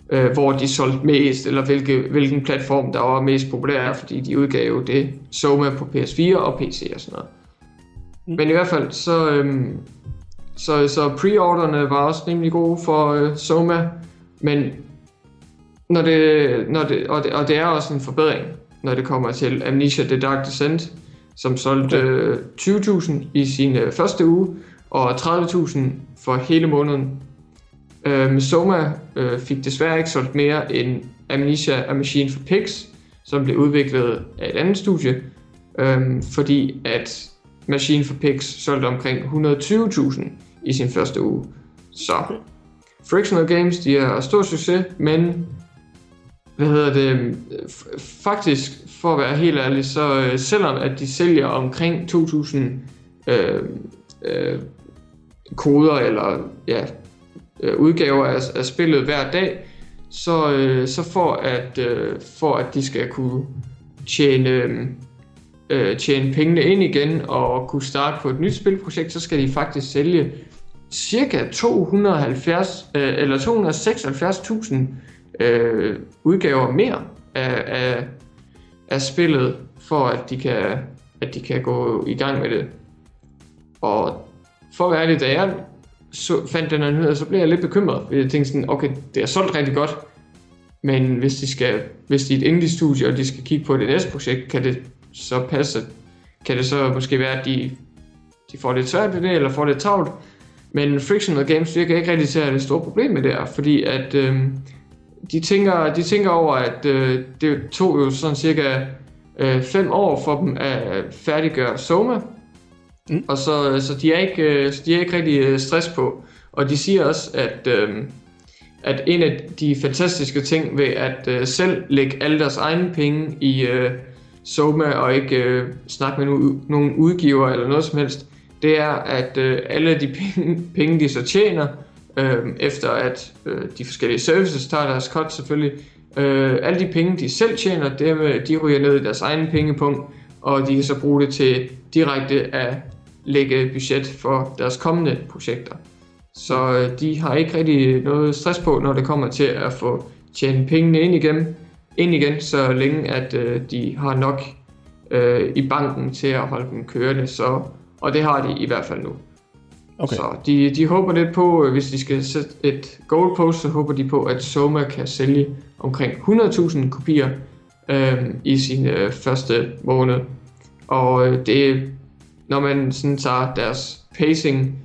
øh, hvor de solgte mest, eller hvilke, hvilken platform, der var mest populær, fordi de udgav jo det Soma på PS4 og PC og sådan noget. Mm. Men i hvert fald, så, øhm, så, så preorderne var også rimelig gode for øh, Soma, men når det, når det, og, det, og det er også en forbedring, når det kommer til Amnesia The Dark Descent, som solgte øh, 20.000 i sin øh, første uge, og 30.000 for hele måneden. Øhm, Soma øh, fik desværre ikke solgt mere end Amnesia A Machine for Pigs, som blev udviklet af et andet studie, øhm, fordi at Machine for Pigs solgte omkring 120.000 i sin første uge. Så Frictional Games, de har stor succes, men hvad hedder det, faktisk for at være helt ærlig, så øh, selvom at de sælger omkring 2.000 øh, øh, koder eller ja, øh, udgaver af, af spillet hver dag, så, øh, så for, at, øh, for at de skal kunne tjene, øh, tjene pengene ind igen og kunne starte på et nyt spilprojekt, så skal de faktisk sælge cirka 270 øh, eller 276.000 øh, udgaver mere af, af, af spillet, for at de kan at de kan gå i gang med det. Og for at være ærlig, da jeg så, fandt den her nyhed, så blev jeg lidt bekymret, fordi jeg tænkte sådan, okay, det er solgt rigtig godt, men hvis de, skal, hvis de er et indie-studie, og de skal kigge på det næste projekt, kan det så passe, kan det så måske være, at de, de får lidt svært ved det, eller får lidt travlt. Men Frictional Games virker ikke rigtig til at have et stort problem med det her, fordi at øh, de, tænker, de tænker over, at øh, det tog jo sådan cirka øh, fem år for dem at færdiggøre Soma, Mm. og så, så de er ikke, øh, så de er ikke rigtig øh, stress på. Og de siger også, at, øh, at en af de fantastiske ting ved at øh, selv lægge alle deres egne penge i øh, Soma og ikke øh, snakke med no- nogen udgiver eller noget som helst, det er, at øh, alle de [LAUGHS] penge, penge, de så tjener, øh, efter at øh, de forskellige services tager deres cut selvfølgelig, øh, alle de penge, de selv tjener, dem, øh, de ryger ned i deres egen pengepunkt, og de kan så bruge det til direkte at lægge budget for deres kommende projekter. Så øh, de har ikke rigtig noget stress på, når det kommer til at få tjene pengene ind igen, ind igen så længe at øh, de har nok øh, i banken til at holde dem kørende. Så, og det har de i hvert fald nu. Okay. Så de, de håber lidt på, øh, hvis de skal sætte et goalpost, så håber de på, at Soma kan sælge omkring 100.000 kopier øh, i sin øh, første måned. Og øh, det når man sådan tager deres pacing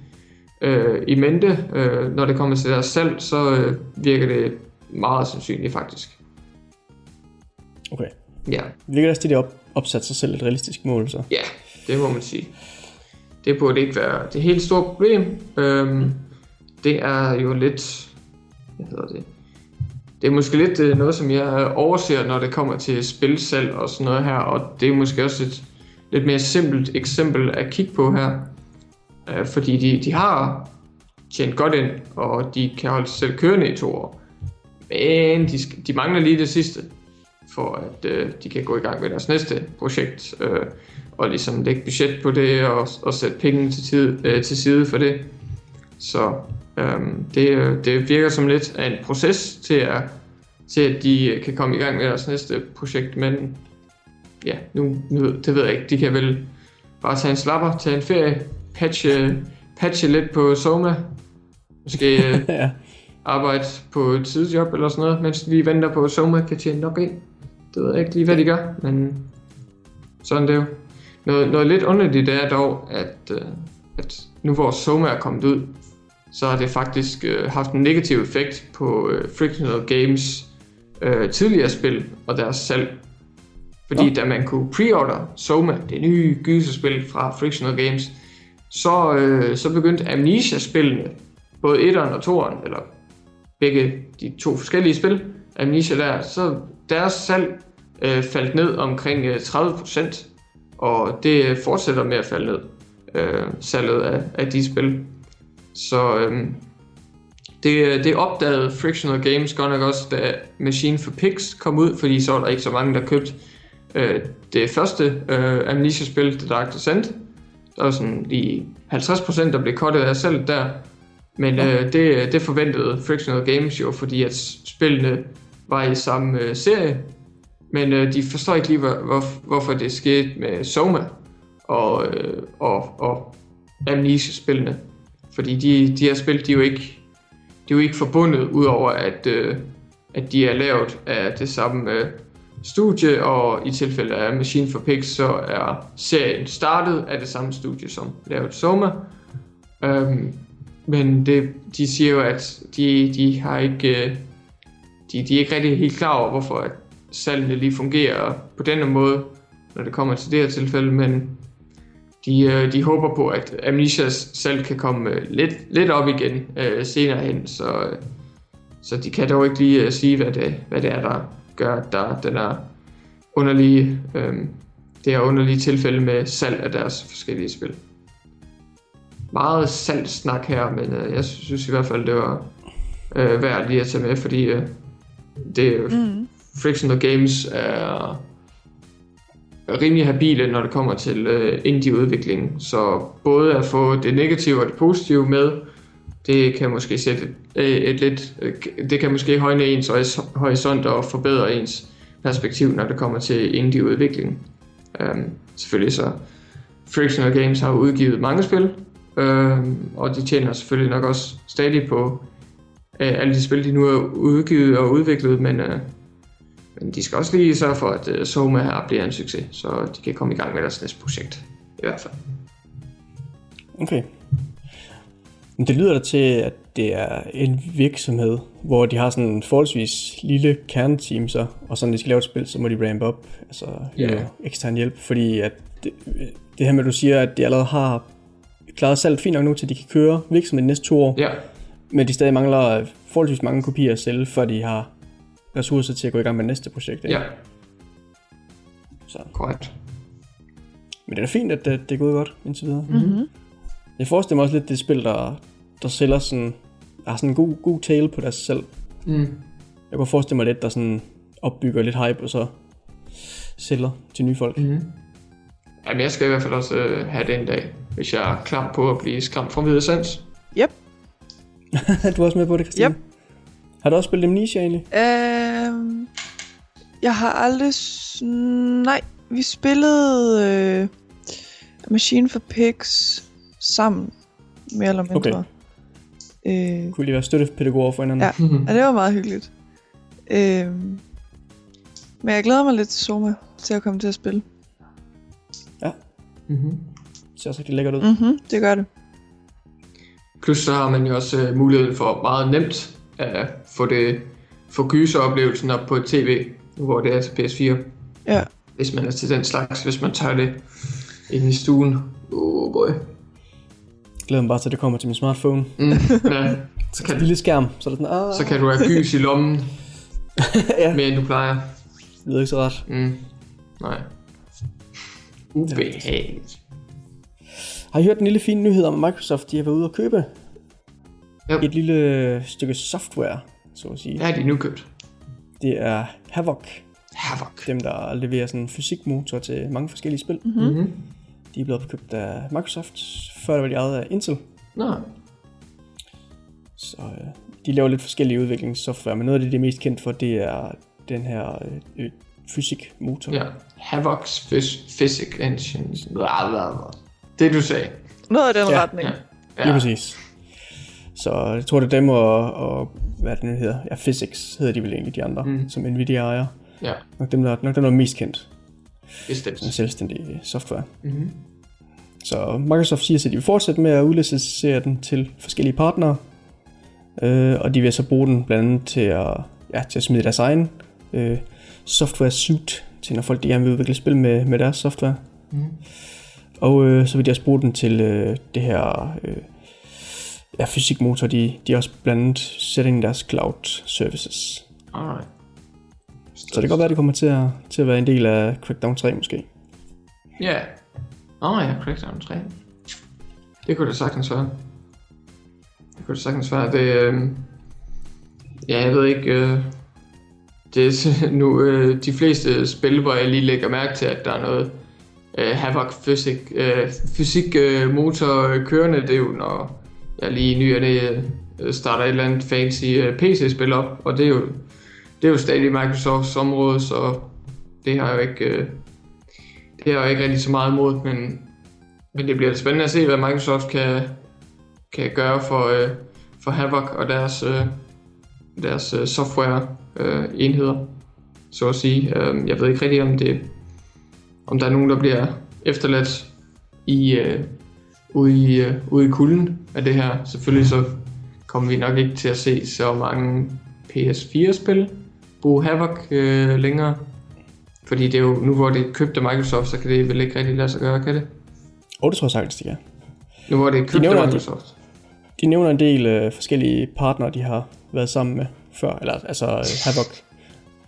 øh, i mente. Øh, når det kommer til deres salg, så øh, virker det meget sandsynligt faktisk. Okay. Ja, Vi ligger også til, at de op, opsat sig selv et realistisk mål, så. ja, det må man sige. Det burde ikke være det helt store problem. Øhm, det er jo lidt... Hvad hedder det? Det er måske lidt øh, noget, som jeg overser, når det kommer til spilsalg og sådan noget her, og det er måske også et lidt mere simpelt eksempel at kigge på her. Øh, fordi de, de har tjent godt ind, og de kan holde sig selv kørende i to år. Men de, de mangler lige det sidste, for at øh, de kan gå i gang med deres næste projekt, øh, og ligesom lægge budget på det, og, og sætte penge til, tid, øh, til side for det. Så øhm, det, øh, det virker som lidt af en proces til at, til at de øh, kan komme i gang med deres næste projekt, men ja, nu, nu det ved jeg ikke, de kan vel bare tage en slapper, tage en ferie, patche, patche lidt på Soma, måske øh, [LAUGHS] ja. arbejde på et sidejob eller sådan noget, mens de lige venter på, at Soma kan tjene nok ind. Det ved jeg ikke lige, hvad de gør, men sådan det er jo. Noget, noget lidt underligt det er dog, at, øh, at nu hvor Soma er kommet ud, så har det faktisk øh, haft en negativ effekt på øh, Frictional Games øh, tidligere spil og deres salg. Fordi Nå. da man kunne preorder Soma, det nye gyserspil fra Frictional Games, så, øh, så begyndte Amnesia-spillene, både 1'eren og 2'eren, eller begge de to forskellige spil, Amnesia der, så deres salg øh, faldt ned omkring øh, 30%, og det øh, fortsætter med at falde ned, øh, salget af, af de spil. Så øh, det, det opdagede Frictional Games godt nok også, da Machine for Pigs kom ud, fordi så var der ikke så mange, der købte øh, det første øh, Amnesia-spil, The Dark Descent. Der var sådan lige 50% der blev kottet af salget der, men øh, det, det forventede Frictional Games jo, fordi at spillene var i samme øh, serie. Men øh, de forstår ikke lige, hvor, hvor, hvorfor det skete med Soma og, øh, og, og Amnesia-spillene. Fordi de, de her spil, de er jo ikke, de er jo ikke forbundet, udover at, øh, at de er lavet af det samme øh, studie, og i tilfælde af Machine for Pigs, så er serien startet af det samme studie, som lavede Soma. Um, men det, de siger jo, at de, de har ikke, øh, de, de er ikke rigtig helt klar over, hvorfor at salgene lige fungerer på denne måde, når det kommer til det her tilfælde, men de, øh, de håber på, at Amnesias salg kan komme øh, lidt, lidt op igen øh, senere hen, så, øh, så de kan dog ikke lige sige, hvad det, hvad det er, der gør, at der den er underlige, øh, det her underlige tilfælde med salg af deres forskellige spil. Meget salgssnak her, men øh, jeg synes i hvert fald, det var øh, værd lige at tage med, fordi øh, det, Mm. Frictional Games er rimelig habile, når det kommer til øh, indie-udvikling. Så både at få det negative og det positive med, det kan måske sætte et, øh, et lidt, øh, det kan måske højne ens horisont og forbedre ens perspektiv, når det kommer til indie-udvikling. Um, selvfølgelig så Frictional Games har udgivet mange spil, um, og de tjener selvfølgelig nok også stadig på øh, alle de spil, de nu har udgivet og udviklet, men øh, men de skal også lige sørge for, at uh, Soma her bliver en succes, så de kan komme i gang med deres næste projekt. I hvert fald. Okay. Men det lyder da til, at det er en virksomhed, hvor de har sådan en forholdsvis lille kerneteam, så, og så når de skal lave et spil, så må de ramp op, altså yeah. ekstern hjælp, fordi at det, det her med, at du siger, at de allerede har klaret salget fint nok nu, til at de kan køre virksomheden de næste to år, Ja, men de stadig mangler forholdsvis mange kopier at sælge, før de har ressourcer til at gå i gang med næste projekt. ikke? ja, Så. korrekt. Men det er fint, at det, det er gået godt indtil videre. Mm-hmm. Jeg forestiller mig også lidt, det et spil, der, der sælger sådan, har sådan en god, god tale på deres selv. Mm. Jeg kunne forestille mig lidt, der sådan opbygger lidt hype, og så sælger til nye folk. Mm. Jamen, jeg skal i hvert fald også øh, have det en dag, hvis jeg er klar på at blive skræmt fra videre sans. Yep. [LAUGHS] du er også med på det, Christine? Yep. Har du også spillet Amnesia egentlig? Øhm, jeg har aldrig... Nej, vi spillede øh, Machine for Pigs sammen, mere eller mindre. Okay. Øh, Kunne lige være støttepædagoger for hinanden? Ja. og det var meget hyggeligt. Øhm, men jeg glæder mig lidt til Soma, til at komme til at spille. Mm-hmm. Det ser også rigtig lækkert ud. Mm. Mhm, det gør det. Plus så har man jo også øh, muligheden for meget nemt at få det få gyseroplevelsen op på et tv, hvor det er til PS4. Ja. Hvis man er til den slags, hvis man tager det ind i stuen. Oh boy. Glæder mig bare til, at det kommer til min smartphone. Mm, [LAUGHS] ja. Så kan lille skærm, så er det sådan, ah, Så kan du have gys i lommen, [LAUGHS] ja, mere end du plejer. det lyder ikke så ret. Mm. Nej. Ubehageligt. Har I hørt en lille fin nyhed om Microsoft? De har været ude og købe Yep. et lille stykke software, så at sige. Er de nu købt? Det er Havoc, Havoc. dem der leverer sådan en fysikmotor til mange forskellige spil. Mm-hmm. De er blevet opkøbt af Microsoft, før var de ejet af Intel. Nå, Så øh, de laver lidt forskellige udviklingssoftware, men noget af det, de er mest kendt for, det er den her øh, øh, fysikmotor. ja. Havoc's Phys- Physic Engine. Det du sagde. Noget af den Ja, retning. Ja. Ja. Lige præcis. Så jeg tror, det er dem og, og hvad det nu hedder? Ja, Physics hedder de vel egentlig, de andre, Mm. som Nvidia ejer. Ja, Nok dem, der, nok dem, der er mest kendt. bestemt. Sådan selvstændig software. Mm-hmm. Så Microsoft siger, at de vil fortsætte med at udlicensere den til forskellige partnere. Øh, og de vil så bruge den blandt andet til at, ja, til at smide deres egen øh, software suite til, når folk de gerne vil udvikle spil med, med deres software. Mm. Og øh, så vil de også bruge den til øh, det her øh, ja, fysikmotor, de, de også blandt andet sætter ind i deres cloud services. Alright. Så det kan godt være, at det kommer til at, til at være en del af Crackdown 3 måske. Ja. Åh oh, ja, Crackdown 3. Det kunne det sagtens være. Det kunne det sagtens være. Det, øh... Ja, jeg ved ikke... Øh... Det er [LAUGHS] nu øh, de fleste spil, hvor jeg lige lægger mærke til, at der er noget øh, Havoc fysik, øh, fysik øh, motor øh, kørende. Det er jo, når jeg lige nyerne ny starter et eller andet fancy øh, PC-spil op. Og det er jo, det er jo stadig Microsofts område, så det har jeg jo ikke... Øh, det har jeg ikke rigtig så meget imod, men, men det bliver spændende at se, hvad Microsoft kan, kan gøre for, for Havoc og deres, deres software-enheder, så at sige. Øhm, jeg ved ikke rigtig, om det om der er nogen, der bliver efterladt i, ude, i, øh, ude i kulden af det her. Selvfølgelig så kommer vi nok ikke til at se så mange PS4-spil bruge Havoc øh, længere. Fordi det er jo, nu hvor det er købt af Microsoft, så kan det vel ikke rigtig lade sig gøre, kan det? Og det tror jeg sagtens, de kan. Nu hvor det er købt nævner, af at de- Microsoft. De nævner en del øh, forskellige partnere, de har været sammen med før, eller altså øh, Havoc.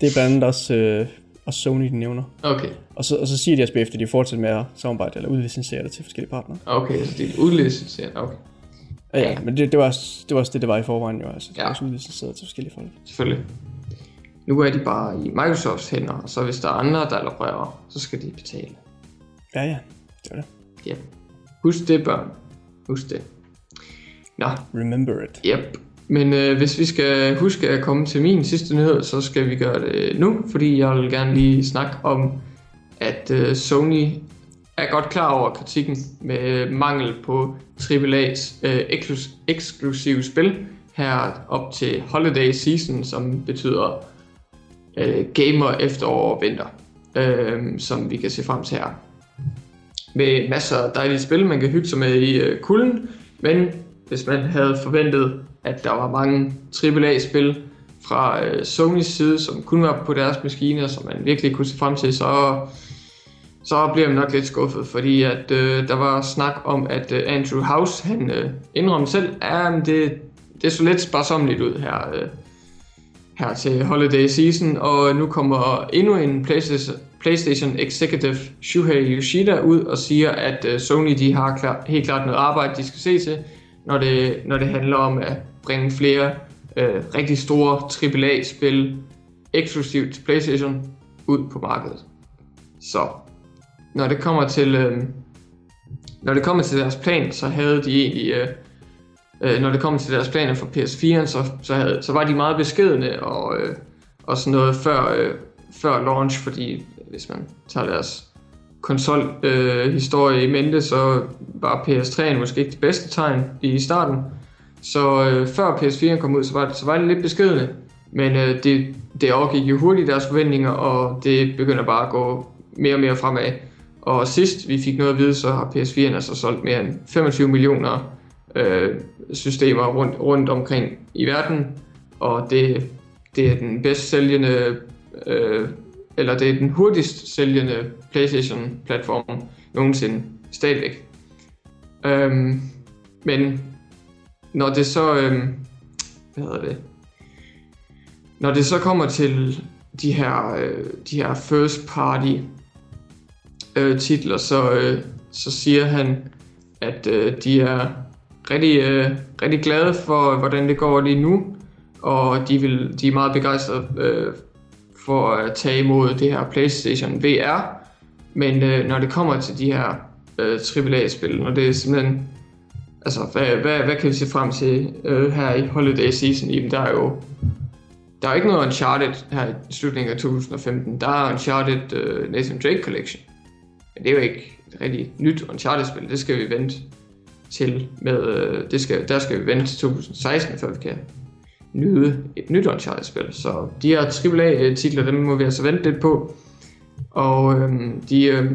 Det er blandt andet også, øh, også Sony, de nævner. Okay, Og så, og så siger de også bagefter, at de fortsætter med at samarbejde eller udlicensere det til forskellige partnere. okay, så det er udlicenseret, okay. Ja, Ja. ja, men det, det, var også, det var også det, det var i forvejen jo. Altså, det Ja. var også udlicenseret til forskellige folk. Selvfølgelig. Nu er de bare i Microsofts hænder, og så hvis der er andre, der laborerer, så skal de betale. Ja, ja, det var det. Ja. Husk det, børn. Husk det. Nå, Remember it. Yep. Men øh, hvis vi skal huske at komme til min sidste nyhed, så skal vi gøre det nu, fordi jeg vil gerne lige snakke om, at øh, Sony er godt klar over kritikken med øh, mangel på AAA's øh, eksklus- eksklusive spil her op til Holiday Season, som betyder øh, gamer efterår og vinter, øh, som vi kan se frem til her. Med masser af dejlige spil, man kan hygge sig med i øh, kulden, men hvis man havde forventet, at der var mange AAA-spil fra øh, Sonys side, som kun var på deres maskiner, som man virkelig kunne se frem til, så, så bliver man nok lidt skuffet, fordi at øh, der var snak om, at øh, Andrew House, han øh, indrømte selv, ah, at det, det så lidt sparsomligt ud her, øh, her til Holiday Season, og nu kommer endnu en PlayStation, PlayStation Executive Shuhei Yoshida ud og siger, at øh, Sony de har klar, helt klart noget arbejde, de skal se til, når det, når det handler om at bringe flere øh, rigtig store AAA-spil eksklusivt til PlayStation ud på markedet. Så når det kommer til øh, når det kommer til deres plan, så havde de egentlig øh, øh, når det kommer til deres planer for PS4'en, så, så, havde, så var de meget beskedne og, øh, og sådan noget før, øh, før launch, fordi hvis man tager deres konsol øh, historie i mente, så var PS3'en måske ikke det bedste tegn i starten. Så øh, før PS4 kom ud, så var, det, så var det lidt beskedende, Men øh, det, det overgik jo hurtigt deres forventninger, og det begynder bare at gå mere og mere fremad. Og sidst vi fik noget at vide, så har PS4'en altså solgt mere end 25 millioner øh, systemer rundt, rundt omkring i verden, og det, det er den bedst sælgende, øh, eller det er den hurtigst sælgende PlayStation-platform nogensinde, stadigvæk. Øhm, men når det så, Øh, hvad hedder det, når det så kommer til de her, øh, de her first party øh, titler, så, øh, så siger han, at øh, de er rigtig, øh, rigtig glade for, hvordan det går lige nu, og de, vil, de er meget begejstrede øh, for at tage imod det her PlayStation VR. Men øh, når det kommer til de her øh, AAA-spil, når det er simpelthen... Altså, hvad, hvad, hvad kan vi se frem til øh, her i Holiday Season? Jamen, der er jo... Der er ikke noget Uncharted her i slutningen af 2015. Der er Uncharted uh, Nathan Drake Collection. Men det er jo ikke et rigtig nyt Uncharted-spil. Det skal vi vente til med... Øh, det skal, der skal vi vente til 2016, før vi kan nyde et nyt Uncharted-spil. Så de her AAA-titler, dem må vi altså vente lidt på. Og øh, de, øh,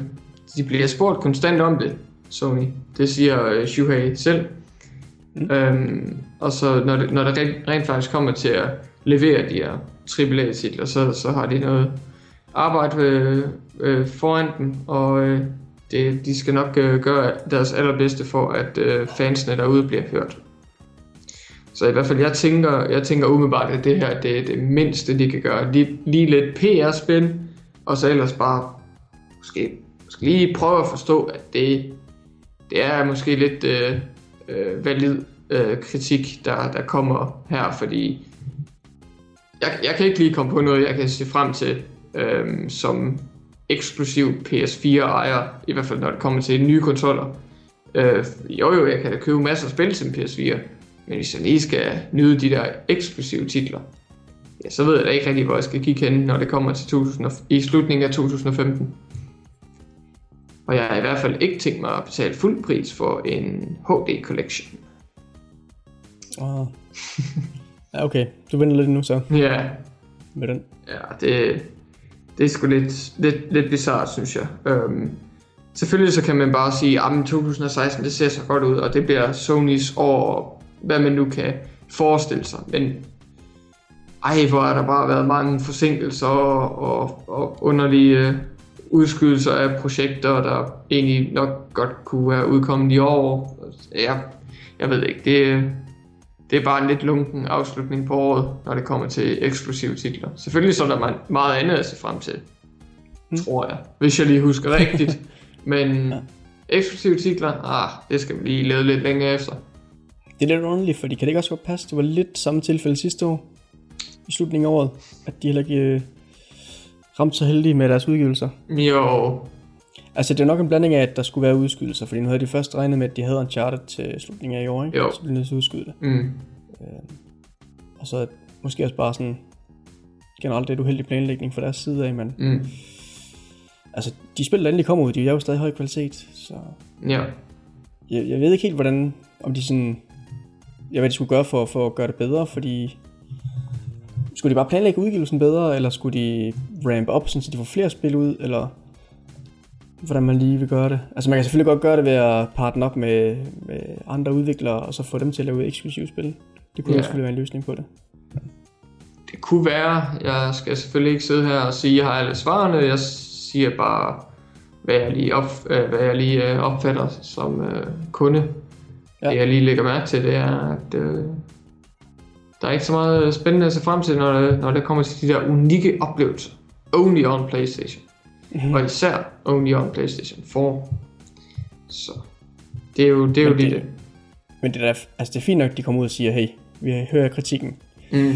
de bliver spurgt konstant om det, Sony. Det siger øh, Shuhei selv. Mm. Øhm, og så når det, når det rent, rent faktisk kommer til at levere de her AAA-titler, så, så har de noget arbejde øh, øh, foran dem, og øh, det, de skal nok øh, gøre deres allerbedste for, at øh, fansene derude bliver hørt. Så i hvert fald, jeg tænker, jeg tænker umiddelbart, at det her det er det mindste, de kan gøre. Lige, lige lidt PR-spil, og så ellers bare måske, måske lige prøve at forstå, at det, det er måske lidt øh, øh, valid øh, kritik, der, der kommer her, fordi jeg, jeg kan ikke lige komme på noget, jeg kan se frem til øh, som eksklusiv PS4-ejer, i hvert fald når det kommer til nye konsoller. Øh, jo jo, jeg kan da købe masser af spil til PS4, men hvis jeg lige skal nyde de der eksklusive titler, ja, så ved jeg da ikke rigtig, hvor jeg skal kigge hen, når det kommer til 2000, i slutningen af 2015. Og jeg har i hvert fald ikke tænkt mig at betale fuld pris for en HD Collection. Oh. ja, okay. Du venter lidt nu så Ja, med den. ja det, det er sgu lidt, lidt, lidt bizarrt, synes jeg. Øhm, selvfølgelig så kan man bare sige, at 2016 det ser så godt ud, og det bliver Sonys år, hvad man nu kan forestille sig. Men ej, hvor har der bare været mange forsinkelser og, og, og underlige øh, udskydelser af projekter, der egentlig nok godt kunne have udkommet i år. Jeg, jeg ved ikke, det, det er bare en lidt lunken afslutning på året, når det kommer til eksklusive titler. Selvfølgelig så er der meget andet at se frem til, Mm. tror jeg, hvis jeg lige husker rigtigt. [LAUGHS] Men Ja. eksklusive titler, ah, det skal vi lige lede lidt længere efter. Det er lidt underligt, fordi kan det ikke også godt passe, det var lidt samme tilfælde sidste år, i slutningen af året, at de heller ikke øh, ramte så heldige med deres udgivelser. Jo, Altså det er nok en blanding af, at der skulle være udskydelser, fordi nu havde de først regnet med, at de havde en charter til slutningen af i år, ikke? Jo. så blev de nødt til at udskyde det. mm, Og så måske også bare sådan generelt lidt uheldig planlægning fra deres side af, men mm, altså de spil, der endelig kommer ud, de er jo stadig høj kvalitet, så ja. jeg, jeg ved ikke helt, hvordan, om de sådan, jeg hvad de skulle gøre for, for at gøre det bedre, fordi skulle de bare planlægge udgivelsen bedre, eller skulle de ramp op, sådan, så de får flere spil ud, eller hvordan man lige vil gøre det. Altså man kan selvfølgelig godt gøre det ved at partne op med, med andre udviklere, og så få dem til at lave eksklusive spil. Det kunne Ja. selvfølgelig være en løsning på det. Det kunne være, jeg skal selvfølgelig ikke sidde her og sige, at jeg har alle svarene. Jeg siger bare, hvad jeg lige, op, øh, hvad jeg lige øh, opfatter som øh, kunde. Ja. Det jeg lige lægger mærke til, det er, at øh, der er ikke så meget spændende at se frem til, når det, når det kommer til de der unikke oplevelser. Only on Playstation. Mhm. Og især only on Playstation 4. Så det er jo, det er jo Men lige det- det. Men det er, altså det er fint nok, at de kommer ud og siger, hey, vi hører kritikken, Mm.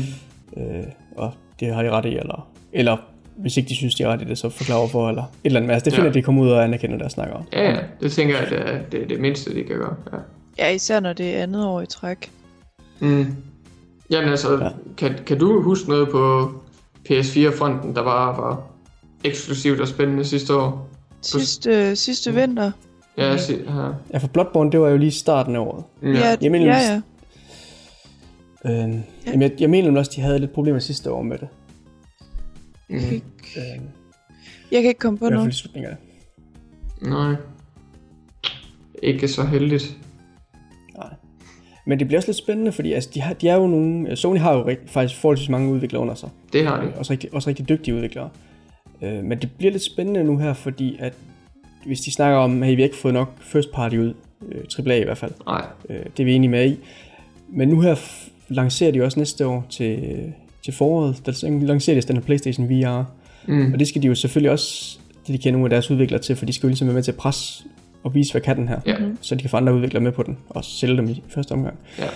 øh, og det har de ret i, eller, eller hvis ikke de synes, de har ret i det, så forklare for, eller et eller andet. Altså, det er fint, Ja. at de kommer ud og anerkender deres snakker om. Ja, ja, det tænker jeg, at det er det, er det mindste, de kan gøre. Ja. Ja, især når det er andet år i træk. Mm. Jamen altså, Ja. ja. kan, kan du huske noget på PS4-fronten, der bare var eksklusivt og spændende sidste år? Sidste, sidste vinter. Ja, jeg siger her. Ja, for Bloodborne, det var jo lige starten af året. Ja. Ja, Jeg mener, ja, ja. Øh, jamen, jeg, jeg mener også, de havde lidt problemer sidste år med det. Mm. Øh, Jeg kan ikke komme på I hvert fald noget. i slutningen af det. Nej. Ikke så heldigt. Men det bliver også lidt spændende, fordi altså, de, har, de er jo nogle... Sony har jo rigt, faktisk forholdsvis mange udviklere under sig. Det har de. Også rigtig, også rigtig dygtige udviklere. Øh, men det bliver lidt spændende nu her, fordi at hvis de snakker om, at vi har ikke fået nok first party ud, øh, AAA i hvert fald, Nej. øh, det er vi enige med i. Men nu her lancerer de også næste år til, til foråret, der lancerer de den her Playstation VR. Mm. Og det skal de jo selvfølgelig også dedikere nogle af deres udviklere til, for de skal jo ligesom være med til at presse og vise, hvad kan den her. Ja. Så de kan få andre udviklere med på den, og sælge dem i første omgang. Ja.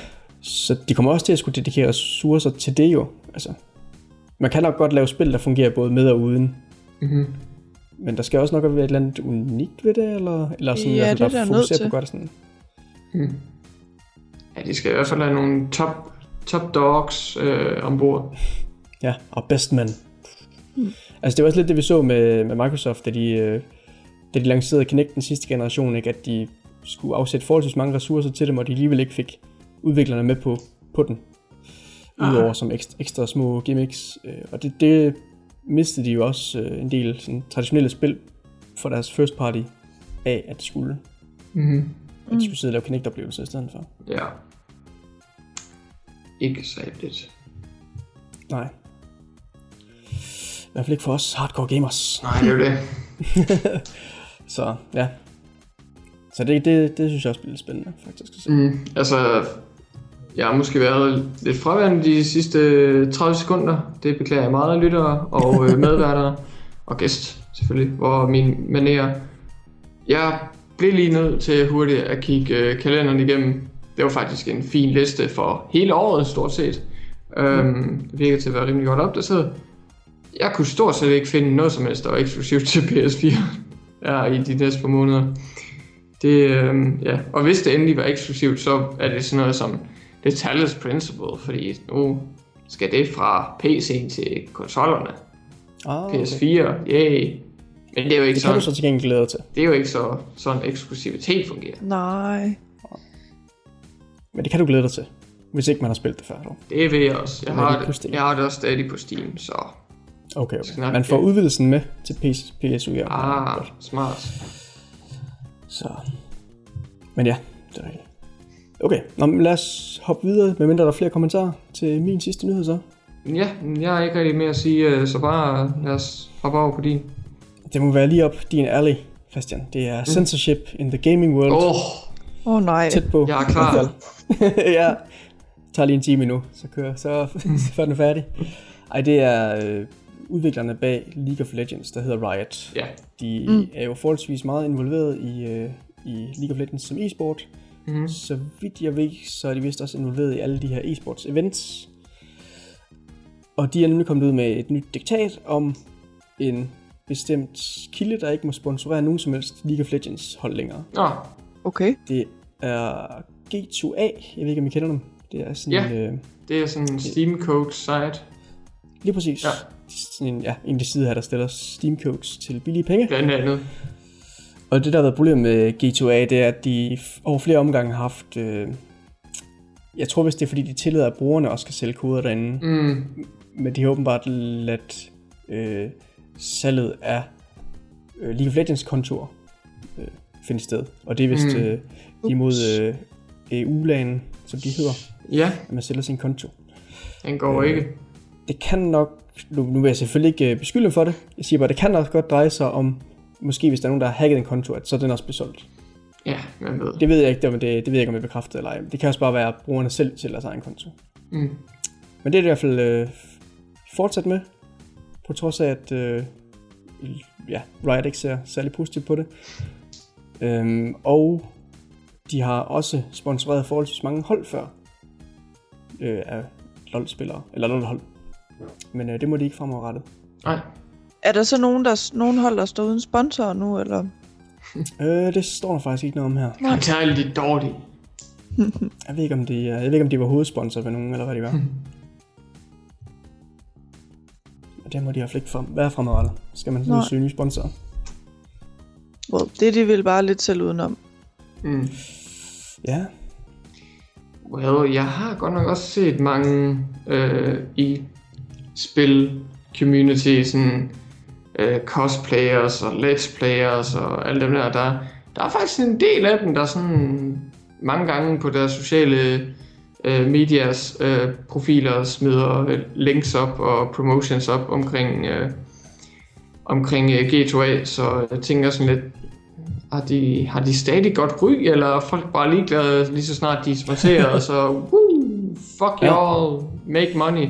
Så de kommer også til at skulle dedikere ressourcer til det jo. Altså, man kan nok godt lave spil, der fungerer både med og uden. Mm-hmm. Men der skal også nok være et eller andet unikt ved det, eller, eller sådan, Ja, hvert fald, det er der der fokuserer til. på godt sådan. Mm. Ja, de skal i hvert fald have nogle top, top dogs øh, ombord. Ja, og best man. Altså det var også lidt det, vi så med, med Microsoft, da de, øh, da de lancerede Kinect den sidste generation, ikke? at de skulle afsætte forholdsvis mange ressourcer til dem, og de alligevel ikke fik udviklerne med på, på den. Udover som ekstra, ekstra små gimmicks. Øh, Og det, det mistede de jo også øh, en del sådan, traditionelle spil for deres first party af, at de skulle. Mm-hmm. At de skulle sidde og lave Kinect-oplevelser i stedet for. Ja. Ikke så heldigt. Nej. I hvert fald ikke for os hardcore gamers. Nej, det er jo det. [LAUGHS] Så ja. Så det, det, det synes jeg også bliver lidt spændende, faktisk. At se. Mm, altså, jeg har måske været lidt fraværende de sidste 30 sekunder. Det beklager jeg meget, lyttere og øh, [LAUGHS] medværtere og gæst selvfølgelig, hvor min manerer. Jeg blev lige nødt til hurtigt at kigge øh, kalenderen igennem. Det var faktisk en fin liste for hele året, stort set. Øhm, det virker til at være rimelig godt opdateret. Jeg kunne stort set ikke finde noget som helst, der var eksklusivt til PS4 ja, i de næste par måneder. Det, øh, ja. Og hvis det endelig var eksklusivt, så er det sådan noget som The Talos Principle, fordi nu skal det fra PC til konsollerne. Ah, okay. PS4, yay. Men det er jo ikke Det kan du sådan, så til gengæld glæde til. det er jo ikke så sådan eksklusivitet fungerer. Nej. Men det kan du glæde dig til, hvis ikke man har spillet det før. Dog. Det ved jeg også. Jeg er har, det det, jeg har det også stadig på Steam, så Okay, okay. Snap, Man får ja. udvidelsen med til PS, PS udgaven. ah, smart. Så. Men ja, det er rigtigt. Okay, Nå, men lad os hoppe videre, medmindre der er flere kommentarer til min sidste nyhed så. Ja, jeg har ikke rigtig mere at sige, øh, så bare lad os hoppe over på din. Det må være lige op din alley, Christian. Det er censorship in the gaming world. Åh, Åh oh, nej. Tæt på. jeg er klar. [LAUGHS] ja. Det tager lige en time nu, så kører så, [LAUGHS] så er den færdig. Ej, det er øh, udviklerne bag League of Legends, der hedder Riot. Ja, De mm. er jo forholdsvis meget involveret i, øh, i League of Legends som e-sport. Mhm. Så vidt jeg ved, så er de vist også involveret i alle de her e-sports events. Og de er nemlig kommet ud med et nyt diktat om en bestemt kilde, der ikke må sponsorere nogen som helst League of Legends hold længere. Nå, Okay. Det er G2A, jeg ved ikke om I kender dem. Det er sådan Ja. en, øh, det er sådan en Steam Code site, lige præcis, Ja. En, ja, en af de sider her, der stiller Steam codes til billige penge. blandt andet. Og det, der har været problemet med G2A, det er, at de over flere omgange har haft... Øh, jeg tror vist, det er, fordi de tillader, at brugerne også kan sælge koder derinde. Mm, Men de har åbenbart ladt øh, salget af øh, League of Legends kontor øh, finde sted. Og det er vist Mm. øh, imod øh, EU-lagen, som de hedder, ja, at man sælger sin konto. den går Øh, ikke. Det kan nok... Nu, nu vil jeg selvfølgelig ikke øh, beskylde for det. Jeg siger bare, det kan nok godt dreje sig om... Måske hvis der er nogen, der har hacket en konto, at så er den også blevet solgt. Ja, man ved. Det ved jeg ikke, det, det, det ved jeg ikke, om jeg bekræfter eller ej. Det kan også bare være brugerne selv til deres egen konto. Mm. Men det er det i hvert fald øh, fortsat med, på trods af, at øh, ja, Riot ikke ser særlig positivt på det. Øhm, og de har også sponsoreret forholdsvis mange hold før øh, af LoL-spillere, eller LoL-hold. Men øh, det må de ikke fremadrettet. Nej, Er der så nogen, der, nogen hold, der står uden sponsor nu, eller? [LAUGHS] Øh, det står der faktisk ikke noget om her. han tager alle de dårlige. [LAUGHS] Jeg ved ikke, om de, øh, jeg ved ikke, om de var hovedsponsor ved nogen, eller hvad de var. Men [LAUGHS] det må de i hvert fald ikke frem, være fremadrettet. Skal man Nej. sådan søge nye sponsorer. Well, det er de vel bare lidt selv udenom. Mm. Ja, Well, jeg har godt nok også set mange øh, i spil community, sådan øh, cosplayers og let's players og alle dem der, der, der er faktisk en del af dem, der sådan mange gange på deres sociale øh, medias øh, profiler smider øh, links op og promotions op omkring, øh, omkring øh, G2A, så jeg tænker sådan lidt, har de, har de stadig godt ry, eller er folk bare ligeglade lige så snart de er sponsoreret, så woo, [LAUGHS] fuck Ja. y'all, make money.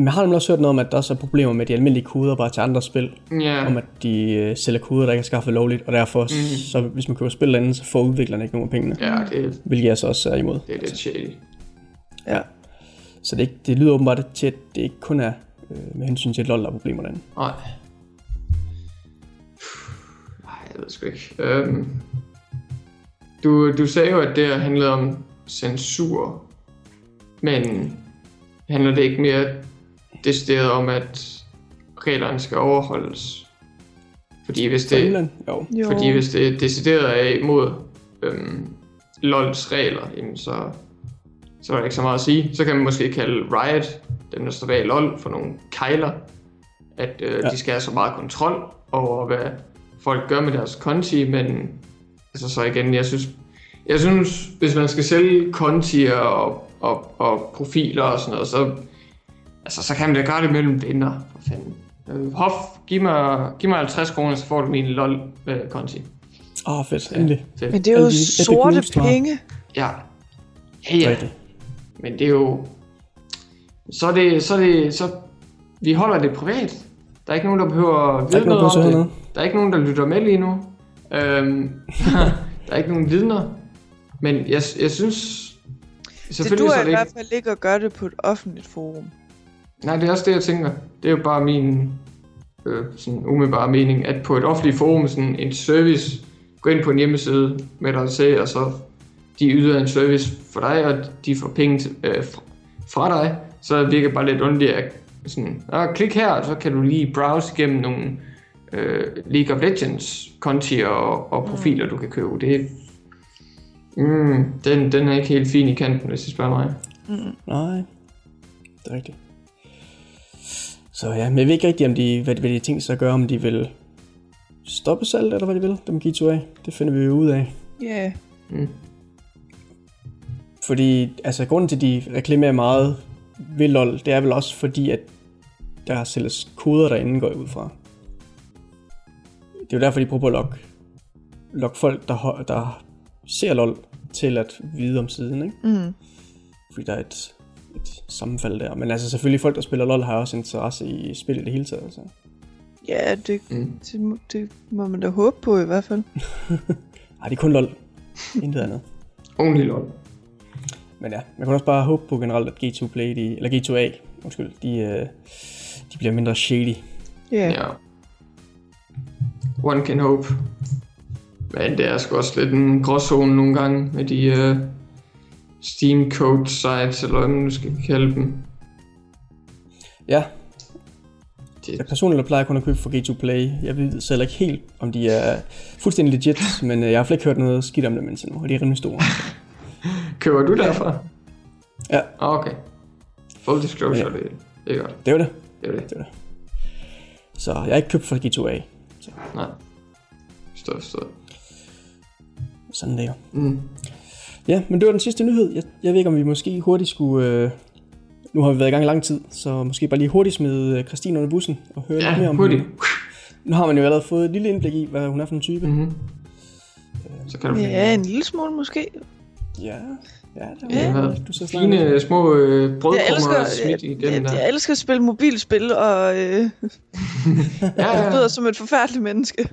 Men jeg har nemlig også hørt noget om, at der også er problemer med de almindelige koder bare til andre spil. Ja, Om at de øh, sælger koder, der ikke er skaffet lovligt, og derfor, mm. så hvis man køber spil andet, så får udviklerne ikke nogen af pengene. ja det, er- Hvilket jeg så også er imod. det er lidt shady. Ja. Så det, ikke, det lyder åbenbart til, at det ikke kun er øh, med hensyn til, LoL der er problemer derinde. Nej. Nej, jeg ved sgu ikke. Øhm, du, du sagde jo, at det her handlede om censur, men handler det ikke mere decideret om, at reglerne skal overholdes? Fordi hvis For det, England? Jo. Jo. fordi hvis det decideret er imod øhm, LoL's regler, jamen så, så er der ikke så meget at sige. Så kan man måske kalde Riot, dem der står bag LoL, for nogle kejler. At øh, Ja. ja. de skal have så meget kontrol over, hvad folk gør med deres konti, men altså så igen, jeg synes, jeg synes, hvis man skal sælge konti og, og, og profiler og sådan noget, så, altså, så kan man da gøre det mellem venner, for fanden. Øh, Hof, giv mig, giv mig 50 kroner, så får du min LOL-konti. Åh, oh, fedt. Endelig. Fedt. Men det er jo Epic sorte du har. penge. Ja. Ja, ja. Men det er jo... Så er det, så er det, så... Vi holder det privat. Der er ikke nogen, der behøver at er vide noget der om det. noget. Der er ikke nogen, der lytter med lige nu. Øhm, [LAUGHS] der er ikke nogen vidner. Men jeg, jeg synes... Det du er er i det hvert fald ikke at gøre det på et offentligt forum. Nej, det er også det, jeg tænker. Det er jo bare min øh, sådan umiddelbare mening, at på et offentligt forum, sådan en service, gå ind på en hjemmeside med dig selv, og så de yder en service for dig, og de får penge til, øh, fra- dig, så virker det bare lidt underligt, at sådan, ah, klik her, og så kan du lige browse igennem nogle øh, League of Legends konti og, og profiler, du kan købe. Det, mm, den, den er ikke helt fin i kanten, hvis I spørger mig. Nej, det er rigtigt. Så ja, men jeg ved ikke rigtigt, om de, hvad, hvad de tænkt sig at gøre, om de vil stoppe salget, eller hvad de vil, dem G2A. Det finder vi jo ud af. Ja, Mm. Fordi, altså grunden til, at de reklamerer meget ved LoL, det er vel også fordi, at der sælges koder derinde, går jeg ud fra. Det er jo derfor, de prøver at lokke, lokke folk, der, der ser LoL, til at vide om siden, ikke? mm. Fordi der er et, et sammenfald der. Men altså selvfølgelig folk, der spiller LoL, har også interesse i spil i det hele taget. Altså. ja det, Mm. det, må, det må man da håbe på i hvert fald. [LAUGHS] Ej, det er kun LoL. Intet andet. Only LOL. Men ja, man kan også bare håbe på generelt, at G2 Play, de, eller G2A, undskyld, de, øh, de bliver mindre shady. Ja, Ja. One can hope. Men det er sgu også lidt en gråzone nogle gange med de uh, Steam code sites, eller hvad man nu skal kalde dem. Ja, Det, jeg personligt plejer kun at købe for G2 Play. Jeg ved selv ikke helt, om de er fuldstændig legit, [LAUGHS] men øh, jeg har fald ikke hørt noget skidt om dem indtil nu, og de er rimelig store. [LAUGHS] køber du derfra? Ja. Ah, okay. Full disclosure, Ja. det, det er godt. Det var det. Det er det. Så jeg har ikke købt for G2A. Nej. Forstået, forstået. Sådan det er jo. Mm. Ja, men det var den sidste nyhed. Jeg, jeg ved ikke, om vi måske hurtigt skulle... Øh, nu har vi været i gang i lang tid, så måske bare lige hurtigt smide øh, Christine under bussen og høre lidt mere Ja, om hurtigt. hende. Nu har man jo allerede fået et lille indblik i, hvad hun er for en type. Mm. Mm-hmm. Så kan du ja en lille smule måske. Ja, ja, det Ja, er hvad? du så. Fine små øh, brødkrummer elsker, smidt jeg, igennem jeg, der. jeg elsker at spille mobilspil, og øh, [LAUGHS] Ja, jeg lyder ja. som et forfærdeligt menneske.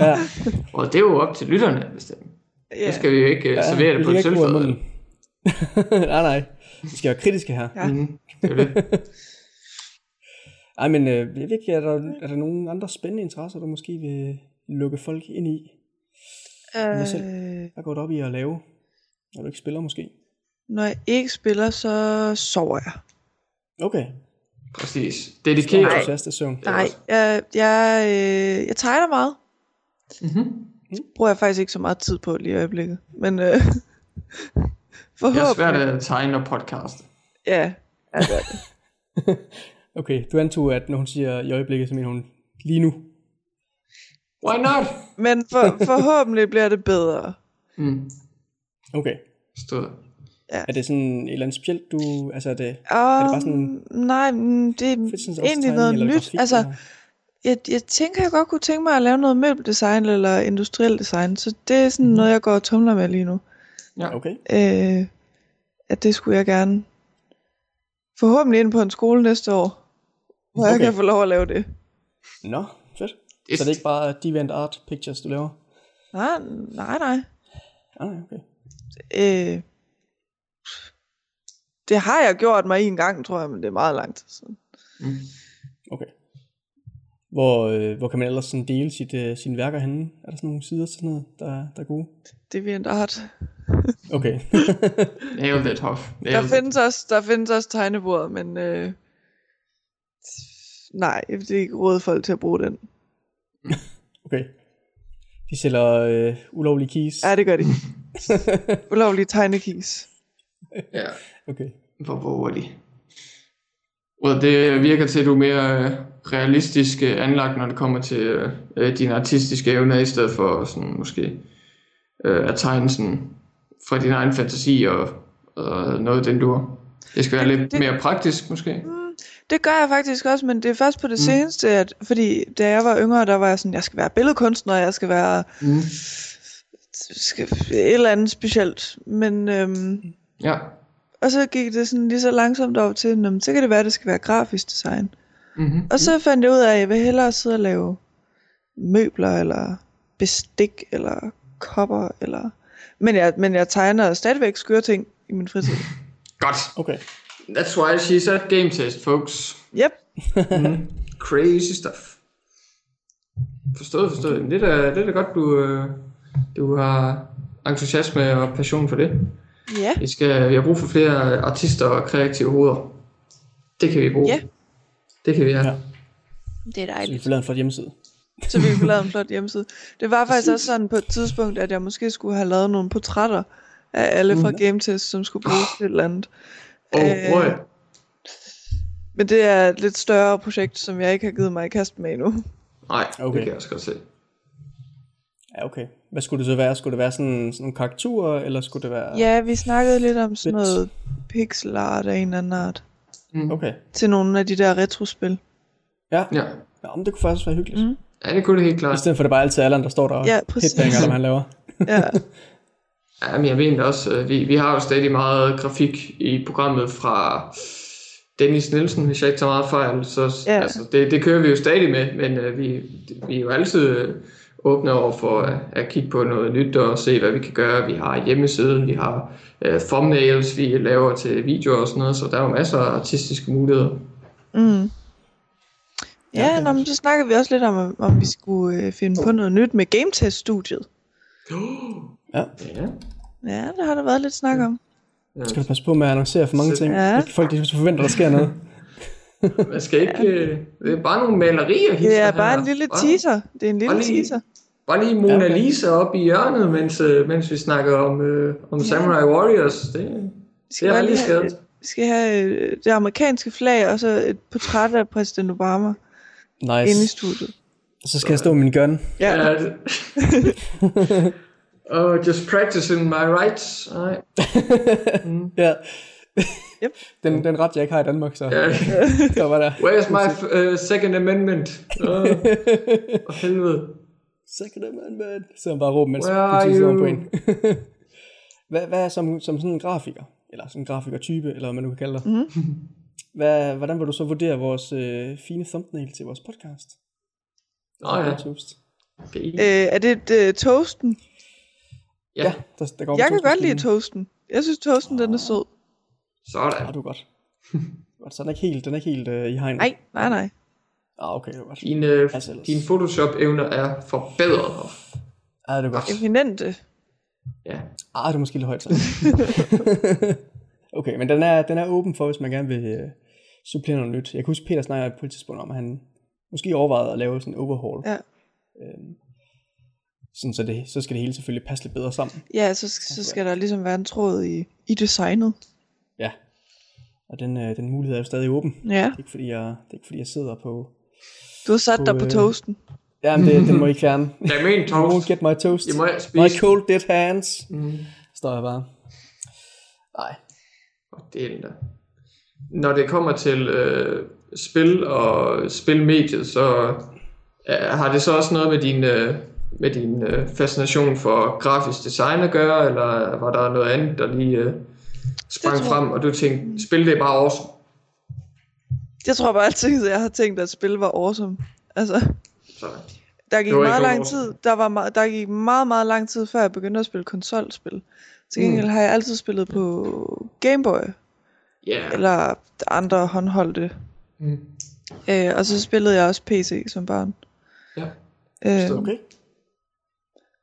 Ja, Og det er jo op til lytterne at bestemme. Ja, Så skal vi jo ikke ja, servere det på et i sølvfad. nej, nej. Vi skal være kritiske her. Ja. Mm-hmm. Det er det. [LAUGHS] Ej, men øh, jeg ved ikke, er der, er der nogle andre spændende interesser, du måske vil lukke folk ind i? Hvad selv? øh, Hvad går du op i at lave, når du ikke spiller måske? når jeg ikke spiller, så sover jeg. Okay. Præcis. Nej. Dedikeret. Er Nej, også- jeg, jeg, øh, jeg tegner meget. Mm-hmm. Bruger jeg faktisk ikke så meget tid på lige i øjeblikket. Men øh, [LAUGHS] Det er forhåbentlig. svært at tegne og podcaste. Ja, jeg gør det. [LAUGHS] Okay, du antog, at når hun siger i øjeblikket, så mener hun lige nu. Why not? Men for, forhåbentlig bliver det bedre. Mm. Okay. Stod. Er det sådan et eller andet specielt, du... Altså, er det... Og, det bare sådan- nej, det er egentlig noget nyt. grafik, altså, eller? Jeg, jeg tænker, jeg godt kunne tænke mig at lave noget møbeldesign eller industriel design, så det er sådan mm. noget, jeg går og tumler med lige nu. Ja. Okay. Øh, at det skulle jeg gerne forhåbentlig ind på en skole næste år, hvor okay. jeg kan få lov at lave det. Nå, fedt. Det- Så det er ikke bare Deviant Art Pictures, du laver? Nej, nej, nej. Ah, nej, okay. Øh, det har jeg gjort mig en gang, tror jeg, men det er meget lang tid siden. Mm. Okay. Hvor, øh, hvor kan man ellers sådan dele sit, øh, sine værker henne? Er der sådan nogle sider sådan noget, der, der er gode? Det [LAUGHS] er virkelig art. Okay. Nailed it, Hoff. Der Nailed it. findes, også, der findes også tegnebord, men øh, nej, jeg vil ikke råde folk til at bruge den. [LAUGHS] okay. De sælger øh, ulovlige keys. Ja, det gør de. [LAUGHS] Ulovlige tegnekis. Ja. Okay. Hvor våger de? Og det virker til, at du er mere øh, realistisk øh, anlagt, når det kommer til øh, øh, dine artistiske evner, i stedet for sådan måske øh, at tegne sådan fra din egen fantasi og, og noget, den du Det skal være Det- lidt det- mere praktisk, måske. Det gør jeg faktisk også, men det er først på det mm. seneste, at, fordi da jeg var yngre, der var jeg sådan, jeg skal være billedkunstner, jeg skal være Mm. skal, et eller andet specielt. Men, øhm, Ja. Og så gik det sådan lige så langsomt over til, "Nå, så kan det være, at det skal være grafisk design. Mm-hmm. Og så fandt jeg ud af, at jeg vil hellere sidde og lave møbler, eller bestik, eller kopper, eller... Men jeg, men jeg tegner stadigvæk skøre ting i min fritid. [LAUGHS] Godt. Okay. That's why she's at game test, folks. Yep. Crazy stuff. Forstået, forstået. Okay. Det, er da, det er da godt, du, øh, du har entusiasme og passion for det. Ja. Vi, skal, vi har brug for flere artister og kreative hoveder. Det kan vi bruge. Ja. Det kan vi have. Ja. Det er Så vi dejligt. får lavet en flot hjemmeside. Så vi [LAUGHS] kunne lave en flot hjemmeside. Det var faktisk også sådan på et tidspunkt, at jeg måske skulle have lavet nogle portrætter af alle fra Game Test, som skulle bruges til et eller andet. Og Øh, Men det er et lidt større projekt, som jeg ikke har givet mig i kast med endnu. Nej, Okay. okay. det kan jeg også godt se. Ja, okay. Hvad skulle det så være? Skulle det være sådan, sådan nogle karakterer, eller skulle det være... Ja, vi snakkede lidt om sådan noget pixel art af en eller anden art. Okay. Til nogle af de der retrospil. Ja. Ja. ja men det kunne faktisk være hyggeligt. Mm. ja, det kunne det helt I klart. stedet for det bare altid Allan, der står der og Ja, headbanger, når han laver. Ja, [LAUGHS] Ja, men jeg mener også, øh, vi, vi har jo stadig meget grafik i programmet fra Dennis Nielsen, hvis jeg ikke tager meget fejl. Så Ja. altså, det, det kører vi jo stadig med, men øh, vi, vi er jo altid øh, åbne over for at, at kigge på noget nyt og se, hvad vi kan gøre. Vi har hjemmesiden, vi har øh, thumbnails, vi laver til videoer og sådan noget, så der er jo masser af artistiske muligheder. mm. Ja, ja nå, men så snakkede vi også lidt om, om vi skulle øh, finde på noget nyt med Game Test-studiet. [GASPS] Ja. Ja. Ja, der har der været lidt snak om. Skal du passe på med at annoncere for mange Så- ting? Ja. Folk de forventer, der sker noget. [LAUGHS] [LAUGHS] Man skal ikke... Øh, det er bare nogle malerier, Det er bare her. en lille Bare- teaser. Det er en lille Bare lige- teaser. Bare lige Mona Ja, okay. Lisa op i hjørnet, mens, øh, mens vi snakker om, øh, om Samurai Warriors. Det, Vi det skal, er lige skadet. vi skal have øh, det amerikanske flag, og så et portræt af præsident Obama inde i Nice. studiet. Så skal jeg stå med min gun. Ja, Ja. det- [LAUGHS] oh, just practicing my rights. Nej. [LAUGHS] Ja. [LAUGHS] Yep. Den, den ret, jeg ikke har i Danmark, så Ja. [LAUGHS] var der. Where's my uh, second amendment? Oh, [LAUGHS] for helvede. Second Amendment. Så han bare råber, mens politiet på en. hvad, hvad er som, som sådan en grafiker? Eller sådan en grafikertype, eller hvad man nu kan kalde dig. Mhm. Hvad, hvordan vil du så vurdere vores øh, fine thumbnail til vores podcast? Nå ja. Toast. Fint. øh, er det øh, toasten? Ja, Ja, der, der går Jeg kan godt lide toasten. Jeg synes toasten den er sød. Ja, sådan. du er godt. Godt, så den er ikke helt, den er ikke helt øh, i hegn. Nej, nej, nej. Ah, okay, det er godt. Dine, øh, Altså ellers. dine Photoshop-evner er forbedret. Ah, det er godt. Eminente. Ja. Ah, det er måske lidt højt så. [LAUGHS] okay, men den er, den er åben for, hvis man gerne vil øh, supplere noget nyt. Jeg kan huske, Peter snakker på et tidspunkt om, at han måske overvejede at lave sådan en overhaul. Ja. Øhm, sådan, så, det, så skal det hele selvfølgelig passe lidt bedre sammen. Ja, så, så skal der ligesom være en tråd i, i designet. Ja. Og den, øh, den mulighed er jo stadig åben. Ja, Det er ikke fordi, jeg, det er ikke fordi, jeg sidder på... du har sat På, dig på øh, toasten. Jamen, det, den må I fjerne. Jeg mener You won't toast. get my toast. I må ikke My spise. cold dead hands. Mm. Står jeg bare. Nej. Åh, Det er den der. Når det kommer til øh, spil og spilmediet, så øh, har det så også noget med din, øh, med din øh, fascination for grafisk design at gøre, eller var der noget andet, der lige øh, sprang frem, og du tænkte, spil det er bare awesome. Jeg tror bare altid, at jeg har tænkt, at spil var awesome. Altså, Så, der gik meget lang awesome. tid, der, var meget, der gik meget, meget lang tid, før jeg begyndte at spille konsolspil. Til gengæld Mm. har jeg altid spillet på Game Boy, yeah. eller andre håndholdte. Mm. Øh, og så spillede jeg også PC som barn. Ja. Øh. Okay.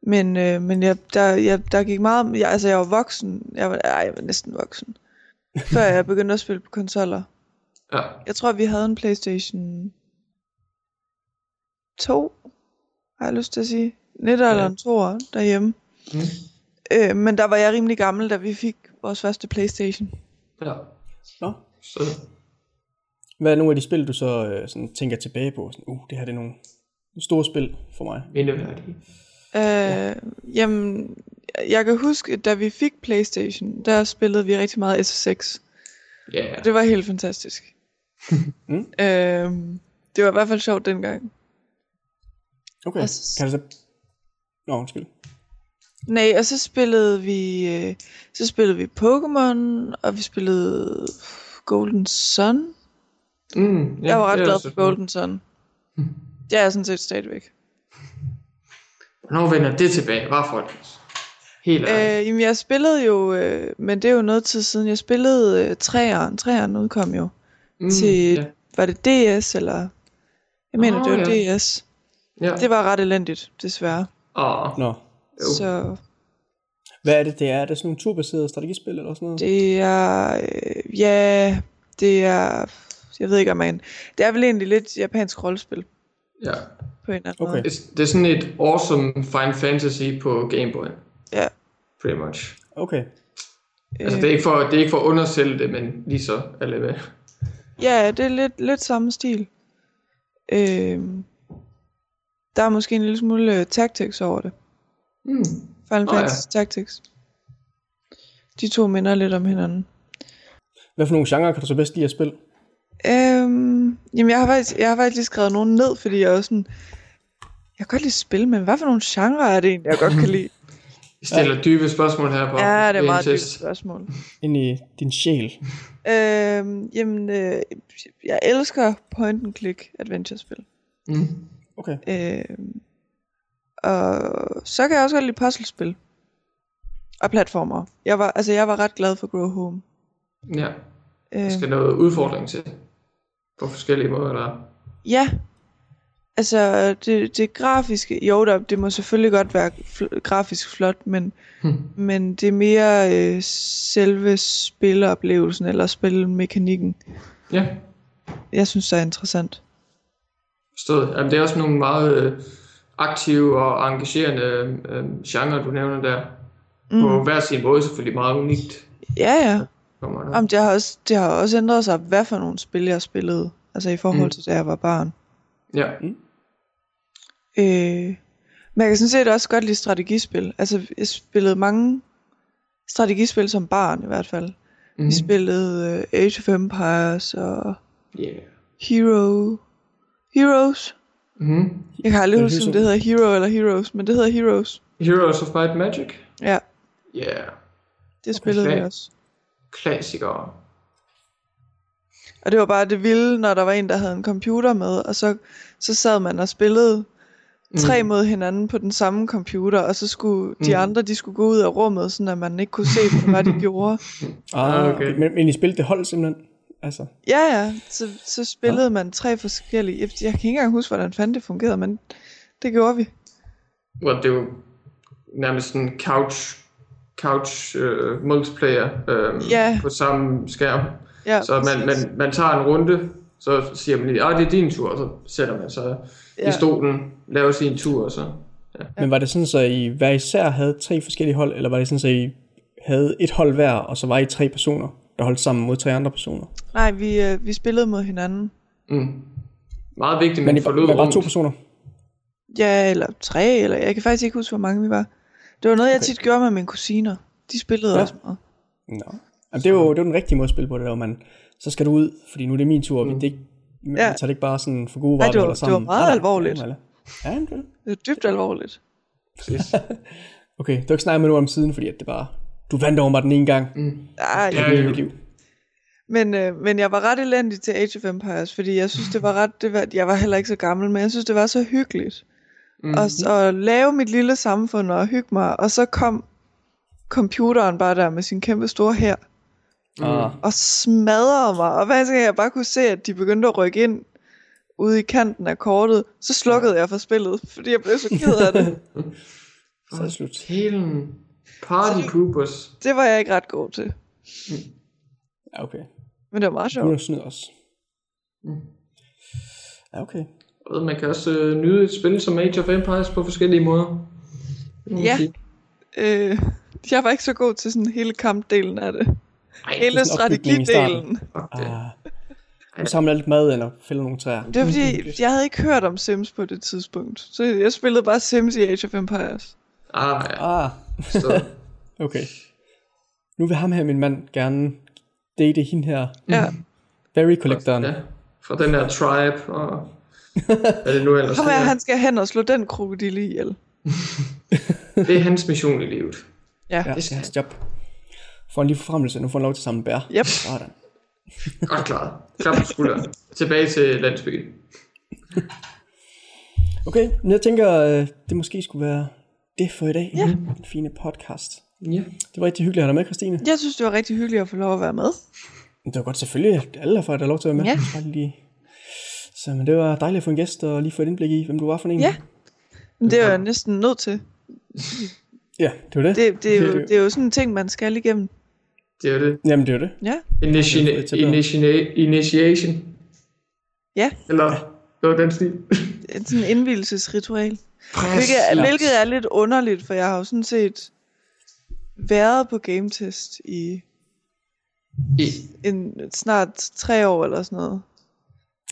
Men øh, men jeg, der, jeg, der gik meget... Jeg, altså, jeg var voksen. Jeg var, ej, jeg var næsten voksen. [LAUGHS] før jeg begyndte at spille på konsoller. Ja. Jeg tror, vi havde en Playstation 2, har jeg lyst til at sige. Lidt eller en 2'er derhjemme. Mm. Øh, men der var jeg rimelig gammel, da vi fik vores første Playstation. ja. Nå. Så, Hvad er nogle af de spil, du så øh, sådan, tænker tilbage på? Sådan, uh, det her det er nogle store spil for mig. mindeværdige. Øh, jamen, jeg kan huske, da vi fik Playstation, der spillede vi rigtig meget SSX. Ja. Yeah. Det var helt fantastisk. [LAUGHS] Mm. øh, det var i hvert fald sjovt dengang. Okay. Og så- Kan du så... Nå, undskyld. Nej, og så spillede vi, øh, så spillede vi Pokémon, og vi spillede Golden Sun. Mm, ja, jeg var ret glad for Golden Sun. Det er jeg sådan set stadigvæk. [LAUGHS] Hvornår vender det tilbage? Var folk? Helt ærligt. Øh, jamen, jeg spillede jo, øh, men det er jo noget tid siden, jeg spillede øh, træeren. Træeren udkom jo. mm, til, ja. var det DS, eller? Jeg mener, Åh, det var ja. DS. Ja. Det var ret elendigt, desværre. Åh, Nå. Jo. Så Hvad er det, det er? Er det sådan nogle turbaserede strategispil eller sådan noget? det er, øh, ja, det er, jeg ved ikke om man, det er vel egentlig lidt japansk rollespil ja. på en eller anden Okay. måde. Det, er sådan et awesome Final Fantasy på Game Boy. Ja. Pretty much. Okay. Altså, det er ikke for, det er ikke for at undersælge det, men lige så alle hvad. Ja, det er lidt, lidt samme stil. Øh, der er måske en lille smule uh, tactics over det. Mm. Final Nå ja. Fantasy Tactics. De to minder lidt om hinanden. Hvad for nogle genrer kan du så bedst lide at spille? Øhm, jamen, jeg har, faktisk, jeg har faktisk lige skrevet nogen ned, fordi jeg er også sådan... Jeg kan godt lide spil, men hvad for nogle genrer er det egentlig, jeg godt kan lide? [LAUGHS] Vi stiller ja. dybe spørgsmål her på. ja, det er meget dybt test. spørgsmål. Ind i din sjæl. Øhm, jamen, øh, jeg elsker point-and-click adventure-spil. Mm. Okay. Øhm, og så kan jeg også godt lide puzzlespil. Og platformer. Jeg var, altså, jeg var ret glad for Grow Home. Ja. Øh, Der skal noget udfordring til. På forskellige måder, eller? Ja. Altså, det, det grafiske, jo, der, det må selvfølgelig godt være fl- grafisk flot, men, Hmm. men det er mere øh, selve spilleoplevelsen eller spilmekanikken, Ja, jeg synes er interessant. forstået. Jamen, det er også nogle meget øh, aktive og engagerende øh, genre, du nævner der. Mm. På hver sin måde selvfølgelig meget unikt. Ja, ja. Kommer der. Jamen, det, har også, det har også ændret sig, hvad for nogle spil jeg spillede, altså i forhold Mm. til da jeg var barn. Ja, Øh, men jeg kan sådan set også godt lide strategispil. Altså, jeg spillede mange strategispil som barn i hvert fald. mm. Vi spillede uh, Age of Empires og yeah. Hero... Heroes. Mm. Jeg kan aldrig Det huske, om det hedder Hero eller Heroes, men det hedder Heroes. Heroes of Might and Magic. Ja, Yeah. det spillede vi fedt. også. Klassikere. Og det var bare det vilde, når der var en, der havde en computer med, og så, så sad man og spillede tre Mm. mod hinanden på den samme computer, og så skulle de Mm. andre, de skulle gå ud af rummet, sådan at man ikke kunne se, hvad de [LAUGHS] gjorde. Ah, okay. okay. Men, men I spillede det hold simpelthen? Altså, Ja, ja, så, så spillede man tre forskellige. Jeg, jeg kan ikke engang huske, hvordan fanden det fungerede, men det gjorde vi. Well, det jo nærmest sådan couch, couch uh, multiplayer um, Ja. på samme skærm. Ja, Så man, man, man tager en runde, så siger man lige, ah, det er din tur, og så sætter man sig ja. Ja. i stolen, laver sin tur, og så... ja. Men var det sådan, så I hver især havde tre forskellige hold, eller var det sådan, så I havde et hold hver, og så var I tre personer, der holdt sammen mod tre andre personer? Nej, vi, øh, vi spillede mod hinanden. Mm. Meget vigtigt, Men men I forlod var bare to personer? Ja, eller tre, eller jeg kan faktisk ikke huske, hvor mange vi var. Det var noget, jeg Okay. tit gjorde med mine kusiner. De spillede Ja. også meget. Nå. Jamen, det jo det jo den rigtige måde at spille på det, der, man, så skal du ud, fordi nu er det min tur, mm. det ikke, man Ja. tager det ikke bare sådan for gode Nej, varer, det var- det var meget Nej, nej, alvorligt. Ja, det er det. Det er dybt alvorligt. Præcis. [LAUGHS] Okay, du har ikke snakket med nogen om siden, fordi at det bare, du vandt over mig den ene gang. Mm. Ej, jo. mit liv. Men, øh, men jeg var ret elendig til Age of Empires, fordi jeg synes, det var ret, det var, jeg var heller ikke så gammel, men jeg synes, det var så hyggeligt. Mm. Mm. Og så at lave mit lille samfund og hygge mig, og så kom computeren bare der med sin kæmpe store her Ah, og smadrede mig. Og hver gang jeg bare kunne se, at de begyndte at rykke ind ude i kanten af kortet, så slukkede jeg for spillet, fordi jeg blev så ked af det. [LAUGHS] så er det slut. Helen. Party poopers. Det var jeg ikke ret god til. Ja, okay. Men det var meget sjovt. Hun snyd os. Mm. Ja, okay. Og man kan også øh, nyde et spil som Age of Empires på forskellige måder. Ja. sige. Øh, jeg var ikke så god til sådan hele kampdelen af det. Ej, Hele strategidelen. du samler lidt mad eller fælder nogle træer. Det var fordi, jeg havde ikke hørt om Sims på det tidspunkt. Så jeg spillede bare Sims i Age of Empires. Ah, ja. Ah, Så, [LAUGHS] okay. Nu vil ham her, min mand, gerne date hende her. Ja. Berry Collectoren. ja. Fra den her tribe, og hvad det nu ellers Ham her, han skal hen og slå den krokodille ihjel. [LAUGHS] Det er hans mission i livet. Ja. Ja, det er hans job. Får han lige forfremmelse, nu får han lov til at samle bær. Yep. Sådan. [LAUGHS] Godt klaret. Klap på skulderen. Tilbage til landsbyen. [LAUGHS] Okay, men jeg tænker, øh, det måske skulle være det for i dag. Ja. En fine podcast. Ja. Det var rigtig hyggeligt at have dig med, Christine. Jeg synes, det var rigtig hyggeligt at få lov at være med. Det var godt selvfølgelig, at alle har fået lov til at være med. Ja. Bare lige... Så men det var dejligt at få en gæst og lige få et indblik i, hvem du var for en. Ja. Men det er jeg næsten nødt til. Ja, det var det. Det, det, er, jo, Det- det er jo sådan en ting, man skal igennem. Det er det. Jamen, det var det. Ja. Initi- Det er initiation. Ja. Eller noget den stil. Sådan indvielsesritual. Hvilket, er, hvilket er lidt underligt, for jeg har jo sådan set været på game test i I, en, snart tre år eller sådan noget.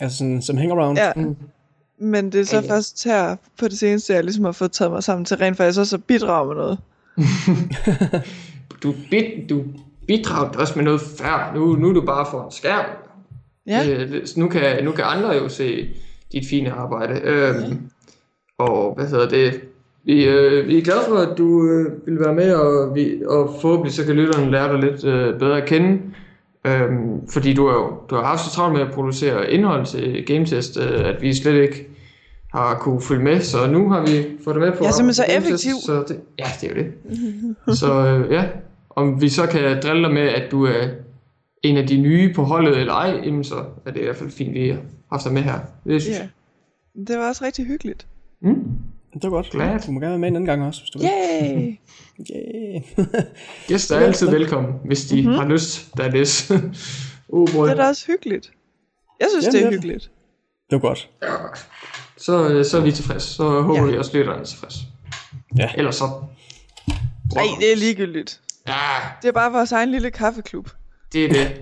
Altså sådan, som hangaround. Ja. Mm. Men det er så Ja, ja. først her på det seneste, jeg ligesom har fået taget mig sammen til rent faktisk også at bidrage med noget. [LAUGHS] du, bid, du bidrager også med noget før. Nu, nu er du bare for en skærm. Ja, Øh, nu, kan, nu kan andre jo se dit fine arbejde. Øhm, og hvad hedder det? Vi, øh, vi er glade for, at du øh, vil være med, og, vi, og forhåbentlig så kan lytterne lære dig lidt øh, bedre at kende. Øhm, fordi du har jo du har haft så travlt med at producere indhold til Game Test, øh, at vi slet ikke har kunne følge med. Så nu har vi fået dig med på Jeg er simpelthen så effektiv. Så det, ja, det er jo det. [LAUGHS] så øh, ja, om vi så kan drille dig med, at du er en af de nye på holdet eller ej, jamen så er det i hvert fald fint, vi har haft dig med her. Det synes ja. jeg. Det var også rigtig hyggeligt. Mm. Det var godt. Glad. Du må gerne være med en anden gang også, hvis du vil. Yay! [LAUGHS] Yeah. Gæster er altid velkommen, hvis de mm-hmm. har lyst. Der er det. [LAUGHS] oh boy. Det er da også hyggeligt. Jeg synes, Jamen, det er det hyggeligt. Det var godt. Ja. Så, øh, så er vi tilfredse. Så håber Ja. vi også, lytterne er tilfredse. Ja. Ellers så... Nej, det er ligegyldigt. Ja, Det er bare vores egen lille kaffeklub. det er det.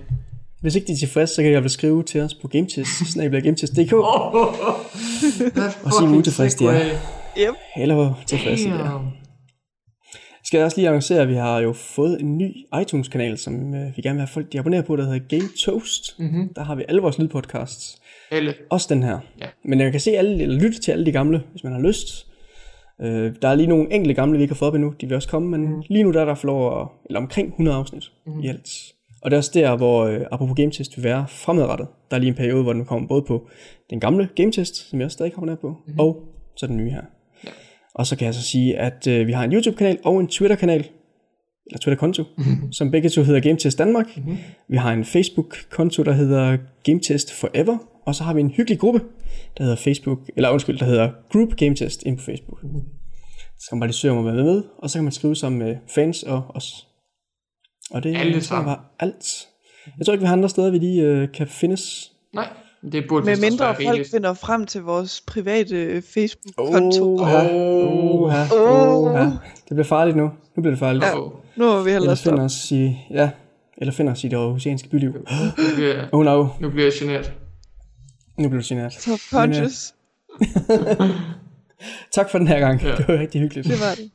Hvis ikke de er tilfredse, så kan jeg vel skrive til os på gametest, snabelagamtest.dk, [LAUGHS] og sige, hvor utilfredse de er. Yep. hvor tilfredse de er. Skal jeg også lige annoncere, at vi har jo fået en ny iTunes-kanal, som øh, vi gerne vil have folk de abonnerer på, der hedder Game Toast. Mm-hmm. Der har vi alle vores lydpodcasts. Alle. Også den her. Ja. Men jeg kan se alle, eller lytte til alle de gamle, hvis man har lyst. Øh, der er lige nogle enkelte gamle, vi ikke har fået op endnu. De vil også komme, men mm. lige nu der er der at, eller omkring 100 afsnit mm. i alt. Og det er også der, hvor øh, apropos Game Test vil være fremadrettet. Der er lige en periode, hvor den kommer både på den gamle Game Test, som jeg også stadig ned på, mm. og så den nye her. Og så kan jeg så sige, at øh, vi har en YouTube-kanal og en Twitter-kanal, eller Twitter-konto, mm-hmm. som begge to hedder GameTest Danmark. Mm-hmm. Vi har en Facebook-konto, der hedder GameTest Forever, og så har vi en hyggelig gruppe, der hedder Facebook, eller undskyld, der hedder Group GameTest ind på Facebook. Mm-hmm. Så kan man bare lige søge om at være med, og så kan man skrive sammen med fans og os. Og det Alle jeg sammen. var alt. Jeg tror ikke, vi har andre steder, vi lige øh, kan findes. Nej, det burde Med mindre være folk rigeligt. finder frem til vores private øh, Facebook-konto. Oha, oha, oha. Det bliver farligt nu. Nu bliver det farligt. Ja. Nu må vi hellere Eller stoppe. finder os i, ja, eller finder os i det aarhusianske byliv. Nu bliver, [GASPS] Oh no, nu bliver jeg generet. nu bliver du genert. Top punches. [LAUGHS] tak for den her gang. Ja. Det var rigtig hyggeligt. Det var det.